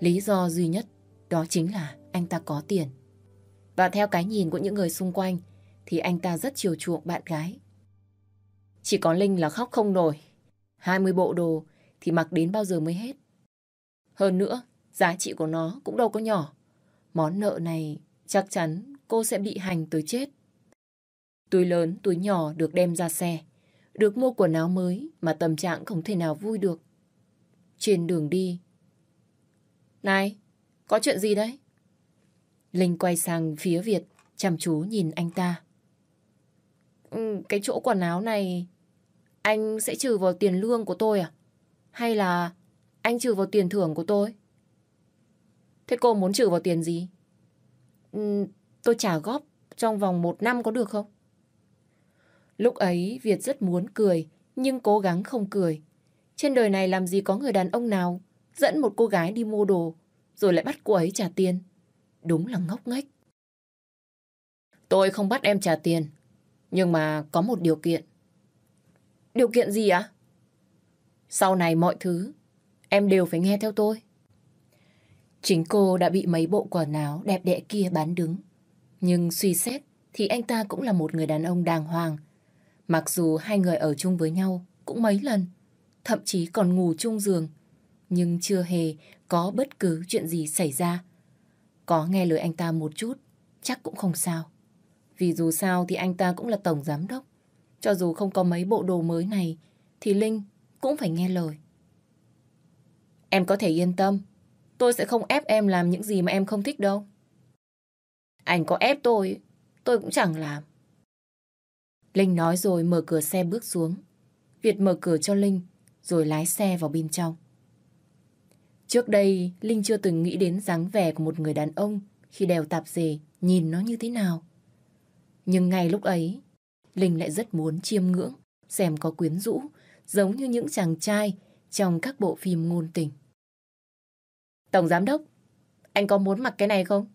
Lý do duy nhất đó chính là anh ta có tiền. Và theo cái nhìn của những người xung quanh thì anh ta rất chiều chuộng bạn gái. Chỉ có Linh là khóc không nổi. 20 bộ đồ thì mặc đến bao giờ mới hết. Hơn nữa, giá trị của nó cũng đâu có nhỏ. Món nợ này chắc chắn cô sẽ bị hành tới chết. Túi lớn, túi nhỏ được đem ra xe. Được mua quần áo mới mà tâm trạng không thể nào vui được. Trên đường đi. Này, có chuyện gì đấy? Linh quay sang phía Việt, chăm chú nhìn anh ta. Ừ, cái chỗ quần áo này, anh sẽ trừ vào tiền lương của tôi à? Hay là anh trừ vào tiền thưởng của tôi? Thế cô muốn trừ vào tiền gì? Ừ, tôi trả góp trong vòng một năm có được không? Lúc ấy Việt rất muốn cười, nhưng cố gắng không cười. Trên đời này làm gì có người đàn ông nào dẫn một cô gái đi mua đồ, rồi lại bắt cô ấy trả tiền. Đúng là ngốc nghếch. Tôi không bắt em trả tiền, nhưng mà có một điều kiện. Điều kiện gì ạ? Sau này mọi thứ, em đều phải nghe theo tôi. Chính cô đã bị mấy bộ quần áo đẹp đẽ kia bán đứng. Nhưng suy xét thì anh ta cũng là một người đàn ông đàng hoàng, Mặc dù hai người ở chung với nhau cũng mấy lần, thậm chí còn ngủ chung giường, nhưng chưa hề có bất cứ chuyện gì xảy ra. có nghe lời anh ta một chút, chắc cũng không sao. Vì dù sao thì anh ta cũng là tổng giám đốc. Cho dù không có mấy bộ đồ mới này, thì Linh cũng phải nghe lời. Em có thể yên tâm, tôi sẽ không ép em làm những gì mà em không thích đâu. Anh có ép tôi, tôi cũng chẳng làm. Linh nói rồi mở cửa xe bước xuống. Việt mở cửa cho Linh, rồi lái xe vào bên trong. Trước đây, Linh chưa từng nghĩ đến dáng vẻ của một người đàn ông khi đeo tạp dề, nhìn nó như thế nào. Nhưng ngay lúc ấy, Linh lại rất muốn chiêm ngưỡng, xem có quyến rũ, giống như những chàng trai trong các bộ phim ngôn tình. Tổng giám đốc, anh có muốn mặc cái này không?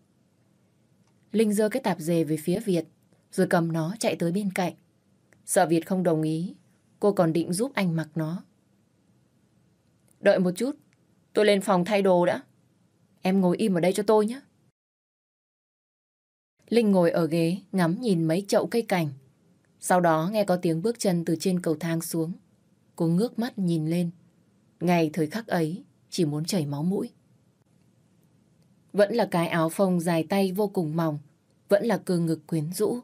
Linh giơ cái tạp dề về phía Việt, rồi cầm nó chạy tới bên cạnh. Sợ Việt không đồng ý, cô còn định giúp anh mặc nó. Đợi một chút, tôi lên phòng thay đồ đã. Em ngồi im ở đây cho tôi nhé. Linh ngồi ở ghế, ngắm nhìn mấy chậu cây cảnh. Sau đó nghe có tiếng bước chân từ trên cầu thang xuống. Cô ngước mắt nhìn lên. Ngày thời khắc ấy, chỉ muốn chảy máu mũi. Vẫn là cái áo phông dài tay vô cùng mỏng, vẫn là cơ ngực quyến rũ.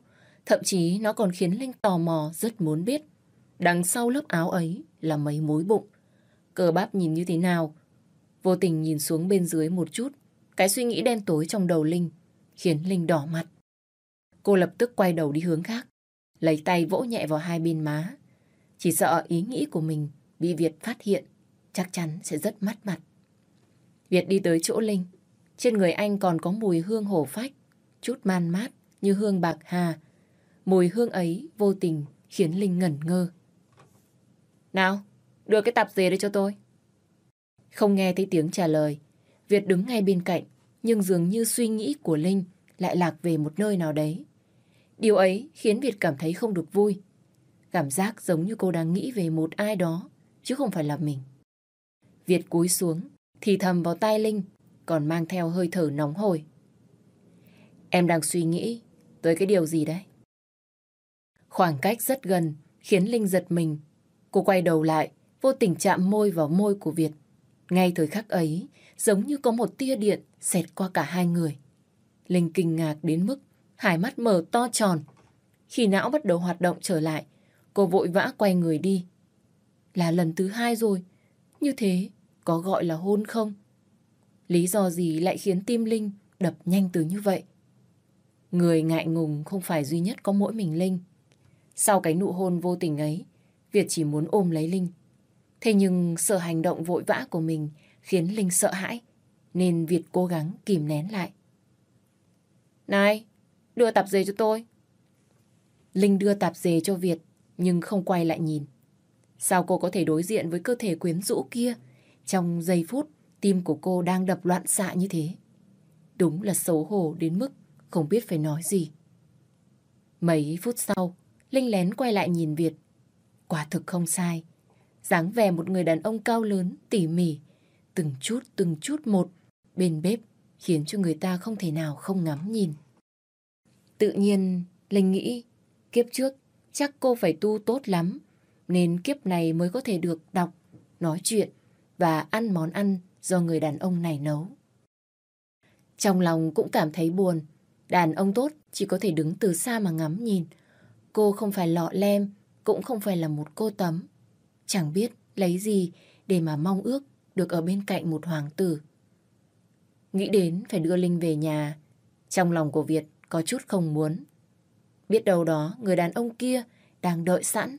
Thậm chí nó còn khiến Linh tò mò rất muốn biết. Đằng sau lớp áo ấy là mấy mối bụng. cờ bắp nhìn như thế nào? Vô tình nhìn xuống bên dưới một chút. Cái suy nghĩ đen tối trong đầu Linh khiến Linh đỏ mặt. Cô lập tức quay đầu đi hướng khác. Lấy tay vỗ nhẹ vào hai bên má. Chỉ sợ ý nghĩ của mình bị Việt phát hiện. Chắc chắn sẽ rất mất mặt. Việt đi tới chỗ Linh. Trên người anh còn có mùi hương hổ phách. Chút man mát như hương bạc hà. Mùi hương ấy vô tình khiến Linh ngẩn ngơ. Nào, đưa cái tạp dề đây cho tôi. Không nghe thấy tiếng trả lời, Việt đứng ngay bên cạnh, nhưng dường như suy nghĩ của Linh lại lạc về một nơi nào đấy. Điều ấy khiến Việt cảm thấy không được vui. Cảm giác giống như cô đang nghĩ về một ai đó, chứ không phải là mình. Việt cúi xuống, thì thầm vào tai Linh, còn mang theo hơi thở nóng hổi. Em đang suy nghĩ tới cái điều gì đấy? Khoảng cách rất gần, khiến Linh giật mình. Cô quay đầu lại, vô tình chạm môi vào môi của Việt. Ngay thời khắc ấy, giống như có một tia điện xẹt qua cả hai người. Linh kinh ngạc đến mức hai mắt mở to tròn. Khi não bắt đầu hoạt động trở lại, cô vội vã quay người đi. Là lần thứ hai rồi, như thế có gọi là hôn không? Lý do gì lại khiến tim Linh đập nhanh từ như vậy? Người ngại ngùng không phải duy nhất có mỗi mình Linh. Sau cái nụ hôn vô tình ấy, Việt chỉ muốn ôm lấy Linh. Thế nhưng sợ hành động vội vã của mình khiến Linh sợ hãi, nên Việt cố gắng kìm nén lại. Này, đưa tạp dề cho tôi. Linh đưa tạp dề cho Việt, nhưng không quay lại nhìn. Sao cô có thể đối diện với cơ thể quyến rũ kia trong giây phút tim của cô đang đập loạn xạ như thế? Đúng là xấu hổ đến mức không biết phải nói gì. Mấy phút sau, Linh lén quay lại nhìn Việt. Quả thực không sai dáng vẻ một người đàn ông cao lớn, tỉ mỉ, từng chút từng chút một bên bếp khiến cho người ta không thể nào không ngắm nhìn. Tự nhiên, Linh nghĩ kiếp trước chắc cô phải tu tốt lắm nên kiếp này mới có thể được đọc, nói chuyện và ăn món ăn do người đàn ông này nấu. Trong lòng cũng cảm thấy buồn, đàn ông tốt chỉ có thể đứng từ xa mà ngắm nhìn, Cô không phải lọ lem, cũng không phải là một cô tấm. Chẳng biết lấy gì để mà mong ước được ở bên cạnh một hoàng tử. Nghĩ đến phải đưa Linh về nhà, trong lòng của Việt có chút không muốn. Biết đâu đó người đàn ông kia đang đợi sẵn.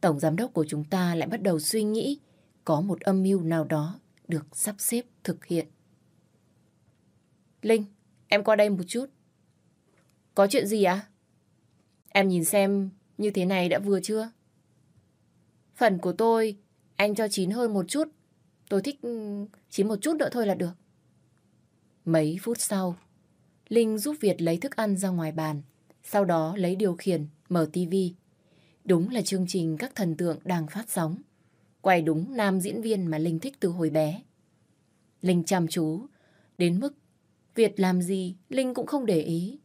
Tổng giám đốc của chúng ta lại bắt đầu suy nghĩ có một âm mưu nào đó được sắp xếp thực hiện. Linh, em qua đây một chút. Có chuyện gì ạ? À? Em nhìn xem như thế này đã vừa chưa? Phần của tôi, anh cho chín hơn một chút. Tôi thích ừ, chín một chút nữa thôi là được. Mấy phút sau, Linh giúp Việt lấy thức ăn ra ngoài bàn. Sau đó lấy điều khiển, mở tivi. Đúng là chương trình các thần tượng đang phát sóng. Quay đúng nam diễn viên mà Linh thích từ hồi bé. Linh chăm chú, đến mức Việt làm gì Linh cũng không để ý.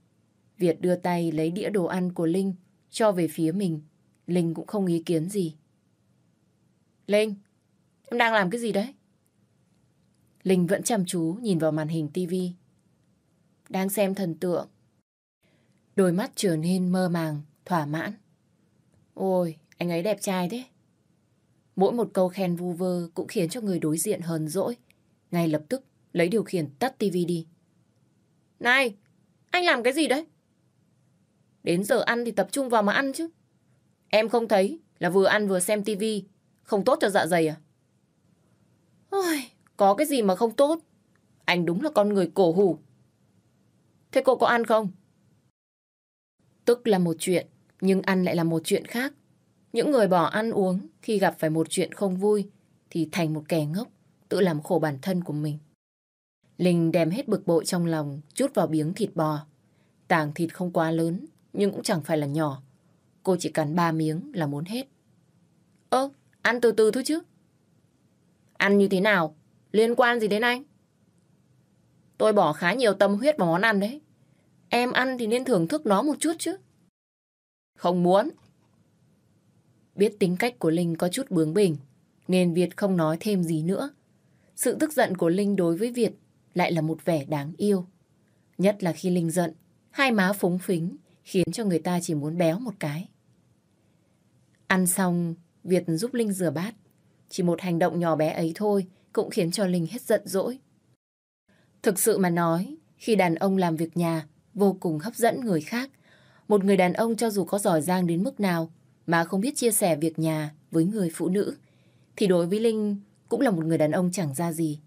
Việt đưa tay lấy đĩa đồ ăn của Linh, cho về phía mình. Linh cũng không ý kiến gì. Linh, em đang làm cái gì đấy? Linh vẫn chăm chú nhìn vào màn hình tivi. đang xem thần tượng. Đôi mắt trở nên mơ màng, thỏa mãn. Ôi, anh ấy đẹp trai thế. Mỗi một câu khen vu vơ cũng khiến cho người đối diện hờn dỗi. Ngay lập tức lấy điều khiển tắt tivi đi. Này, anh làm cái gì đấy? Đến giờ ăn thì tập trung vào mà ăn chứ. Em không thấy là vừa ăn vừa xem tivi, không tốt cho dạ dày à? Ôi, có cái gì mà không tốt? Anh đúng là con người cổ hủ. Thế cô có ăn không? Tức là một chuyện, nhưng ăn lại là một chuyện khác. Những người bỏ ăn uống khi gặp phải một chuyện không vui thì thành một kẻ ngốc, tự làm khổ bản thân của mình. Linh đem hết bực bội trong lòng, chút vào biếng thịt bò. Tảng thịt không quá lớn, nhưng cũng chẳng phải là nhỏ. Cô chỉ cắn ba miếng là muốn hết. Ơ, ăn từ từ thôi chứ. Ăn như thế nào? Liên quan gì đến anh? Tôi bỏ khá nhiều tâm huyết vào món ăn đấy. Em ăn thì nên thưởng thức nó một chút chứ. Không muốn. Biết tính cách của Linh có chút bướng bỉnh, nên Việt không nói thêm gì nữa. Sự tức giận của Linh đối với Việt lại là một vẻ đáng yêu. Nhất là khi Linh giận, hai má phúng phính khiến cho người ta chỉ muốn béo một cái. Ăn xong, Việt giúp Linh rửa bát. Chỉ một hành động nhỏ bé ấy thôi cũng khiến cho Linh hết giận dỗi. Thực sự mà nói, khi đàn ông làm việc nhà vô cùng hấp dẫn người khác. Một người đàn ông cho dù có giỏi giang đến mức nào mà không biết chia sẻ việc nhà với người phụ nữ, thì đối với Linh cũng là một người đàn ông chẳng ra gì.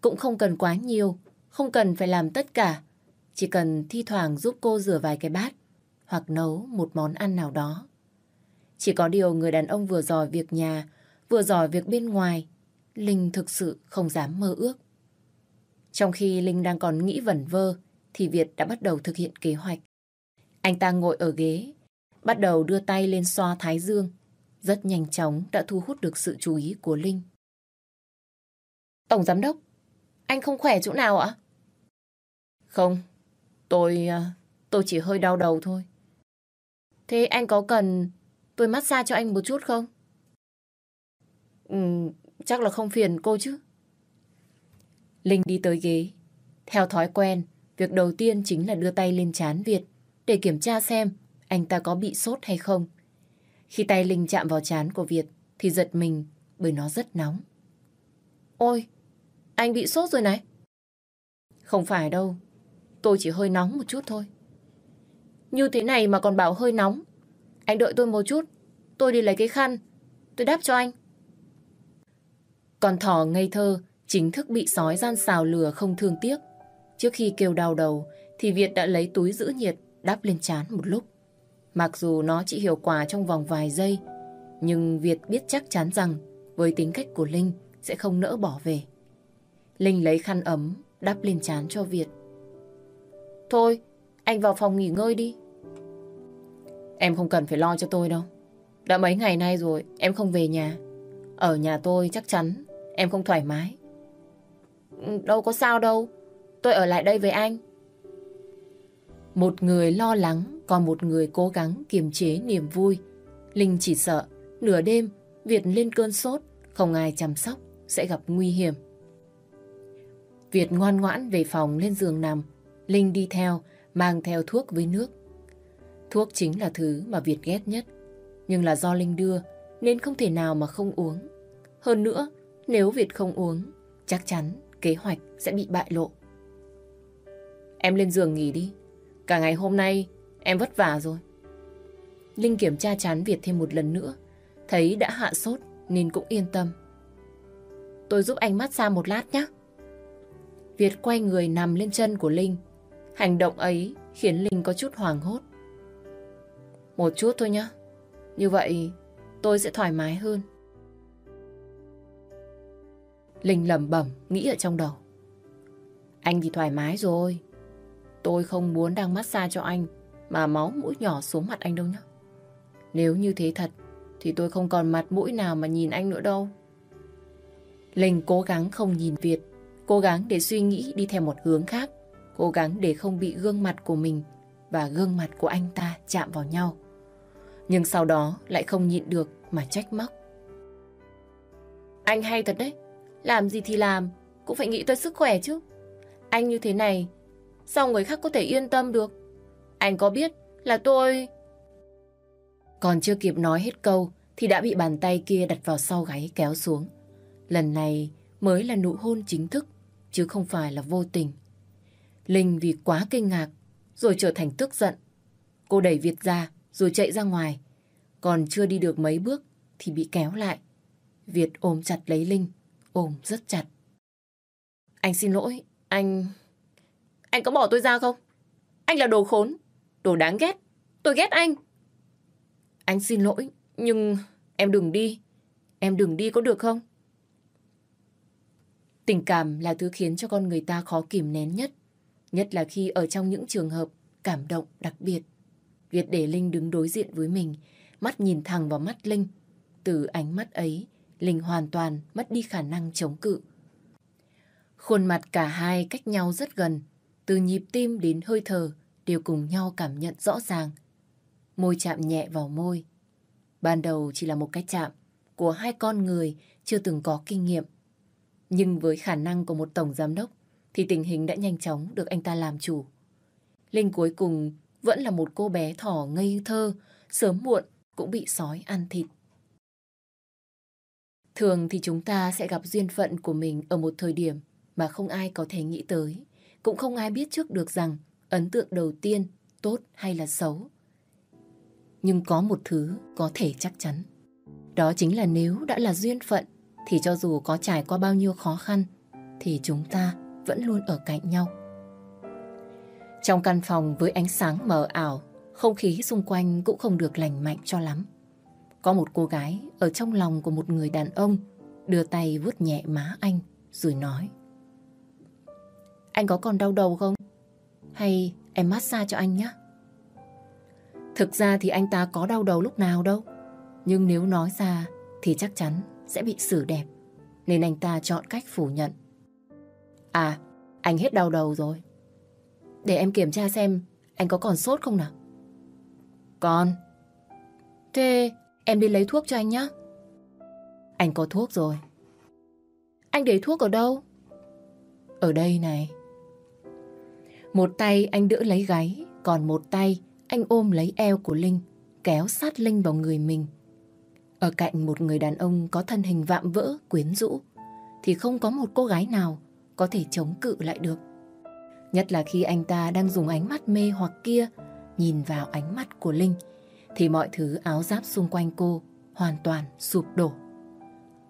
Cũng không cần quá nhiều, không cần phải làm tất cả. Chỉ cần thi thoảng giúp cô rửa vài cái bát hoặc nấu một món ăn nào đó. Chỉ có điều người đàn ông vừa giỏi việc nhà, vừa giỏi việc bên ngoài, Linh thực sự không dám mơ ước. Trong khi Linh đang còn nghĩ vẩn vơ, thì Việt đã bắt đầu thực hiện kế hoạch. Anh ta ngồi ở ghế, bắt đầu đưa tay lên xoa thái dương. Rất nhanh chóng đã thu hút được sự chú ý của Linh. Tổng giám đốc, anh không khỏe chỗ nào ạ? Không, tôi... À, tôi chỉ hơi đau đầu thôi. Thế anh có cần tôi massage cho anh một chút không? Ừ, chắc là không phiền cô chứ. Linh đi tới ghế. Theo thói quen, việc đầu tiên chính là đưa tay lên chán Việt để kiểm tra xem anh ta có bị sốt hay không. Khi tay Linh chạm vào chán của Việt thì giật mình bởi nó rất nóng. Ôi, anh bị sốt rồi này. Không phải đâu, tôi chỉ hơi nóng một chút thôi. Như thế này mà còn bảo hơi nóng. Anh đợi tôi một chút, tôi đi lấy cái khăn, tôi đáp cho anh. Con thỏ ngây thơ chính thức bị sói gian xào lừa không thương tiếc. Trước khi kêu đau đầu thì Việt đã lấy túi giữ nhiệt đắp lên chán một lúc. Mặc dù nó chỉ hiệu quả trong vòng vài giây, nhưng Việt biết chắc chắn rằng với tính cách của Linh sẽ không nỡ bỏ về. Linh lấy khăn ấm đắp lên chán cho Việt. Thôi, anh vào phòng nghỉ ngơi đi. Em không cần phải lo cho tôi đâu. Đã mấy ngày nay rồi em không về nhà. Ở nhà tôi chắc chắn em không thoải mái. Đâu có sao đâu. Tôi ở lại đây với anh. Một người lo lắng, còn một người cố gắng kiềm chế niềm vui. Linh chỉ sợ, nửa đêm, Việt lên cơn sốt, không ai chăm sóc, sẽ gặp nguy hiểm. Việt ngoan ngoãn về phòng lên giường nằm. Linh đi theo, mang theo thuốc với nước. Thuốc chính là thứ mà Việt ghét nhất. Nhưng là do Linh đưa, nên không thể nào mà không uống. Hơn nữa, nếu Việt không uống, chắc chắn kế hoạch sẽ bị bại lộ. Em lên giường nghỉ đi. Cả ngày hôm nay em vất vả rồi. Linh kiểm tra chán Việt thêm một lần nữa. Thấy đã hạ sốt nên cũng yên tâm. Tôi giúp anh mát xa một lát nhé. Việt quay người nằm lên chân của Linh. Hành động ấy khiến Linh có chút hoàng hốt. Một chút thôi nhé. Như vậy tôi sẽ thoải mái hơn. Linh lẩm bẩm nghĩ ở trong đầu. Anh thì thoải mái rồi. Tôi không muốn đang massage cho anh mà máu mũi nhỏ xuống mặt anh đâu nhé. Nếu như thế thật thì tôi không còn mặt mũi nào mà nhìn anh nữa đâu. Linh cố gắng không nhìn Việt, cố gắng để suy nghĩ đi theo một hướng khác, cố gắng để không bị gương mặt của mình và gương mặt của anh ta chạm vào nhau. Nhưng sau đó lại không nhịn được mà trách móc. Anh hay thật đấy, làm gì thì làm, cũng phải nghĩ tới sức khỏe chứ. Anh như thế này, sao người khác có thể yên tâm được? Anh có biết là tôi... Còn chưa kịp nói hết câu thì đã bị bàn tay kia đặt vào sau gáy kéo xuống. Lần này mới là nụ hôn chính thức, chứ không phải là vô tình. Linh vì quá kinh ngạc, rồi trở thành tức giận. Cô đẩy Việt ra, rồi chạy ra ngoài. Còn chưa đi được mấy bước, thì bị kéo lại. Việt ôm chặt lấy Linh, ôm rất chặt. Anh xin lỗi, anh... Anh có bỏ tôi ra không? Anh là đồ khốn, đồ đáng ghét. Tôi ghét anh. Anh xin lỗi, nhưng em đừng đi. Em đừng đi có được không? Tình cảm là thứ khiến cho con người ta khó kìm nén nhất. Nhất là khi ở trong những trường hợp cảm động đặc biệt. Việt để Linh đứng đối diện với mình, mắt nhìn thẳng vào mắt Linh. Từ ánh mắt ấy, Linh hoàn toàn mất đi khả năng chống cự. Khuôn mặt cả hai cách nhau rất gần, từ nhịp tim đến hơi thở đều cùng nhau cảm nhận rõ ràng. Môi chạm nhẹ vào môi. Ban đầu chỉ là một cái chạm của hai con người chưa từng có kinh nghiệm. Nhưng với khả năng của một tổng giám đốc thì tình hình đã nhanh chóng được anh ta làm chủ. Linh cuối cùng vẫn là một cô bé thỏ ngây thơ, sớm muộn cũng bị sói ăn thịt. Thường thì chúng ta sẽ gặp duyên phận của mình ở một thời điểm mà không ai có thể nghĩ tới. Cũng không ai biết trước được rằng ấn tượng đầu tiên tốt hay là xấu. Nhưng có một thứ có thể chắc chắn. Đó chính là nếu đã là duyên phận thì cho dù có trải qua bao nhiêu khó khăn thì chúng ta vẫn luôn ở cạnh nhau. Trong căn phòng với ánh sáng mờ ảo, không khí xung quanh cũng không được lành mạnh cho lắm. Có một cô gái ở trong lòng của một người đàn ông đưa tay vuốt nhẹ má anh rồi nói Anh có còn đau đầu không? Hay em massage cho anh nhé? Thực ra thì anh ta có đau đầu lúc nào đâu. Nhưng nếu nói ra thì chắc chắn sẽ bị xử đẹp. Nên anh ta chọn cách phủ nhận. À, anh hết đau đầu rồi. Để em kiểm tra xem anh có còn sốt không nào? Còn. Thế em đi lấy thuốc cho anh nhé. Anh có thuốc rồi. Anh để thuốc ở đâu? Ở đây này. Một tay anh đỡ lấy gáy, còn một tay anh ôm lấy eo của Linh, kéo sát Linh vào người mình. Ở cạnh một người đàn ông có thân hình vạm vỡ, quyến rũ, thì không có một cô gái nào có thể chống cự lại được. Nhất là khi anh ta đang dùng ánh mắt mê hoặc kia nhìn vào ánh mắt của Linh, thì mọi thứ áo giáp xung quanh cô hoàn toàn sụp đổ.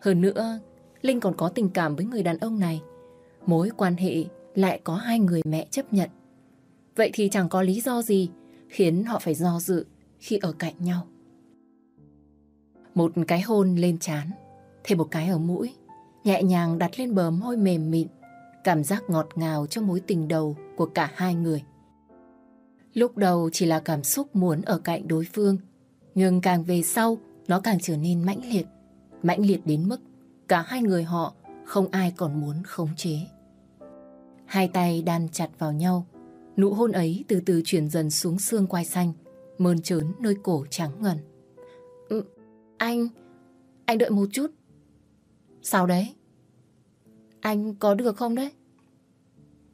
Hơn nữa, Linh còn có tình cảm với người đàn ông này. Mối quan hệ lại có hai người mẹ chấp nhận. Vậy thì chẳng có lý do gì khiến họ phải do dự khi ở cạnh nhau. Một cái hôn lên trán, thêm một cái ở mũi, nhẹ nhàng đặt lên bờ môi mềm mịn, cảm giác ngọt ngào cho mối tình đầu của cả hai người. Lúc đầu chỉ là cảm xúc muốn ở cạnh đối phương, nhưng càng về sau nó càng trở nên mãnh liệt, mãnh liệt đến mức cả hai người họ không ai còn muốn khống chế. Hai tay đan chặt vào nhau, nụ hôn ấy từ từ chuyển dần xuống xương quai xanh, mơn trớn nơi cổ trắng ngần. Ừ, anh, anh đợi một chút. Sao đấy? Anh có được không đấy?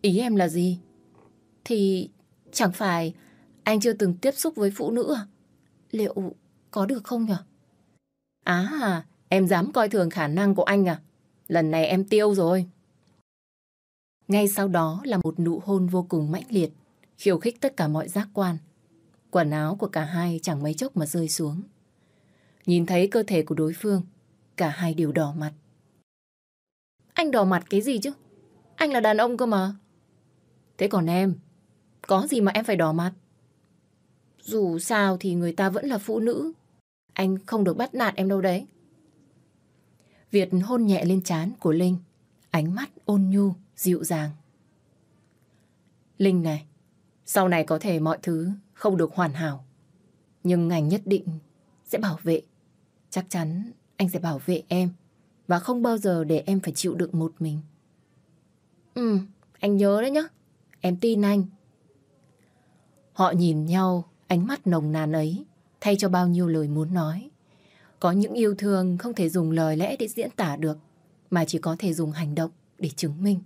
Ý em là gì? Thì chẳng phải anh chưa từng tiếp xúc với phụ nữ à? Liệu có được không nhỉ? À, em dám coi thường khả năng của anh à? Lần này em tiêu rồi. Ngay sau đó là một nụ hôn vô cùng mãnh liệt, khiêu khích tất cả mọi giác quan. Quần áo của cả hai chẳng mấy chốc mà rơi xuống. Nhìn thấy cơ thể của đối phương, cả hai đều đỏ mặt. Anh đỏ mặt cái gì chứ? Anh là đàn ông cơ mà. Thế còn em, có gì mà em phải đỏ mặt? Dù sao thì người ta vẫn là phụ nữ. Anh không được bắt nạt em đâu đấy. Việt hôn nhẹ lên trán của Linh, ánh mắt ôn nhu, dịu dàng. Linh này, sau này có thể mọi thứ không được hoàn hảo. Nhưng ngành nhất định sẽ bảo vệ. Chắc chắn anh sẽ bảo vệ em và không bao giờ để em phải chịu đựng một mình. Ừ, anh nhớ đấy nhá. Em tin anh. Họ nhìn nhau, ánh mắt nồng nàn ấy, thay cho bao nhiêu lời muốn nói. Có những yêu thương không thể dùng lời lẽ để diễn tả được, mà chỉ có thể dùng hành động để chứng minh.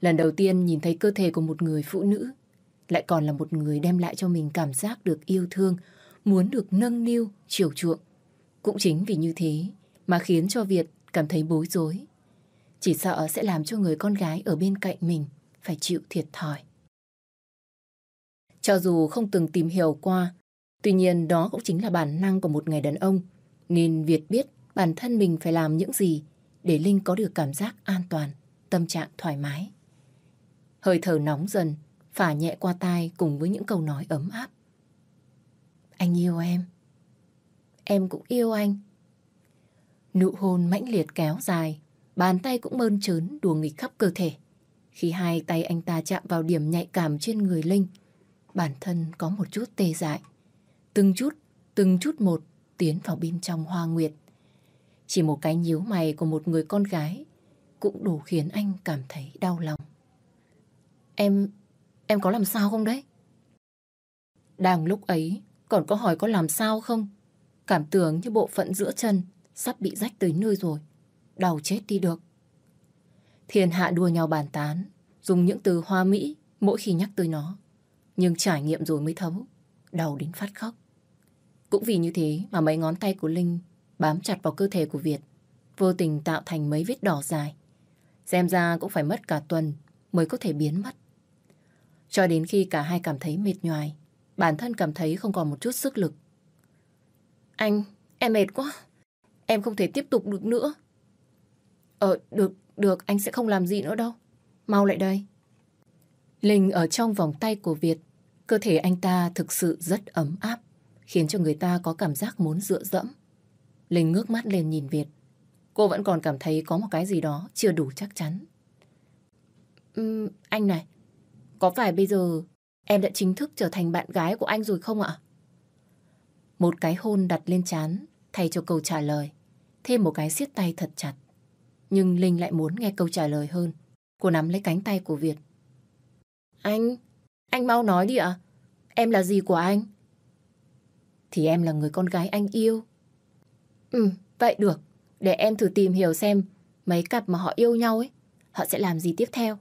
Lần đầu tiên nhìn thấy cơ thể của một người phụ nữ, lại còn là một người đem lại cho mình cảm giác được yêu thương, muốn được nâng niu, chiều chuộng. Cũng chính vì như thế mà khiến cho Việt cảm thấy bối rối. Chỉ sợ sẽ làm cho người con gái ở bên cạnh mình phải chịu thiệt thòi. Cho dù không từng tìm hiểu qua, tuy nhiên đó cũng chính là bản năng của một người đàn ông, nên Việt biết bản thân mình phải làm những gì để Linh có được cảm giác an toàn, tâm trạng thoải mái. Hơi thở nóng dần, phả nhẹ qua tai cùng với những câu nói ấm áp. Anh yêu em. Em cũng yêu anh. Nụ hôn mãnh liệt kéo dài, bàn tay cũng mơn trớn đùa nghịch khắp cơ thể. Khi hai tay anh ta chạm vào điểm nhạy cảm trên người Linh, bản thân có một chút tê dại. Từng chút, từng chút một tiến vào bên trong hoa nguyệt. Chỉ một cái nhíu mày của một người con gái cũng đủ khiến anh cảm thấy đau lòng. Em, em có làm sao không đấy? Đang lúc ấy, còn có hỏi có làm sao không? Cảm tưởng như bộ phận giữa chân sắp bị rách tới nơi rồi. Đau chết đi được. Thiên hạ đua nhau bàn tán, dùng những từ hoa mỹ mỗi khi nhắc tới nó. Nhưng trải nghiệm rồi mới thấu, đau đến phát khóc. Cũng vì như thế mà mấy ngón tay của Linh bám chặt vào cơ thể của Việt, vô tình tạo thành mấy vết đỏ dài. Xem ra cũng phải mất cả tuần mới có thể biến mất. Cho đến khi cả hai cảm thấy mệt nhoài, bản thân cảm thấy không còn một chút sức lực. Anh, em mệt quá. Em không thể tiếp tục được nữa. Ờ, được, được, anh sẽ không làm gì nữa đâu. Mau lại đây. Linh ở trong vòng tay của Việt, cơ thể anh ta thực sự rất ấm áp, khiến cho người ta có cảm giác muốn dựa dẫm. Linh ngước mắt lên nhìn Việt. Cô vẫn còn cảm thấy có một cái gì đó chưa đủ chắc chắn. Uhm, anh này, có phải bây giờ em đã chính thức trở thành bạn gái của anh rồi không ạ? Một cái hôn đặt lên chán thay cho câu trả lời. Thêm một cái siết tay thật chặt. Nhưng Linh lại muốn nghe câu trả lời hơn. Cô nắm lấy cánh tay của Việt. Anh, anh mau nói đi ạ. Em là gì của anh? Thì em là người con gái anh yêu. Ừ, vậy được. Để em thử tìm hiểu xem mấy cặp mà họ yêu nhau ấy, họ sẽ làm gì tiếp theo.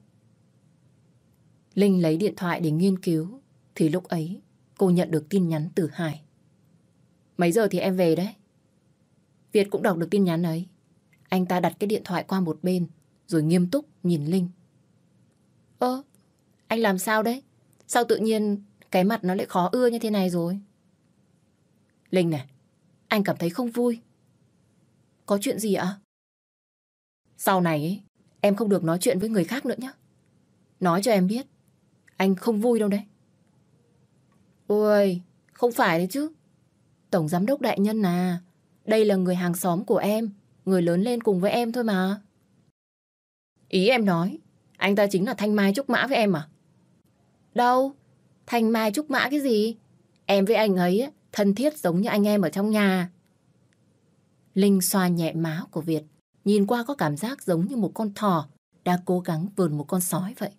Linh lấy điện thoại để nghiên cứu, thì lúc ấy cô nhận được tin nhắn từ Hải. Mấy giờ thì em về đấy? Việt cũng đọc được tin nhắn ấy. Anh ta đặt cái điện thoại qua một bên, rồi nghiêm túc nhìn Linh. Ơ, anh làm sao đấy? Sao tự nhiên cái mặt nó lại khó ưa như thế này rồi? Linh này, anh cảm thấy không vui. Có chuyện gì ạ? Sau này ấy, em không được nói chuyện với người khác nữa nhé. Nói cho em biết, anh không vui đâu đấy. Ôi, không phải đấy chứ. Tổng giám đốc đại nhân à, đây là người hàng xóm của em, người lớn lên cùng với em thôi mà. Ý em nói, anh ta chính là Thanh Mai Trúc Mã với em à? Đâu, Thanh Mai Trúc Mã cái gì? Em với anh ấy thân thiết giống như anh em ở trong nhà. Linh xoa nhẹ má của Việt, nhìn qua có cảm giác giống như một con thỏ đang cố gắng vườn một con sói vậy.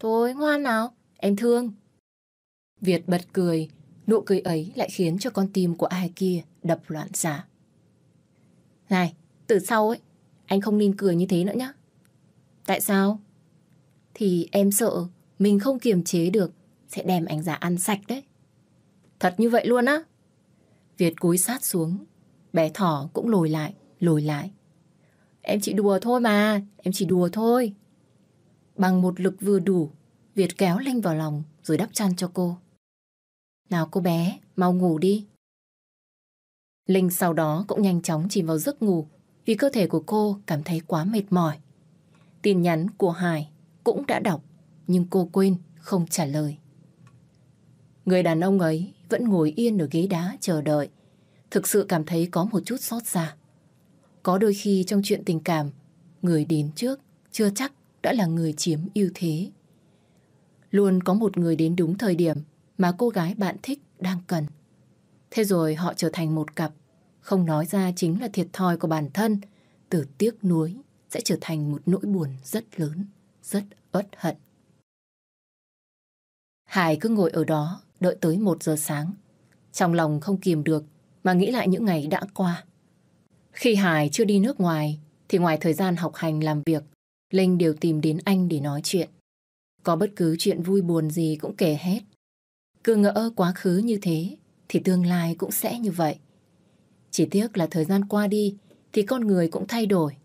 Thôi ngoan nào, em thương. Việt bật cười, nụ cười ấy lại khiến cho con tim của ai kia đập loạn xạ. Này, từ sau ấy, anh không nên cười như thế nữa nhá. Tại sao? Thì em sợ mình không kiềm chế được sẽ đem anh già ăn sạch đấy. Thật như vậy luôn á? Việt cúi sát xuống, bé thỏ cũng lồi lại, lồi lại. Em chỉ đùa thôi mà, em chỉ đùa thôi. Bằng một lực vừa đủ, Việt kéo Linh vào lòng rồi đắp chăn cho cô. Nào cô bé, mau ngủ đi. Linh sau đó cũng nhanh chóng chìm vào giấc ngủ vì cơ thể của cô cảm thấy quá mệt mỏi. Tin nhắn của Hải cũng đã đọc nhưng cô quên không trả lời. Người đàn ông ấy vẫn ngồi yên ở ghế đá chờ đợi. Thực sự cảm thấy có một chút xót xa. Có đôi khi trong chuyện tình cảm, người đến trước chưa chắc đã là người chiếm ưu thế. Luôn có một người đến đúng thời điểm mà cô gái bạn thích đang cần. Thế rồi họ trở thành một cặp, không nói ra chính là thiệt thòi của bản thân, từ tiếc nuối sẽ trở thành một nỗi buồn rất lớn, rất uất hận. Hải cứ ngồi ở đó, đợi tới một giờ sáng. Trong lòng không kìm được mà nghĩ lại những ngày đã qua. Khi Hải chưa đi nước ngoài, thì ngoài thời gian học hành làm việc, Linh đều tìm đến anh để nói chuyện. Có bất cứ chuyện vui buồn gì cũng kể hết. Cứ ngỡ quá khứ như thế thì tương lai cũng sẽ như vậy. Chỉ tiếc là thời gian qua đi thì con người cũng thay đổi.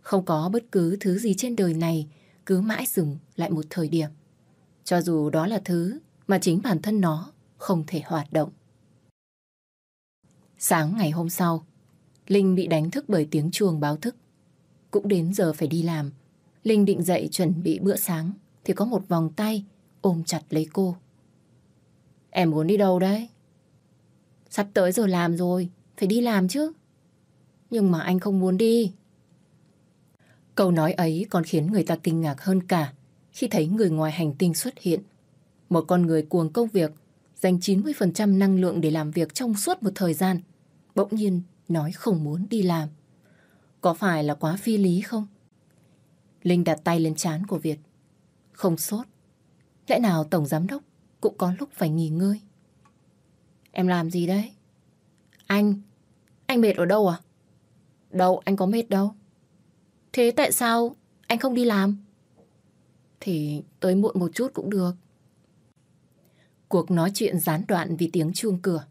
Không có bất cứ thứ gì trên đời này cứ mãi dừng lại một thời điểm. Cho dù đó là thứ mà chính bản thân nó không thể hoạt động. Sáng ngày hôm sau, Linh bị đánh thức bởi tiếng chuông báo thức. Cũng đến giờ phải đi làm. Linh định dậy chuẩn bị bữa sáng thì có một vòng tay ôm chặt lấy cô. Em muốn đi đâu đấy? Sắp tới giờ làm rồi, phải đi làm chứ. Nhưng mà anh không muốn đi. Câu nói ấy còn khiến người ta kinh ngạc hơn cả khi thấy người ngoài hành tinh xuất hiện. Một con người cuồng công việc, dành 90% năng lượng để làm việc trong suốt một thời gian, bỗng nhiên nói không muốn đi làm. Có phải là quá phi lý không? Linh đặt tay lên trán của Việt. Không sốt. Lẽ nào Tổng Giám Đốc cũng có lúc phải nghỉ ngơi? Em làm gì đấy? Anh, anh mệt ở đâu à? Đâu, anh có mệt đâu. Thế tại sao anh không đi làm? Thì tới muộn một chút cũng được. Cuộc nói chuyện gián đoạn vì tiếng chuông cửa.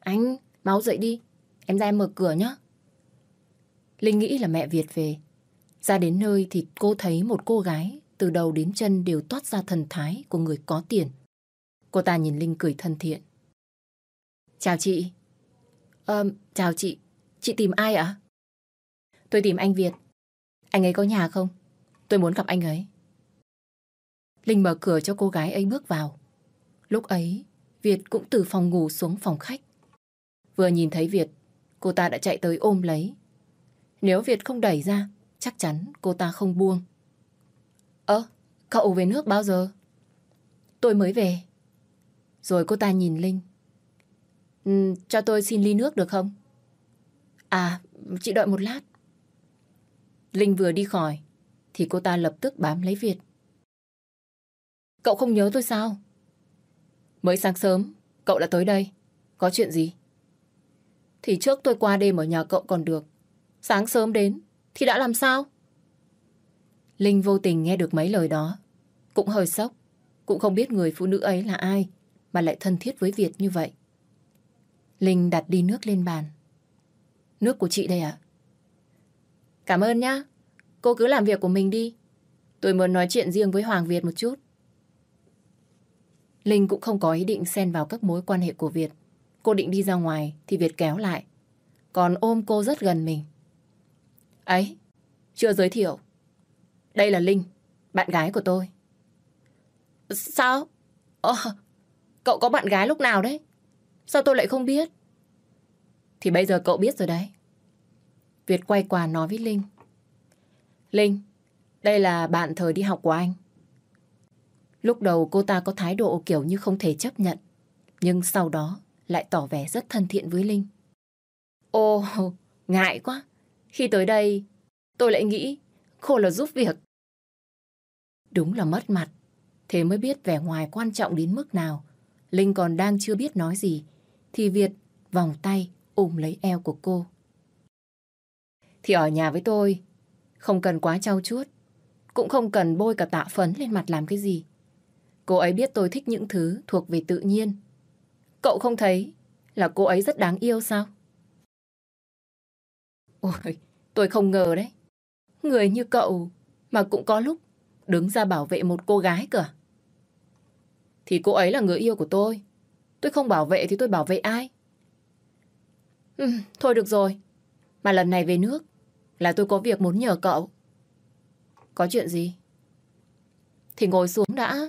Anh, máu dậy đi. Em ra em mở cửa nhé. Linh nghĩ là mẹ Việt về. Ra đến nơi thì cô thấy một cô gái từ đầu đến chân đều toát ra thần thái của người có tiền. Cô ta nhìn Linh cười thân thiện. Chào chị. Ờ, chào chị. Chị tìm ai ạ? Tôi tìm anh Việt. Anh ấy có nhà không? Tôi muốn gặp anh ấy. Linh mở cửa cho cô gái ấy bước vào. Lúc ấy, Việt cũng từ phòng ngủ xuống phòng khách. Vừa nhìn thấy Việt, cô ta đã chạy tới ôm lấy. Nếu Việt không đẩy ra, chắc chắn cô ta không buông. Ơ, cậu về nước bao giờ? Tôi mới về. Rồi cô ta nhìn Linh. Ừ, cho tôi xin ly nước được không? À, chị đợi một lát. Linh vừa đi khỏi, thì cô ta lập tức bám lấy Việt. Cậu không nhớ tôi sao? Mới sáng sớm, cậu đã tới đây. Có chuyện gì? Thì trước tôi qua đêm ở nhà cậu còn được. Sáng sớm đến, thì đã làm sao? Linh vô tình nghe được mấy lời đó. Cũng hơi sốc. Cũng không biết người phụ nữ ấy là ai mà lại thân thiết với Việt như vậy. Linh đặt đi nước lên bàn. Nước của chị đây ạ. Cảm ơn nhá. Cô cứ làm việc của mình đi. Tôi muốn nói chuyện riêng với Hoàng Việt một chút. Linh cũng không có ý định xen vào các mối quan hệ của Việt. Cô định đi ra ngoài thì Việt kéo lại. Còn ôm cô rất gần mình. Ấy, chưa giới thiệu. Đây là Linh, bạn gái của tôi. Sao? Ồ, cậu có bạn gái lúc nào đấy? Sao tôi lại không biết? Thì bây giờ cậu biết rồi đấy. Việt quay qua nói với Linh. Linh, đây là bạn thời đi học của anh. Lúc đầu cô ta có thái độ kiểu như không thể chấp nhận. Nhưng sau đó lại tỏ vẻ rất thân thiện với Linh. Ô, ngại quá. Khi tới đây, tôi lại nghĩ cô là giúp việc. Đúng là mất mặt. Thế mới biết vẻ ngoài quan trọng đến mức nào. Linh còn đang chưa biết nói gì. Thì Việt vòng tay ôm lấy eo của cô. Thì ở nhà với tôi, không cần quá trau chuốt. Cũng không cần bôi cả tạ phấn lên mặt làm cái gì. Cô ấy biết tôi thích những thứ thuộc về tự nhiên. Cậu không thấy là cô ấy rất đáng yêu sao? Ôi, tôi không ngờ đấy. Người như cậu mà cũng có lúc đứng ra bảo vệ một cô gái cơ. À? Thì cô ấy là người yêu của tôi. Tôi không bảo vệ thì tôi bảo vệ ai? Ừ, thôi được rồi. Mà lần này về nước là tôi có việc muốn nhờ cậu. Có chuyện gì? Thì ngồi xuống đã.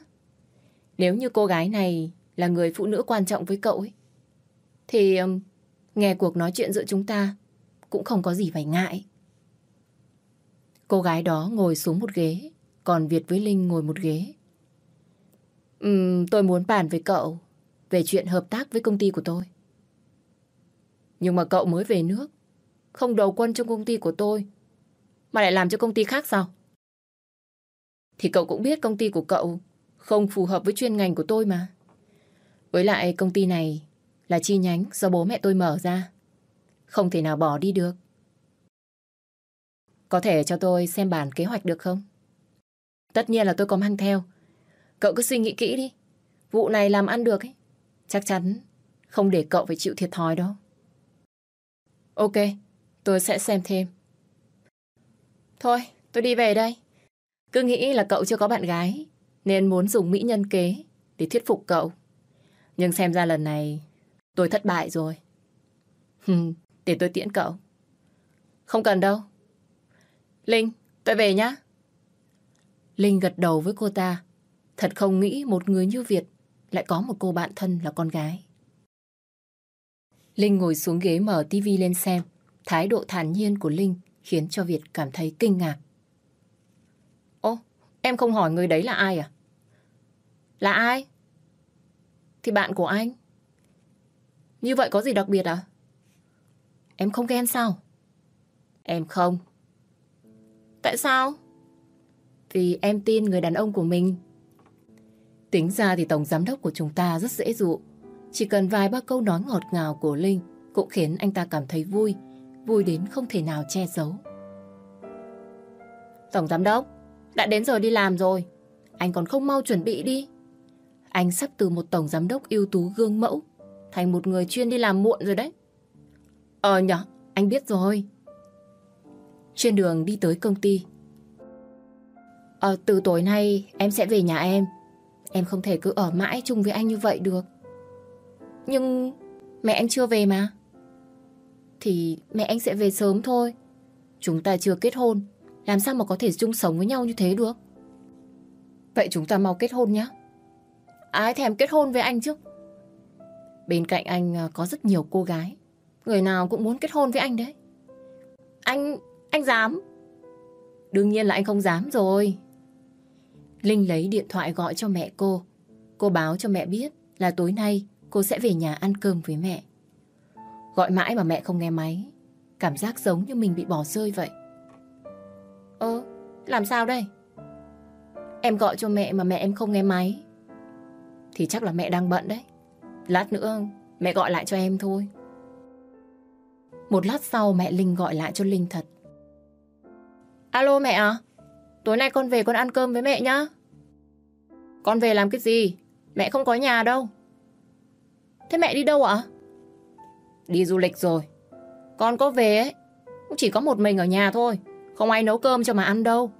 Nếu như cô gái này là người phụ nữ quan trọng với cậu ấy, thì um, nghe cuộc nói chuyện giữa chúng ta cũng không có gì phải ngại. Cô gái đó ngồi xuống một ghế, còn Việt với Linh ngồi một ghế. Uhm, tôi muốn bàn với cậu về chuyện hợp tác với công ty của tôi. Nhưng mà cậu mới về nước, không đầu quân trong công ty của tôi, mà lại làm cho công ty khác sao? Thì cậu cũng biết công ty của cậu không phù hợp với chuyên ngành của tôi mà. Với lại công ty này là chi nhánh do bố mẹ tôi mở ra. Không thể nào bỏ đi được. Có thể cho tôi xem bản kế hoạch được không? Tất nhiên là tôi có mang theo. Cậu cứ suy nghĩ kỹ đi. Vụ này làm ăn được ấy. Chắc chắn không để cậu phải chịu thiệt thòi đâu. Ok, tôi sẽ xem thêm. Thôi, tôi đi về đây. Cứ nghĩ là cậu chưa có bạn gái, nên muốn dùng mỹ nhân kế để thuyết phục cậu. Nhưng xem ra lần này tôi thất bại rồi. để tôi tiễn cậu. Không cần đâu. Linh, tôi về nhá. Linh gật đầu với cô ta. Thật không nghĩ một người như Việt lại có một cô bạn thân là con gái. Linh ngồi xuống ghế mở tivi lên xem. Thái độ thản nhiên của Linh khiến cho Việt cảm thấy kinh ngạc. Ô, em không hỏi người đấy là ai à? Là ai? Thì bạn của anh. Như vậy có gì đặc biệt à? Em không ghen sao? Em không. Tại sao? Vì em tin người đàn ông của mình. Tính ra thì tổng giám đốc của chúng ta rất dễ dụ. Chỉ cần vài ba câu nói ngọt ngào của Linh cũng khiến anh ta cảm thấy vui, vui đến không thể nào che giấu. Tổng giám đốc, đã đến giờ đi làm rồi. Anh còn không mau chuẩn bị đi. Anh sắp từ một tổng giám đốc ưu tú gương mẫu thành một người chuyên đi làm muộn rồi đấy. Ờ nhở, anh biết rồi. Trên đường đi tới công ty. Ờ, từ tối nay em sẽ về nhà em. Em không thể cứ ở mãi chung với anh như vậy được. Nhưng mẹ anh chưa về mà. Thì mẹ anh sẽ về sớm thôi. Chúng ta chưa kết hôn. Làm sao mà có thể chung sống với nhau như thế được? Vậy chúng ta mau kết hôn nhé. Ai thèm kết hôn với anh chứ? Bên cạnh anh à, có rất nhiều cô gái. Người nào cũng muốn kết hôn với anh đấy. Anh, anh dám. Đương nhiên là anh không dám rồi. Linh lấy điện thoại gọi cho mẹ cô. Cô báo cho mẹ biết là tối nay cô sẽ về nhà ăn cơm với mẹ. Gọi mãi mà mẹ không nghe máy. Cảm giác giống như mình bị bỏ rơi vậy. Ơ, làm sao đây? Em gọi cho mẹ mà mẹ em không nghe máy. Thì chắc là mẹ đang bận đấy. Lát nữa mẹ gọi lại cho em thôi. Một lát sau mẹ Linh gọi lại cho Linh thật. Alo mẹ à? Tối nay con về con ăn cơm với mẹ nhá. Con về làm cái gì? Mẹ không có nhà đâu. Thế mẹ đi đâu ạ? Đi du lịch rồi. Con có về ấy, cũng chỉ có một mình ở nhà thôi. Không ai nấu cơm cho mà ăn đâu.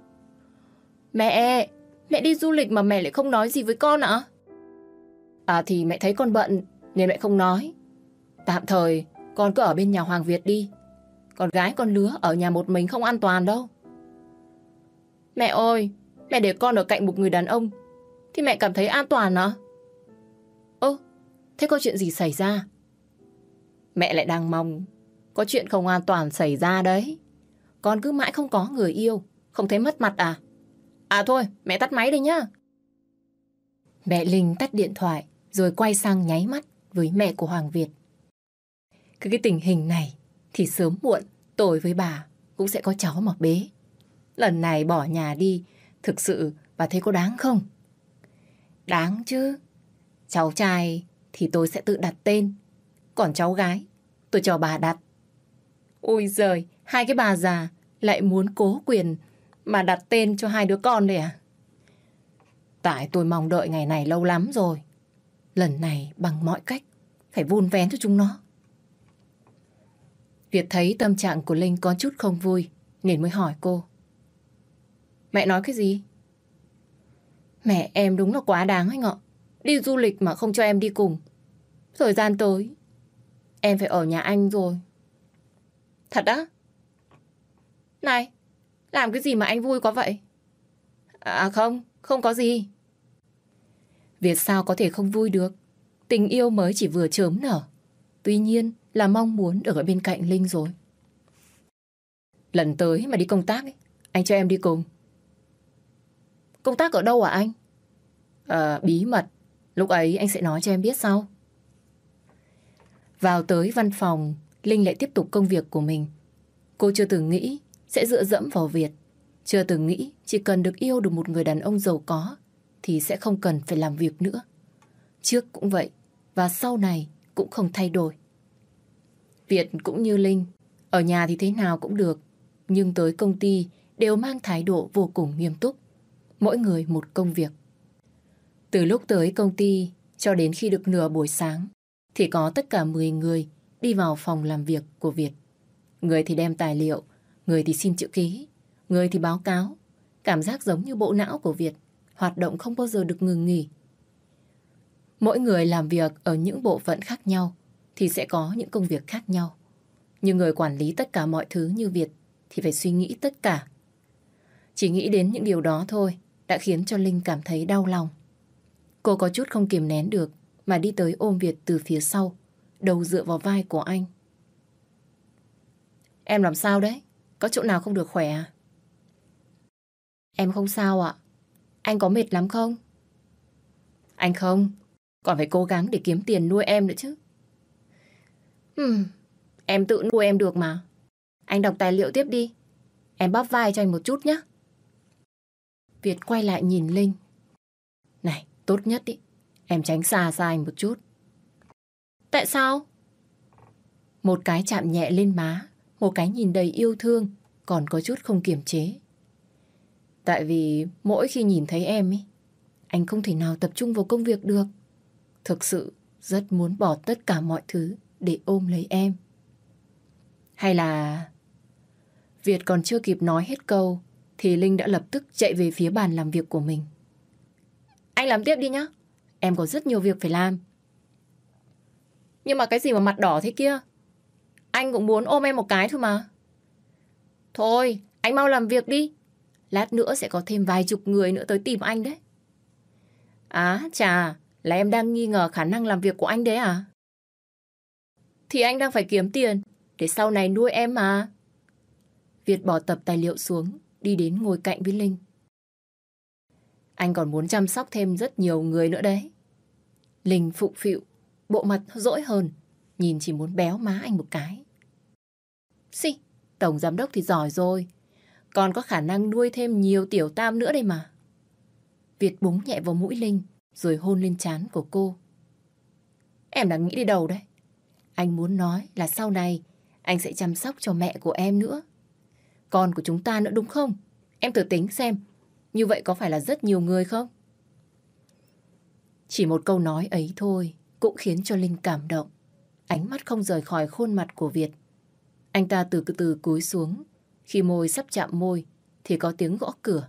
Mẹ, mẹ đi du lịch mà mẹ lại không nói gì với con ạ? À thì mẹ thấy con bận nên mẹ không nói. Tạm thời con cứ ở bên nhà Hoàng Việt đi. Con gái con lứa ở nhà một mình không an toàn đâu. Mẹ ơi, mẹ để con ở cạnh một người đàn ông thì mẹ cảm thấy an toàn à? Ơ, thế có chuyện gì xảy ra? Mẹ lại đang mong có chuyện không an toàn xảy ra đấy. Con cứ mãi không có người yêu, không thấy mất mặt à? À thôi, mẹ tắt máy đi nhá. Mẹ Linh tắt điện thoại rồi quay sang nháy mắt với mẹ của Hoàng Việt. Cái, cái tình hình này thì sớm muộn tôi với bà cũng sẽ có cháu mà bế. Lần này bỏ nhà đi, thực sự bà thấy có đáng không? Đáng chứ. Cháu trai thì tôi sẽ tự đặt tên. Còn cháu gái, tôi cho bà đặt. Ôi giời, hai cái bà già lại muốn cố quyền mà đặt tên cho hai đứa con đây à? Tại tôi mong đợi ngày này lâu lắm rồi. Lần này bằng mọi cách phải vun vén cho chúng nó. Việt thấy tâm trạng của Linh có chút không vui nên mới hỏi cô. Mẹ nói cái gì? Mẹ em đúng là quá đáng anh ạ. Đi du lịch mà không cho em đi cùng. Thời gian tới, em phải ở nhà anh rồi. Thật á? Này, làm cái gì mà anh vui quá vậy? À không, không có gì. Việt sao có thể không vui được? Tình yêu mới chỉ vừa chớm nở. Tuy nhiên là mong muốn được ở bên cạnh Linh rồi. Lần tới mà đi công tác ấy, anh cho em đi cùng. Công tác ở đâu à anh? À, bí mật. Lúc ấy anh sẽ nói cho em biết sau. Vào tới văn phòng, Linh lại tiếp tục công việc của mình. Cô chưa từng nghĩ sẽ dựa dẫm vào Việt. Chưa từng nghĩ chỉ cần được yêu được một người đàn ông giàu có thì sẽ không cần phải làm việc nữa. Trước cũng vậy và sau này cũng không thay đổi. Việt cũng như Linh, ở nhà thì thế nào cũng được, nhưng tới công ty đều mang thái độ vô cùng nghiêm túc mỗi người một công việc. Từ lúc tới công ty cho đến khi được nửa buổi sáng thì có tất cả 10 người đi vào phòng làm việc của Việt. Người thì đem tài liệu, người thì xin chữ ký, người thì báo cáo. Cảm giác giống như bộ não của Việt, hoạt động không bao giờ được ngừng nghỉ. Mỗi người làm việc ở những bộ phận khác nhau thì sẽ có những công việc khác nhau. Nhưng người quản lý tất cả mọi thứ như Việt thì phải suy nghĩ tất cả. Chỉ nghĩ đến những điều đó thôi đã khiến cho Linh cảm thấy đau lòng. Cô có chút không kiềm nén được mà đi tới ôm Việt từ phía sau, đầu dựa vào vai của anh. Em làm sao đấy? Có chỗ nào không được khỏe à? Em không sao ạ. Anh có mệt lắm không? Anh không. Còn phải cố gắng để kiếm tiền nuôi em nữa chứ. Hmm, em tự nuôi em được mà. Anh đọc tài liệu tiếp đi. Em bóp vai cho anh một chút nhé. Việt quay lại nhìn Linh. Này, tốt nhất ý. Em tránh xa xa anh một chút. Tại sao? Một cái chạm nhẹ lên má, một cái nhìn đầy yêu thương, còn có chút không kiềm chế. Tại vì mỗi khi nhìn thấy em ý, anh không thể nào tập trung vào công việc được. Thực sự rất muốn bỏ tất cả mọi thứ để ôm lấy em. Hay là... Việt còn chưa kịp nói hết câu thì Linh đã lập tức chạy về phía bàn làm việc của mình. Anh làm tiếp đi nhá. Em có rất nhiều việc phải làm. Nhưng mà cái gì mà mặt đỏ thế kia? Anh cũng muốn ôm em một cái thôi mà. Thôi, anh mau làm việc đi. Lát nữa sẽ có thêm vài chục người nữa tới tìm anh đấy. Á, chà, là em đang nghi ngờ khả năng làm việc của anh đấy à? Thì anh đang phải kiếm tiền để sau này nuôi em mà. Việt bỏ tập tài liệu xuống, đi đến ngồi cạnh với Linh. Anh còn muốn chăm sóc thêm rất nhiều người nữa đấy. Linh phụng phịu, bộ mặt dỗi hơn, nhìn chỉ muốn béo má anh một cái. Xì, tổng giám đốc thì giỏi rồi, còn có khả năng nuôi thêm nhiều tiểu tam nữa đây mà. Việt búng nhẹ vào mũi Linh, rồi hôn lên trán của cô. Em đang nghĩ đi đầu đấy? Anh muốn nói là sau này anh sẽ chăm sóc cho mẹ của em nữa. Con của chúng ta nữa đúng không? Em thử tính xem, như vậy có phải là rất nhiều người không? Chỉ một câu nói ấy thôi cũng khiến cho Linh cảm động. Ánh mắt không rời khỏi khuôn mặt của Việt. Anh ta từ từ cúi xuống. Khi môi sắp chạm môi thì có tiếng gõ cửa.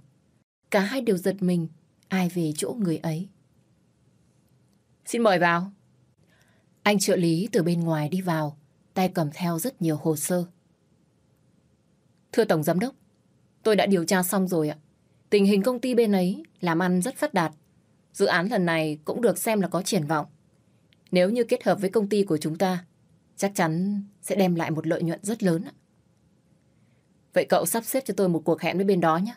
Cả hai đều giật mình. Ai về chỗ người ấy? Xin mời vào. Anh trợ lý từ bên ngoài đi vào, tay cầm theo rất nhiều hồ sơ. Thưa Tổng Giám Đốc, tôi đã điều tra xong rồi ạ. Tình hình công ty bên ấy làm ăn rất phát đạt. Dự án lần này cũng được xem là có triển vọng. Nếu như kết hợp với công ty của chúng ta, chắc chắn sẽ đem lại một lợi nhuận rất lớn. Vậy cậu sắp xếp cho tôi một cuộc hẹn với bên đó nhé.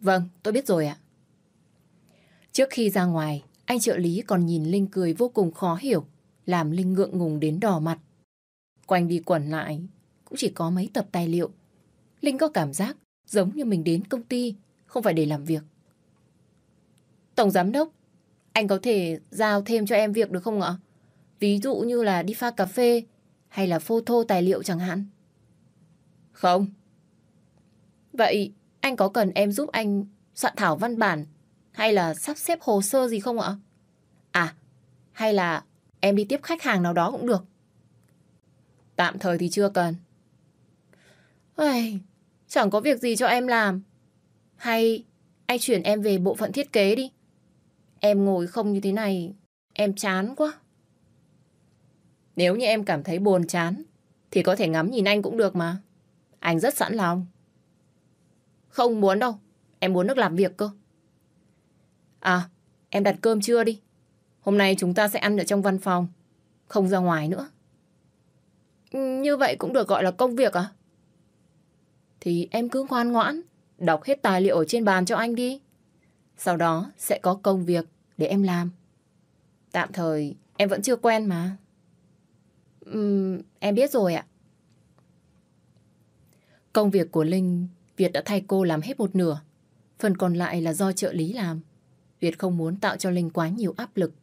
Vâng, tôi biết rồi ạ. Trước khi ra ngoài, anh trợ lý còn nhìn Linh cười vô cùng khó hiểu, làm Linh ngượng ngùng đến đỏ mặt. Quanh đi quẩn lại, cũng chỉ có mấy tập tài liệu. Linh có cảm giác giống như mình đến công ty, không phải để làm việc. Tổng giám đốc, anh có thể giao thêm cho em việc được không ạ? Ví dụ như là đi pha cà phê hay là photo tài liệu chẳng hạn. Không. Vậy anh có cần em giúp anh soạn thảo văn bản hay là sắp xếp hồ sơ gì không ạ? À, hay là em đi tiếp khách hàng nào đó cũng được. Tạm thời thì chưa cần. Ây, chẳng có việc gì cho em làm. Hay anh chuyển em về bộ phận thiết kế đi. Em ngồi không như thế này, em chán quá. Nếu như em cảm thấy buồn chán, thì có thể ngắm nhìn anh cũng được mà. Anh rất sẵn lòng. Không muốn đâu, em muốn được làm việc cơ. À, em đặt cơm trưa đi. Hôm nay chúng ta sẽ ăn ở trong văn phòng, không ra ngoài nữa. Như vậy cũng được gọi là công việc à? Thì em cứ ngoan ngoãn, đọc hết tài liệu ở trên bàn cho anh đi. Sau đó sẽ có công việc để em làm. Tạm thời em vẫn chưa quen mà. Uhm, em biết rồi ạ. Công việc của Linh, Việt đã thay cô làm hết một nửa. Phần còn lại là do trợ lý làm. Việt không muốn tạo cho Linh quá nhiều áp lực.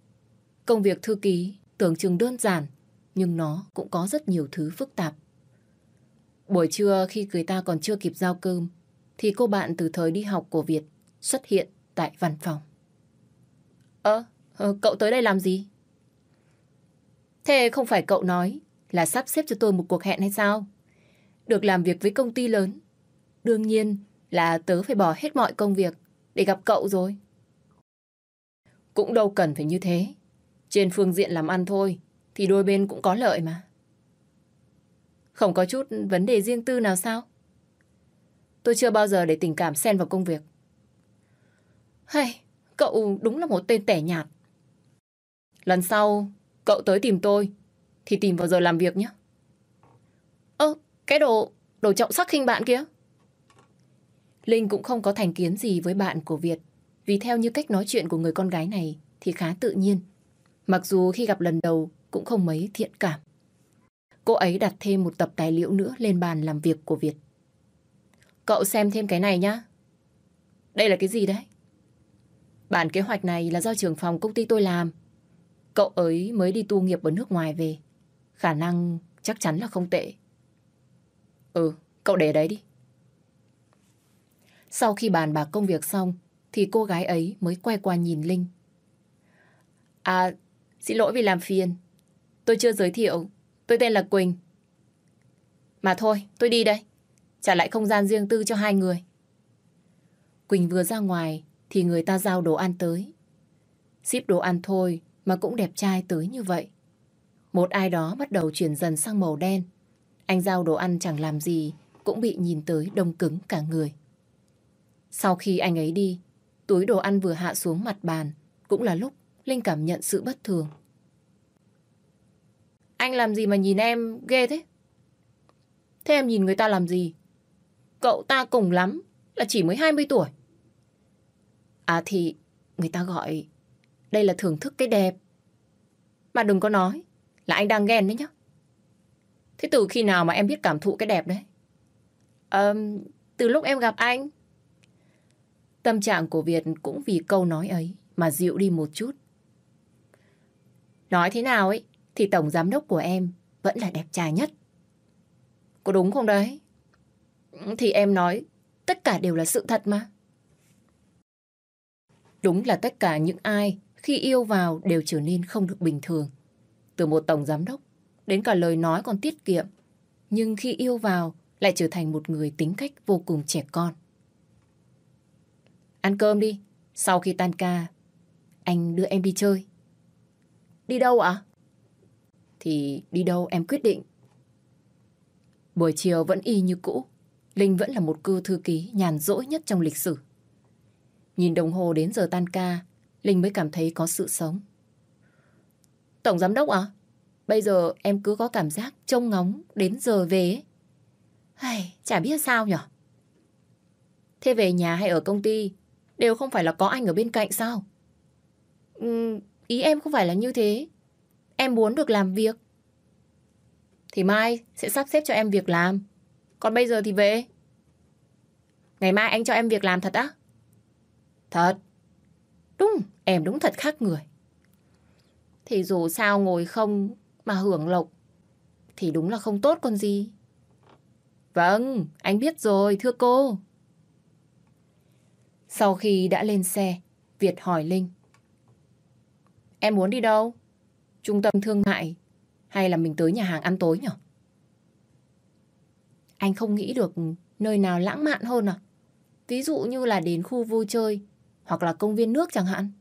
Công việc thư ký tưởng chừng đơn giản, nhưng nó cũng có rất nhiều thứ phức tạp. Buổi trưa khi người ta còn chưa kịp giao cơm, thì cô bạn từ thời đi học của Việt xuất hiện tại văn phòng. Ơ, ờ, cậu tới đây làm gì? Thế không phải cậu nói là sắp xếp cho tôi một cuộc hẹn hay sao? Được làm việc với công ty lớn. Đương nhiên là tớ phải bỏ hết mọi công việc để gặp cậu rồi. Cũng đâu cần phải như thế. Trên phương diện làm ăn thôi, thì đôi bên cũng có lợi mà. Không có chút vấn đề riêng tư nào sao? Tôi chưa bao giờ để tình cảm xen vào công việc. Hay, cậu đúng là một tên tẻ nhạt. Lần sau, cậu tới tìm tôi, thì tìm vào giờ làm việc nhé. Ơ, cái đồ, đồ trọng sắc khinh bạn kia. Linh cũng không có thành kiến gì với bạn của Việt, vì theo như cách nói chuyện của người con gái này thì khá tự nhiên. Mặc dù khi gặp lần đầu cũng không mấy thiện cảm. Cô ấy đặt thêm một tập tài liệu nữa lên bàn làm việc của Việt. Cậu xem thêm cái này nhá. Đây là cái gì đấy? Bản kế hoạch này là do trưởng phòng công ty tôi làm. Cậu ấy mới đi tu nghiệp ở nước ngoài về. Khả năng chắc chắn là không tệ. Ừ, cậu để đấy đi. Sau khi bàn bạc công việc xong, thì cô gái ấy mới quay qua nhìn Linh. À, xin lỗi vì làm phiền. Tôi chưa giới thiệu. Tôi tên là Quỳnh. Mà thôi, tôi đi đây. Trả lại không gian riêng tư cho hai người. Quỳnh vừa ra ngoài thì người ta giao đồ ăn tới. Ship đồ ăn thôi mà cũng đẹp trai tới như vậy. Một ai đó bắt đầu chuyển dần sang màu đen. Anh giao đồ ăn chẳng làm gì cũng bị nhìn tới đông cứng cả người. Sau khi anh ấy đi, túi đồ ăn vừa hạ xuống mặt bàn cũng là lúc Linh cảm nhận sự bất thường. Anh làm gì mà nhìn em ghê thế? Thế em nhìn người ta làm gì? Cậu ta cùng lắm là chỉ mới 20 tuổi. À thì người ta gọi đây là thưởng thức cái đẹp. Mà đừng có nói là anh đang ghen đấy nhá. Thế từ khi nào mà em biết cảm thụ cái đẹp đấy? À, từ lúc em gặp anh. Tâm trạng của Việt cũng vì câu nói ấy mà dịu đi một chút. Nói thế nào ấy, thì tổng giám đốc của em vẫn là đẹp trai nhất. Có đúng không đấy? Thì em nói tất cả đều là sự thật mà. Đúng là tất cả những ai khi yêu vào đều trở nên không được bình thường. Từ một tổng giám đốc đến cả lời nói còn tiết kiệm. Nhưng khi yêu vào lại trở thành một người tính cách vô cùng trẻ con. Ăn cơm đi. Sau khi tan ca, anh đưa em đi chơi. Đi đâu ạ? Thì đi đâu em quyết định. Buổi chiều vẫn y như cũ. Linh vẫn là một cư thư ký nhàn rỗi nhất trong lịch sử. Nhìn đồng hồ đến giờ tan ca, Linh mới cảm thấy có sự sống. Tổng giám đốc à? Bây giờ em cứ có cảm giác trông ngóng đến giờ về Hay, chả biết sao nhở? Thế về nhà hay ở công ty đều không phải là có anh ở bên cạnh sao? Ừ, ý em không phải là như thế. Em muốn được làm việc. Thì mai sẽ sắp xếp cho em việc làm. Còn bây giờ thì về. Ngày mai anh cho em việc làm thật á? Thật. Đúng, em đúng thật khác người. Thì dù sao ngồi không mà hưởng lộc thì đúng là không tốt còn gì. Vâng, anh biết rồi, thưa cô. Sau khi đã lên xe, Việt hỏi Linh. Em muốn đi đâu? Trung tâm thương mại hay là mình tới nhà hàng ăn tối nhỉ? Anh không nghĩ được nơi nào lãng mạn hơn à? Ví dụ như là đến khu vui chơi hoặc là công viên nước chẳng hạn.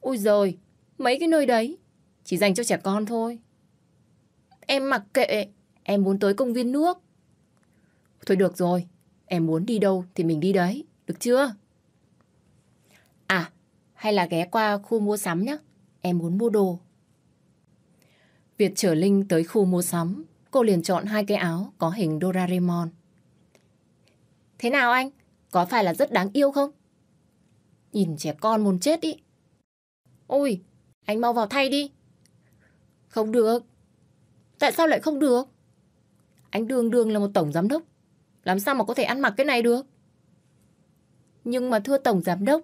Ui rồi, mấy cái nơi đấy chỉ dành cho trẻ con thôi. Em mặc kệ, em muốn tới công viên nước. Thôi được rồi, em muốn đi đâu thì mình đi đấy, được chưa? À, hay là ghé qua khu mua sắm nhé, em muốn mua đồ. Việt chở Linh tới khu mua sắm, cô liền chọn hai cái áo có hình Doraemon. Thế nào anh? Có phải là rất đáng yêu không? Nhìn trẻ con muốn chết ý. Ôi, anh mau vào thay đi. Không được. Tại sao lại không được? Anh đường đường là một tổng giám đốc. Làm sao mà có thể ăn mặc cái này được? Nhưng mà thưa tổng giám đốc,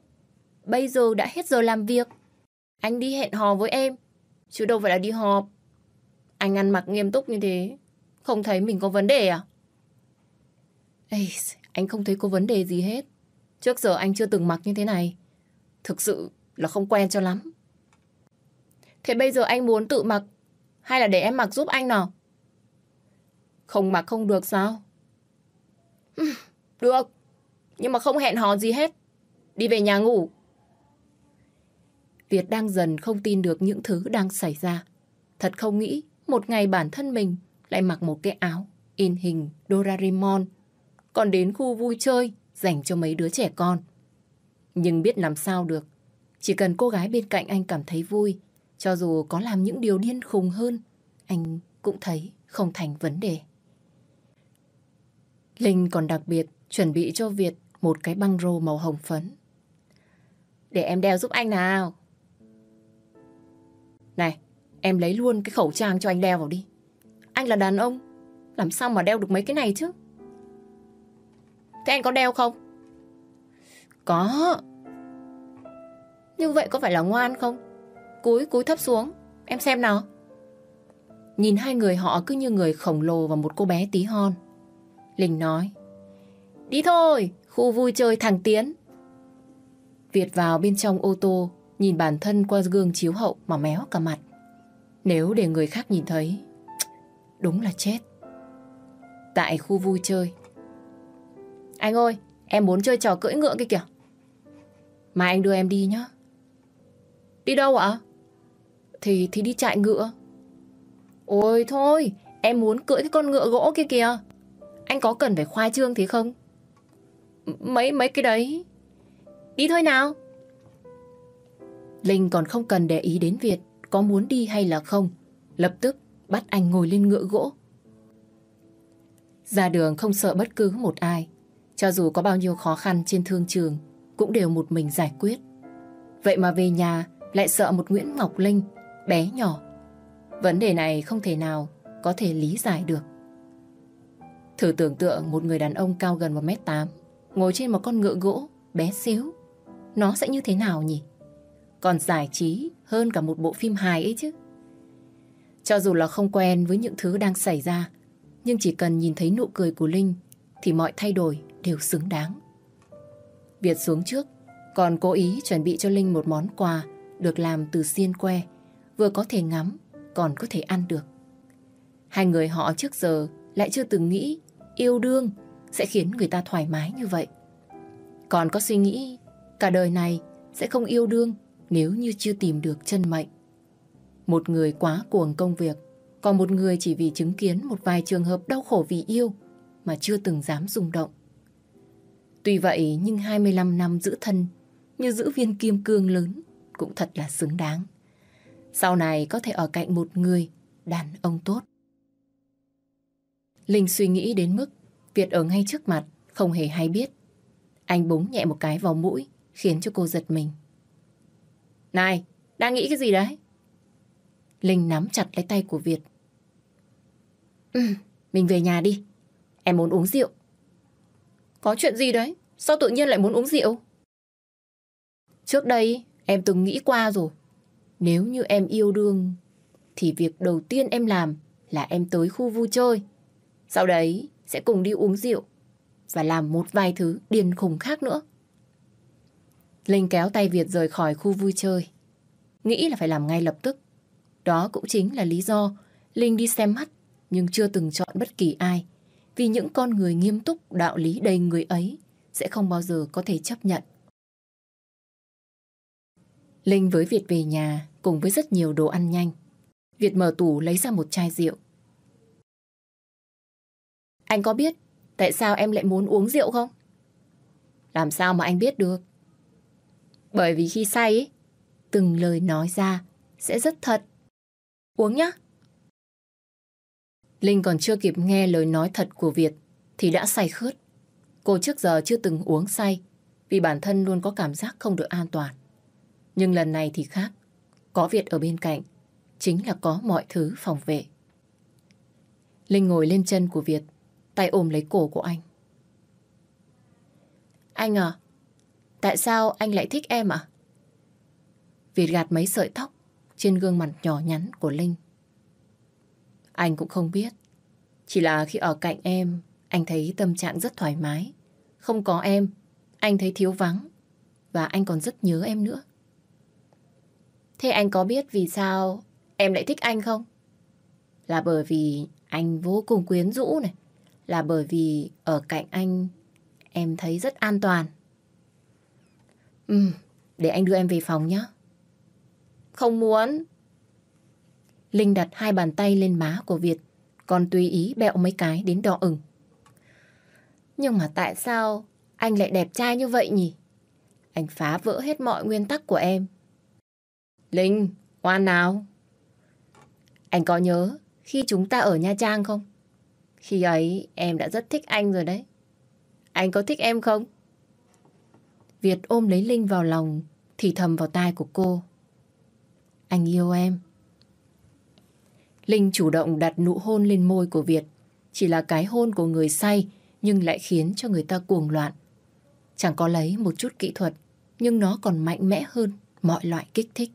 bây giờ đã hết giờ làm việc. Anh đi hẹn hò với em, chứ đâu phải là đi họp. Anh ăn mặc nghiêm túc như thế, không thấy mình có vấn đề à? Ê, anh không thấy có vấn đề gì hết. Trước giờ anh chưa từng mặc như thế này. Thực sự là không quen cho lắm. Thế bây giờ anh muốn tự mặc hay là để em mặc giúp anh nào? Không mặc không được sao? Được, nhưng mà không hẹn hò gì hết. Đi về nhà ngủ. Việt đang dần không tin được những thứ đang xảy ra. Thật không nghĩ một ngày bản thân mình lại mặc một cái áo in hình Doraemon còn đến khu vui chơi dành cho mấy đứa trẻ con. Nhưng biết làm sao được. Chỉ cần cô gái bên cạnh anh cảm thấy vui, cho dù có làm những điều điên khùng hơn, anh cũng thấy không thành vấn đề. Linh còn đặc biệt chuẩn bị cho Việt một cái băng rô màu hồng phấn. Để em đeo giúp anh nào. Này, em lấy luôn cái khẩu trang cho anh đeo vào đi. Anh là đàn ông, làm sao mà đeo được mấy cái này chứ? Thế anh có đeo không? Có. Như vậy có phải là ngoan không? Cúi, cúi thấp xuống. Em xem nào. Nhìn hai người họ cứ như người khổng lồ và một cô bé tí hon. Linh nói. Đi thôi, khu vui chơi thằng Tiến. Việt vào bên trong ô tô, nhìn bản thân qua gương chiếu hậu mà méo cả mặt. Nếu để người khác nhìn thấy, đúng là chết. Tại khu vui chơi, anh ơi, em muốn chơi trò cưỡi ngựa kia kìa. Mà anh đưa em đi nhá. Đi đâu ạ? Thì thì đi chạy ngựa. Ôi thôi, em muốn cưỡi cái con ngựa gỗ kia kìa. Anh có cần phải khoa trương thế không? Mấy mấy cái đấy. Đi thôi nào. Linh còn không cần để ý đến Việt có muốn đi hay là không. Lập tức bắt anh ngồi lên ngựa gỗ. Ra đường không sợ bất cứ một ai. Cho dù có bao nhiêu khó khăn trên thương trường, cũng đều một mình giải quyết. Vậy mà về nhà lại sợ một Nguyễn Ngọc Linh, bé nhỏ. Vấn đề này không thể nào có thể lý giải được. Thử tưởng tượng một người đàn ông cao gần 1m8, ngồi trên một con ngựa gỗ, bé xíu. Nó sẽ như thế nào nhỉ? Còn giải trí hơn cả một bộ phim hài ấy chứ. Cho dù là không quen với những thứ đang xảy ra, nhưng chỉ cần nhìn thấy nụ cười của Linh thì mọi thay đổi đều xứng đáng. Việt xuống trước, còn cố ý chuẩn bị cho Linh một món quà được làm từ xiên que, vừa có thể ngắm, còn có thể ăn được. Hai người họ trước giờ lại chưa từng nghĩ yêu đương sẽ khiến người ta thoải mái như vậy. Còn có suy nghĩ cả đời này sẽ không yêu đương nếu như chưa tìm được chân mệnh. Một người quá cuồng công việc, còn một người chỉ vì chứng kiến một vài trường hợp đau khổ vì yêu mà chưa từng dám rung động. Tuy vậy nhưng 25 năm giữ thân như giữ viên kim cương lớn cũng thật là xứng đáng. Sau này có thể ở cạnh một người đàn ông tốt. Linh suy nghĩ đến mức Việt ở ngay trước mặt không hề hay biết. Anh búng nhẹ một cái vào mũi khiến cho cô giật mình. Này, đang nghĩ cái gì đấy? Linh nắm chặt lấy tay của Việt. Ừ, mình về nhà đi. Em muốn uống rượu. Có chuyện gì đấy? Sao tự nhiên lại muốn uống rượu? Trước đây em từng nghĩ qua rồi. Nếu như em yêu đương thì việc đầu tiên em làm là em tới khu vui chơi. Sau đấy sẽ cùng đi uống rượu và làm một vài thứ điên khùng khác nữa. Linh kéo tay Việt rời khỏi khu vui chơi. Nghĩ là phải làm ngay lập tức. Đó cũng chính là lý do Linh đi xem mắt nhưng chưa từng chọn bất kỳ ai vì những con người nghiêm túc, đạo lý đầy người ấy sẽ không bao giờ có thể chấp nhận. Linh với Việt về nhà cùng với rất nhiều đồ ăn nhanh. Việt mở tủ lấy ra một chai rượu. Anh có biết tại sao em lại muốn uống rượu không? Làm sao mà anh biết được? Bởi vì khi say ấy, từng lời nói ra sẽ rất thật. Uống nhá. Linh còn chưa kịp nghe lời nói thật của Việt thì đã say khướt. Cô trước giờ chưa từng uống say vì bản thân luôn có cảm giác không được an toàn. Nhưng lần này thì khác. Có Việt ở bên cạnh chính là có mọi thứ phòng vệ. Linh ngồi lên chân của Việt tay ôm lấy cổ của anh. Anh à, tại sao anh lại thích em à? Việt gạt mấy sợi tóc trên gương mặt nhỏ nhắn của Linh. Anh cũng không biết. Chỉ là khi ở cạnh em, anh thấy tâm trạng rất thoải mái. Không có em, anh thấy thiếu vắng và anh còn rất nhớ em nữa. Thế anh có biết vì sao em lại thích anh không? Là bởi vì anh vô cùng quyến rũ này. Là bởi vì ở cạnh anh em thấy rất an toàn. Ừ, để anh đưa em về phòng nhé. Không muốn. Linh đặt hai bàn tay lên má của Việt, còn tùy ý bẹo mấy cái đến đỏ ửng. Nhưng mà tại sao anh lại đẹp trai như vậy nhỉ? Anh phá vỡ hết mọi nguyên tắc của em. Linh, oan nào? Anh có nhớ khi chúng ta ở Nha Trang không? Khi ấy em đã rất thích anh rồi đấy. Anh có thích em không? Việt ôm lấy Linh vào lòng, thì thầm vào tai của cô. Anh yêu em. Linh chủ động đặt nụ hôn lên môi của Việt. Chỉ là cái hôn của người say nhưng lại khiến cho người ta cuồng loạn. Chẳng có lấy một chút kỹ thuật nhưng nó còn mạnh mẽ hơn mọi loại kích thích.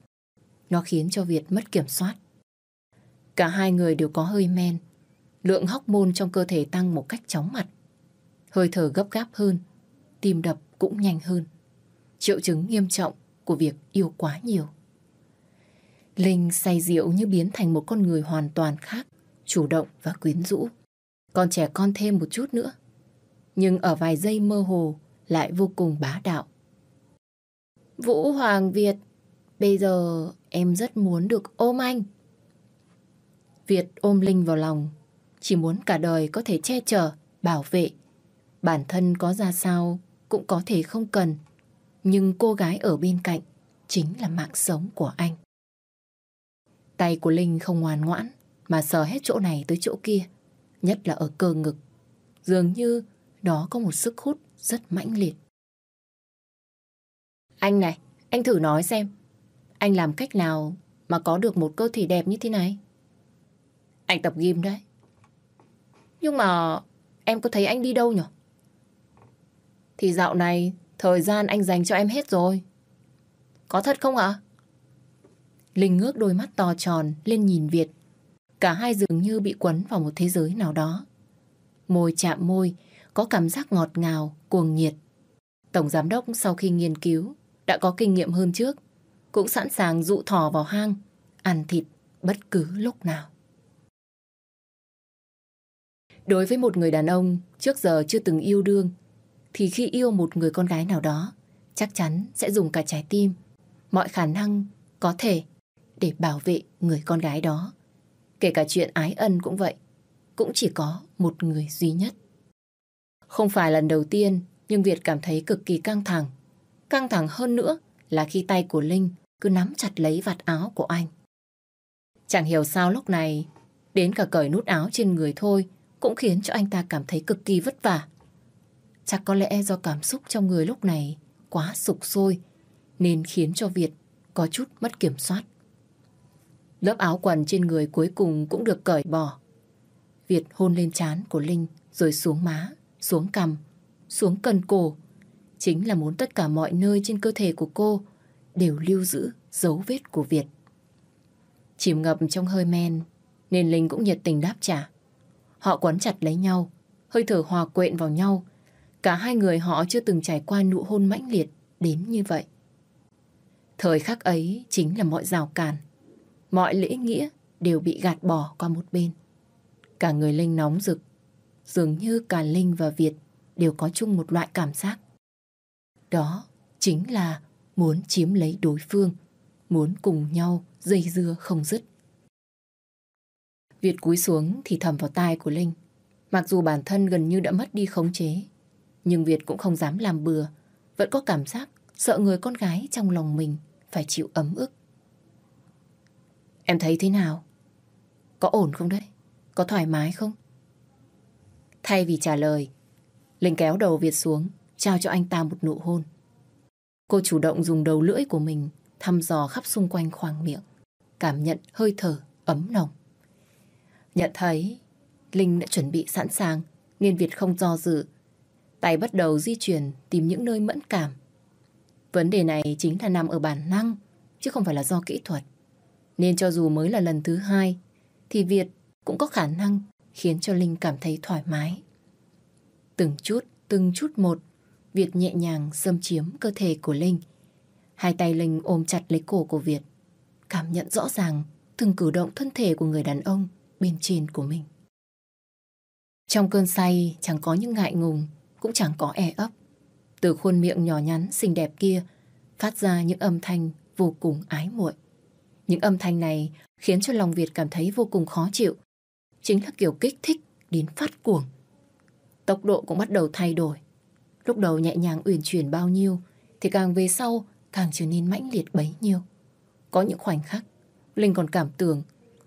Nó khiến cho Việt mất kiểm soát. Cả hai người đều có hơi men. Lượng hóc môn trong cơ thể tăng một cách chóng mặt. Hơi thở gấp gáp hơn, tim đập cũng nhanh hơn. Triệu chứng nghiêm trọng của việc yêu quá nhiều. Linh say rượu như biến thành một con người hoàn toàn khác, chủ động và quyến rũ. Còn trẻ con thêm một chút nữa. Nhưng ở vài giây mơ hồ lại vô cùng bá đạo. Vũ Hoàng Việt, bây giờ em rất muốn được ôm anh. Việt ôm Linh vào lòng, chỉ muốn cả đời có thể che chở, bảo vệ. Bản thân có ra sao cũng có thể không cần, nhưng cô gái ở bên cạnh chính là mạng sống của anh. Tay của Linh không ngoan ngoãn mà sờ hết chỗ này tới chỗ kia, nhất là ở cơ ngực. Dường như đó có một sức hút rất mãnh liệt. Anh này, anh thử nói xem, anh làm cách nào mà có được một cơ thể đẹp như thế này? Anh tập gym đấy. Nhưng mà em có thấy anh đi đâu nhỉ? Thì dạo này thời gian anh dành cho em hết rồi. Có thật không ạ? Linh ngước đôi mắt to tròn lên nhìn Việt. Cả hai dường như bị quấn vào một thế giới nào đó. Môi chạm môi, có cảm giác ngọt ngào, cuồng nhiệt. Tổng giám đốc sau khi nghiên cứu, đã có kinh nghiệm hơn trước, cũng sẵn sàng dụ thỏ vào hang, ăn thịt bất cứ lúc nào. Đối với một người đàn ông trước giờ chưa từng yêu đương, thì khi yêu một người con gái nào đó, chắc chắn sẽ dùng cả trái tim, mọi khả năng có thể để bảo vệ người con gái đó. Kể cả chuyện ái ân cũng vậy, cũng chỉ có một người duy nhất. Không phải lần đầu tiên, nhưng Việt cảm thấy cực kỳ căng thẳng. Căng thẳng hơn nữa là khi tay của Linh cứ nắm chặt lấy vạt áo của anh. Chẳng hiểu sao lúc này, đến cả cởi nút áo trên người thôi cũng khiến cho anh ta cảm thấy cực kỳ vất vả. Chắc có lẽ do cảm xúc trong người lúc này quá sục sôi nên khiến cho Việt có chút mất kiểm soát. Lớp áo quần trên người cuối cùng cũng được cởi bỏ. Việt hôn lên trán của Linh rồi xuống má, xuống cằm, xuống cần cổ. Chính là muốn tất cả mọi nơi trên cơ thể của cô đều lưu giữ dấu vết của Việt. Chìm ngập trong hơi men nên Linh cũng nhiệt tình đáp trả. Họ quấn chặt lấy nhau, hơi thở hòa quyện vào nhau. Cả hai người họ chưa từng trải qua nụ hôn mãnh liệt đến như vậy. Thời khắc ấy chính là mọi rào cản. Mọi lễ nghĩa đều bị gạt bỏ qua một bên. Cả người Linh nóng rực. Dường như cả Linh và Việt đều có chung một loại cảm giác. Đó chính là muốn chiếm lấy đối phương, muốn cùng nhau dây dưa không dứt. Việt cúi xuống thì thầm vào tai của Linh. Mặc dù bản thân gần như đã mất đi khống chế, nhưng Việt cũng không dám làm bừa, vẫn có cảm giác sợ người con gái trong lòng mình phải chịu ấm ức. Em thấy thế nào? Có ổn không đấy? Có thoải mái không? Thay vì trả lời, Linh kéo đầu Việt xuống, trao cho anh ta một nụ hôn. Cô chủ động dùng đầu lưỡi của mình thăm dò khắp xung quanh khoang miệng, cảm nhận hơi thở ấm nồng. Nhận thấy Linh đã chuẩn bị sẵn sàng nên Việt không do dự. Tay bắt đầu di chuyển tìm những nơi mẫn cảm. Vấn đề này chính là nằm ở bản năng chứ không phải là do kỹ thuật. Nên cho dù mới là lần thứ hai thì Việt cũng có khả năng khiến cho Linh cảm thấy thoải mái. Từng chút, từng chút một Việt nhẹ nhàng xâm chiếm cơ thể của Linh. Hai tay Linh ôm chặt lấy cổ của Việt, cảm nhận rõ ràng từng cử động thân thể của người đàn ông bên trên của mình. Trong cơn say chẳng có những ngại ngùng, cũng chẳng có e ấp. Từ khuôn miệng nhỏ nhắn, xinh đẹp kia, phát ra những âm thanh vô cùng ái muội. Những âm thanh này khiến cho lòng Việt cảm thấy vô cùng khó chịu. Chính là kiểu kích thích đến phát cuồng. Tốc độ cũng bắt đầu thay đổi. Lúc đầu nhẹ nhàng uyển chuyển bao nhiêu, thì càng về sau càng trở nên mãnh liệt bấy nhiêu. Có những khoảnh khắc, Linh còn cảm tưởng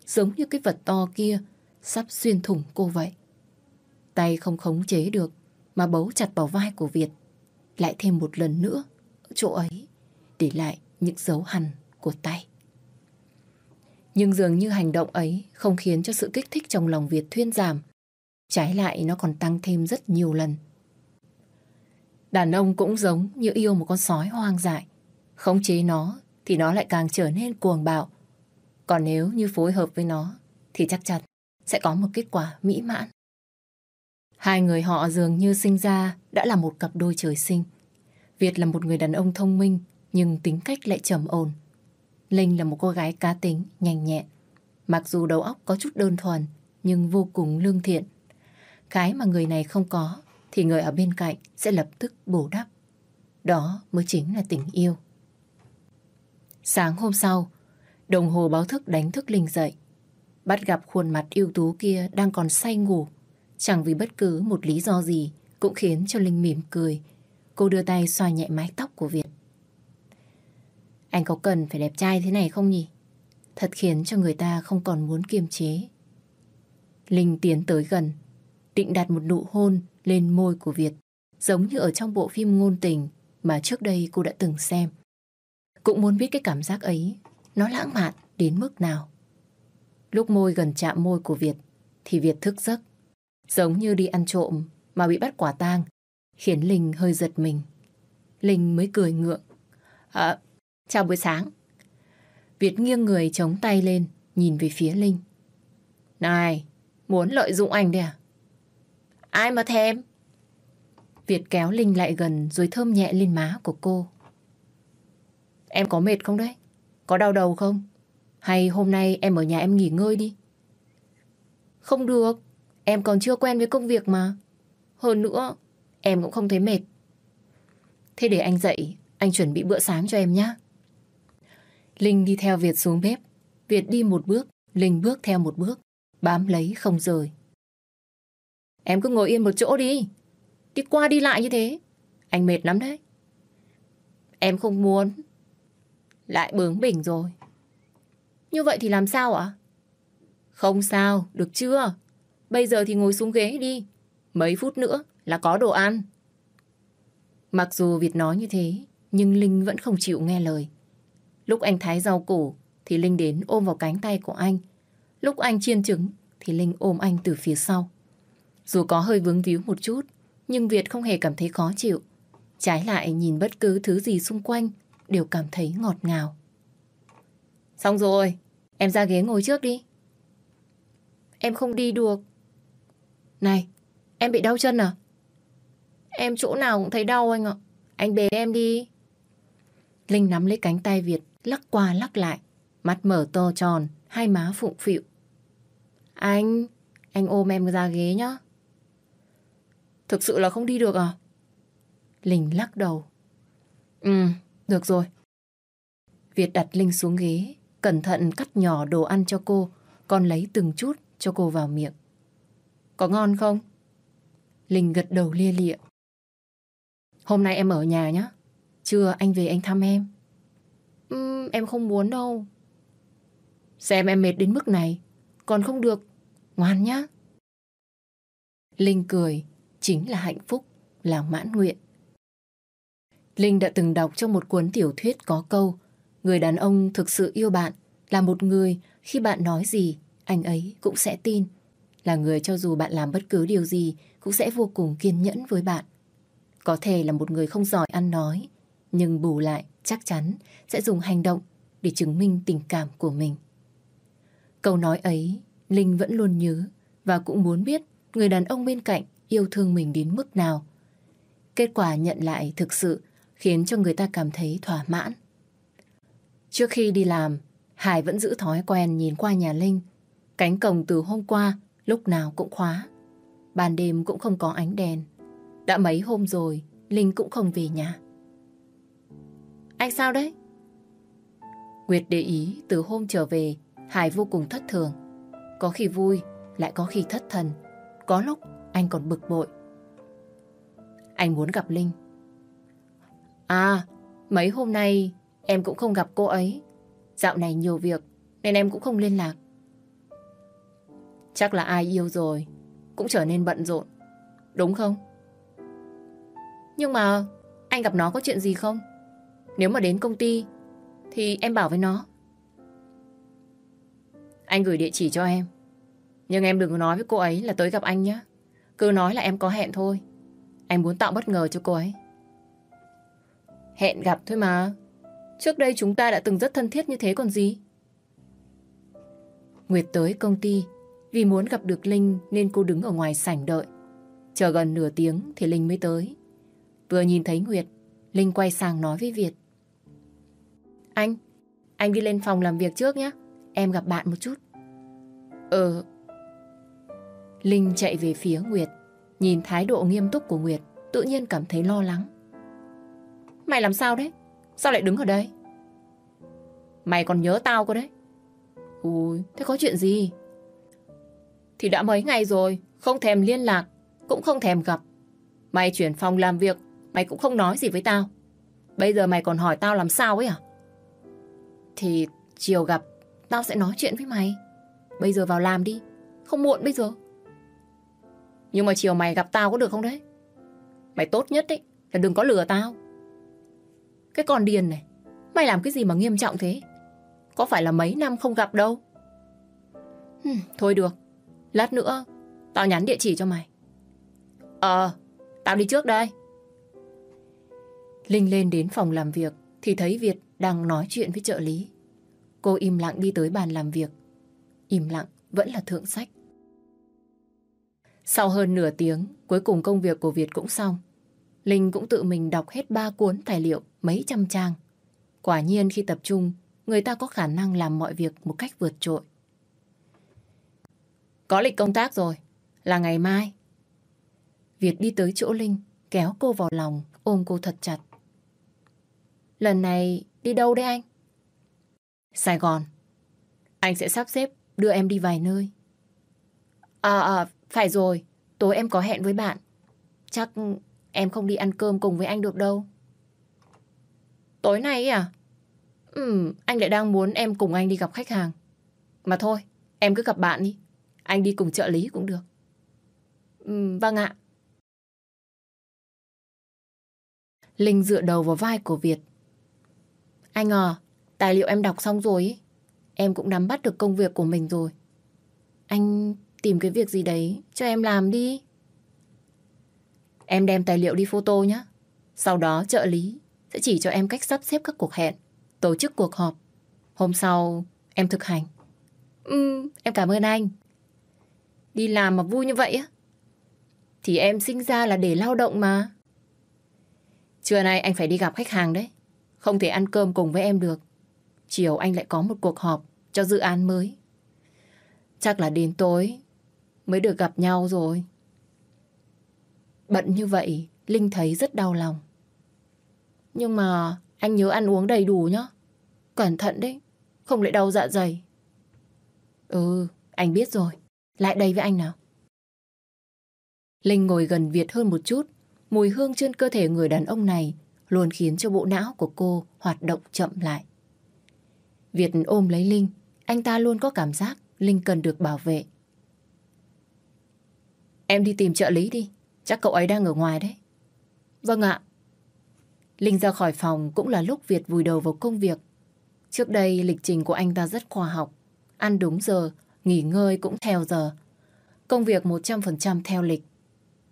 giống như cái vật to kia sắp xuyên thủng cô vậy. Tay không khống chế được mà bấu chặt vào vai của Việt. Lại thêm một lần nữa chỗ ấy, để lại những dấu hằn của tay. Nhưng dường như hành động ấy không khiến cho sự kích thích trong lòng Việt thuyên giảm. Trái lại, nó còn tăng thêm rất nhiều lần. Đàn ông cũng giống như yêu một con sói hoang dại. Khống chế nó thì nó lại càng trở nên cuồng bạo. Còn nếu như phối hợp với nó thì chắc chắn sẽ có một kết quả mỹ mãn. Hai người họ dường như sinh ra đã là một cặp đôi trời sinh. Việt là một người đàn ông thông minh nhưng tính cách lại trầm ổn. Linh là một cô gái cá tính, nhanh nhẹn. Mặc dù đầu óc có chút đơn thuần nhưng vô cùng lương thiện. Cái mà người này không có thì người ở bên cạnh sẽ lập tức bổ đắp. Đó mới chính là tình yêu. Sáng hôm sau, đồng hồ báo thức đánh thức Linh dậy. Bắt gặp khuôn mặt yêu tú kia đang còn say ngủ. Chẳng vì bất cứ một lý do gì cũng khiến cho Linh mỉm cười. Cô đưa tay xoa nhẹ mái tóc của Việt. Anh có cần phải đẹp trai thế này không nhỉ? Thật khiến cho người ta không còn muốn kiềm chế. Linh tiến tới gần, định đặt một nụ hôn lên môi của Việt, giống như ở trong bộ phim ngôn tình mà trước đây cô đã từng xem. Cũng muốn biết cái cảm giác ấy nó lãng mạn đến mức nào. Lúc môi gần chạm môi của Việt thì Việt thức giấc, giống như đi ăn trộm mà bị bắt quả tang, khiến Linh hơi giật mình. Linh mới cười ngượng. À, chào buổi sáng. Việt nghiêng người chống tay lên, nhìn về phía Linh. Này, muốn lợi dụng anh đấy à? Ai mà thèm? Việt kéo Linh lại gần rồi thơm nhẹ lên má của cô. Em có mệt không đấy? Có đau đầu không? Hay hôm nay em ở nhà em nghỉ ngơi đi? Không được. Em còn chưa quen với công việc mà. Hơn nữa, em cũng không thấy mệt. Thế để anh dậy, anh chuẩn bị bữa sáng cho em nhé. Linh đi theo Việt xuống bếp. Việt đi một bước, Linh bước theo một bước, bám lấy không rời. Em cứ ngồi yên một chỗ đi. Đi qua đi lại như thế. Anh mệt lắm đấy. Em không muốn. Lại bướng bỉnh rồi. Như vậy thì làm sao ạ? Không sao, được chưa? Bây giờ thì ngồi xuống ghế đi. Mấy phút nữa là có đồ ăn. Mặc dù Việt nói như thế, nhưng Linh vẫn không chịu nghe lời. Lúc anh thái rau củ, thì Linh đến ôm vào cánh tay của anh. Lúc anh chiên trứng, thì Linh ôm anh từ phía sau. Dù có hơi vướng víu một chút, nhưng Việt không hề cảm thấy khó chịu. Trái lại nhìn bất cứ thứ gì xung quanh đều cảm thấy ngọt ngào. Xong rồi, em ra ghế ngồi trước đi. Em không đi được. Này, em bị đau chân à? Em chỗ nào cũng thấy đau anh ạ. Anh bế em đi. Linh nắm lấy cánh tay Việt, lắc qua lắc lại. Mắt mở to tròn, hai má phụng phịu. Anh, anh ôm em ra ghế nhá. Thực sự là không đi được à? Linh lắc đầu. Ừ, được rồi. Việt đặt Linh xuống ghế, cẩn thận cắt nhỏ đồ ăn cho cô, còn lấy từng chút cho cô vào miệng. Có ngon không? Linh gật đầu lia lịa. Hôm nay em ở nhà nhé. Trưa anh về anh thăm em. Uhm, em không muốn đâu. Xem em mệt đến mức này, còn không được. Ngoan nhá. Linh cười, chính là hạnh phúc, là mãn nguyện. Linh đã từng đọc trong một cuốn tiểu thuyết có câu Người đàn ông thực sự yêu bạn là một người khi bạn nói gì, anh ấy cũng sẽ tin. Là người cho dù bạn làm bất cứ điều gì cũng sẽ vô cùng kiên nhẫn với bạn. Có thể là một người không giỏi ăn nói, nhưng bù lại chắc chắn sẽ dùng hành động để chứng minh tình cảm của mình. Câu nói ấy Linh vẫn luôn nhớ và cũng muốn biết người đàn ông bên cạnh yêu thương mình đến mức nào. Kết quả nhận lại thực sự khiến cho người ta cảm thấy thỏa mãn. Trước khi đi làm, Hải vẫn giữ thói quen nhìn qua nhà Linh. Cánh cổng từ hôm qua lúc nào cũng khóa. Ban đêm cũng không có ánh đèn. Đã mấy hôm rồi, Linh cũng không về nhà. Anh sao đấy? Nguyệt để ý từ hôm trở về, Hải vô cùng thất thường. Có khi vui, lại có khi thất thần. Có lúc anh còn bực bội. Anh muốn gặp Linh. À, mấy hôm nay em cũng không gặp cô ấy. Dạo này nhiều việc nên em cũng không liên lạc. Chắc là ai yêu rồi, cũng trở nên bận rộn. Đúng không? Nhưng mà anh gặp nó có chuyện gì không? Nếu mà đến công ty thì em bảo với nó. Anh gửi địa chỉ cho em. Nhưng em đừng nói với cô ấy là tới gặp anh nhé. Cứ nói là em có hẹn thôi. Anh muốn tạo bất ngờ cho cô ấy. Hẹn gặp thôi mà. Trước đây chúng ta đã từng rất thân thiết như thế còn gì. Nguyệt tới công ty vì muốn gặp được Linh nên cô đứng ở ngoài sảnh đợi. Chờ gần nửa tiếng thì Linh mới tới. Vừa nhìn thấy Nguyệt, Linh quay sang nói với Việt. Anh, anh đi lên phòng làm việc trước nhé. Em gặp bạn một chút. Ờ. Linh chạy về phía Nguyệt. Nhìn thái độ nghiêm túc của Nguyệt, tự nhiên cảm thấy lo lắng. Mày làm sao đấy? Sao lại đứng ở đây? Mày còn nhớ tao cơ đấy. Ui, thế có chuyện gì? Thì đã mấy ngày rồi, không thèm liên lạc, cũng không thèm gặp. Mày chuyển phòng làm việc, mày cũng không nói gì với tao. Bây giờ mày còn hỏi tao làm sao ấy à? Thì chiều gặp, tao sẽ nói chuyện với mày. Bây giờ vào làm đi, không muộn bây giờ. Nhưng mà chiều mày gặp tao có được không đấy? Mày tốt nhất đấy là đừng có lừa tao. Cái con điền này, mày làm cái gì mà nghiêm trọng thế? Có phải là mấy năm không gặp đâu? Hmm, thôi được, lát nữa tao nhắn địa chỉ cho mày. Ờ, tao đi trước đây. Linh lên đến phòng làm việc thì thấy Việt đang nói chuyện với trợ lý. Cô im lặng đi tới bàn làm việc. Im lặng vẫn là thượng sách. Sau hơn nửa tiếng, cuối cùng công việc của Việt cũng xong. Linh cũng tự mình đọc hết ba cuốn tài liệu mấy trăm trang. Quả nhiên khi tập trung, người ta có khả năng làm mọi việc một cách vượt trội. Có lịch công tác rồi, là ngày mai. Việt đi tới chỗ Linh, kéo cô vào lòng, ôm cô thật chặt. Lần này đi đâu đấy anh? Sài Gòn. Anh sẽ sắp xếp đưa em đi vài nơi. À, à, phải rồi, tối em có hẹn với bạn. Chắc em không đi ăn cơm cùng với anh được đâu. Tối nay à? Ừ, anh lại đang muốn em cùng anh đi gặp khách hàng. Mà thôi, em cứ gặp bạn đi. Anh đi cùng trợ lý cũng được. Ừ, vâng ạ. Linh dựa đầu vào vai của Việt. Anh à, tài liệu em đọc xong rồi ý. Em cũng nắm bắt được công việc của mình rồi. Anh tìm cái việc gì đấy cho em làm đi. Em đem tài liệu đi photo nhé. Sau đó trợ lý sẽ chỉ cho em cách sắp xếp các cuộc hẹn, tổ chức cuộc họp. Hôm sau em thực hành. Ừ, em cảm ơn anh. Đi làm mà vui như vậy á? Thì em sinh ra là để lao động mà. Trưa nay anh phải đi gặp khách hàng đấy. Không thể ăn cơm cùng với em được. Chiều anh lại có một cuộc họp cho dự án mới. Chắc là đến tối mới được gặp nhau rồi. Bận như vậy, Linh thấy rất đau lòng. Nhưng mà anh nhớ ăn uống đầy đủ nhá. Cẩn thận đấy, không lại đau dạ dày. Ừ, anh biết rồi. Lại đây với anh nào. Linh ngồi gần Việt hơn một chút. Mùi hương trên cơ thể người đàn ông này luôn khiến cho bộ não của cô hoạt động chậm lại. Việt ôm lấy Linh, anh ta luôn có cảm giác Linh cần được bảo vệ. Em đi tìm trợ lý đi, chắc cậu ấy đang ở ngoài đấy. Vâng ạ. Linh ra khỏi phòng cũng là lúc Việt vùi đầu vào công việc. Trước đây lịch trình của anh ta rất khoa học, ăn đúng giờ, nghỉ ngơi cũng theo giờ. Công việc 100% theo lịch.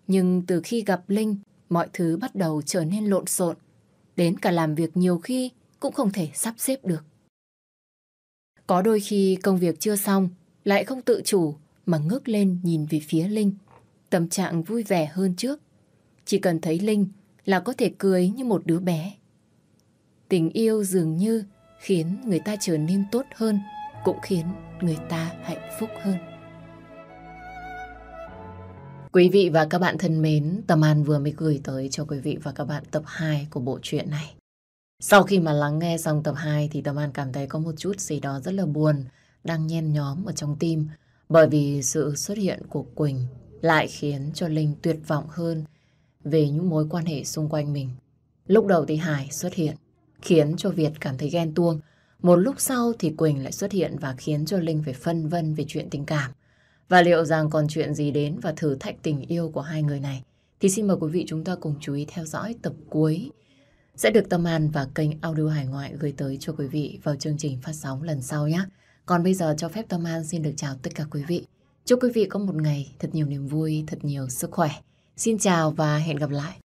Nhưng từ khi gặp Linh, mọi thứ bắt đầu trở nên lộn xộn. Đến cả làm việc nhiều khi cũng không thể sắp xếp được. Có đôi khi công việc chưa xong, lại không tự chủ mà ngước lên nhìn về phía Linh. Tâm trạng vui vẻ hơn trước. Chỉ cần thấy Linh là có thể cười như một đứa bé. Tình yêu dường như khiến người ta trở nên tốt hơn, cũng khiến người ta hạnh phúc hơn. Quý vị và các bạn thân mến, Tâm An vừa mới gửi tới cho quý vị và các bạn tập 2 của bộ truyện này. Sau khi mà lắng nghe xong tập 2 thì Tâm An cảm thấy có một chút gì đó rất là buồn đang nhen nhóm ở trong tim bởi vì sự xuất hiện của Quỳnh lại khiến cho Linh tuyệt vọng hơn về những mối quan hệ xung quanh mình. Lúc đầu thì Hải xuất hiện khiến cho Việt cảm thấy ghen tuông. Một lúc sau thì Quỳnh lại xuất hiện và khiến cho Linh phải phân vân về chuyện tình cảm. Và liệu rằng còn chuyện gì đến và thử thách tình yêu của hai người này thì xin mời quý vị chúng ta cùng chú ý theo dõi tập cuối sẽ được Tâm An và kênh Audio Hải Ngoại gửi tới cho quý vị vào chương trình phát sóng lần sau nhé. Còn bây giờ cho phép Tâm An xin được chào tất cả quý vị. Chúc quý vị có một ngày thật nhiều niềm vui, thật nhiều sức khỏe. Xin chào và hẹn gặp lại.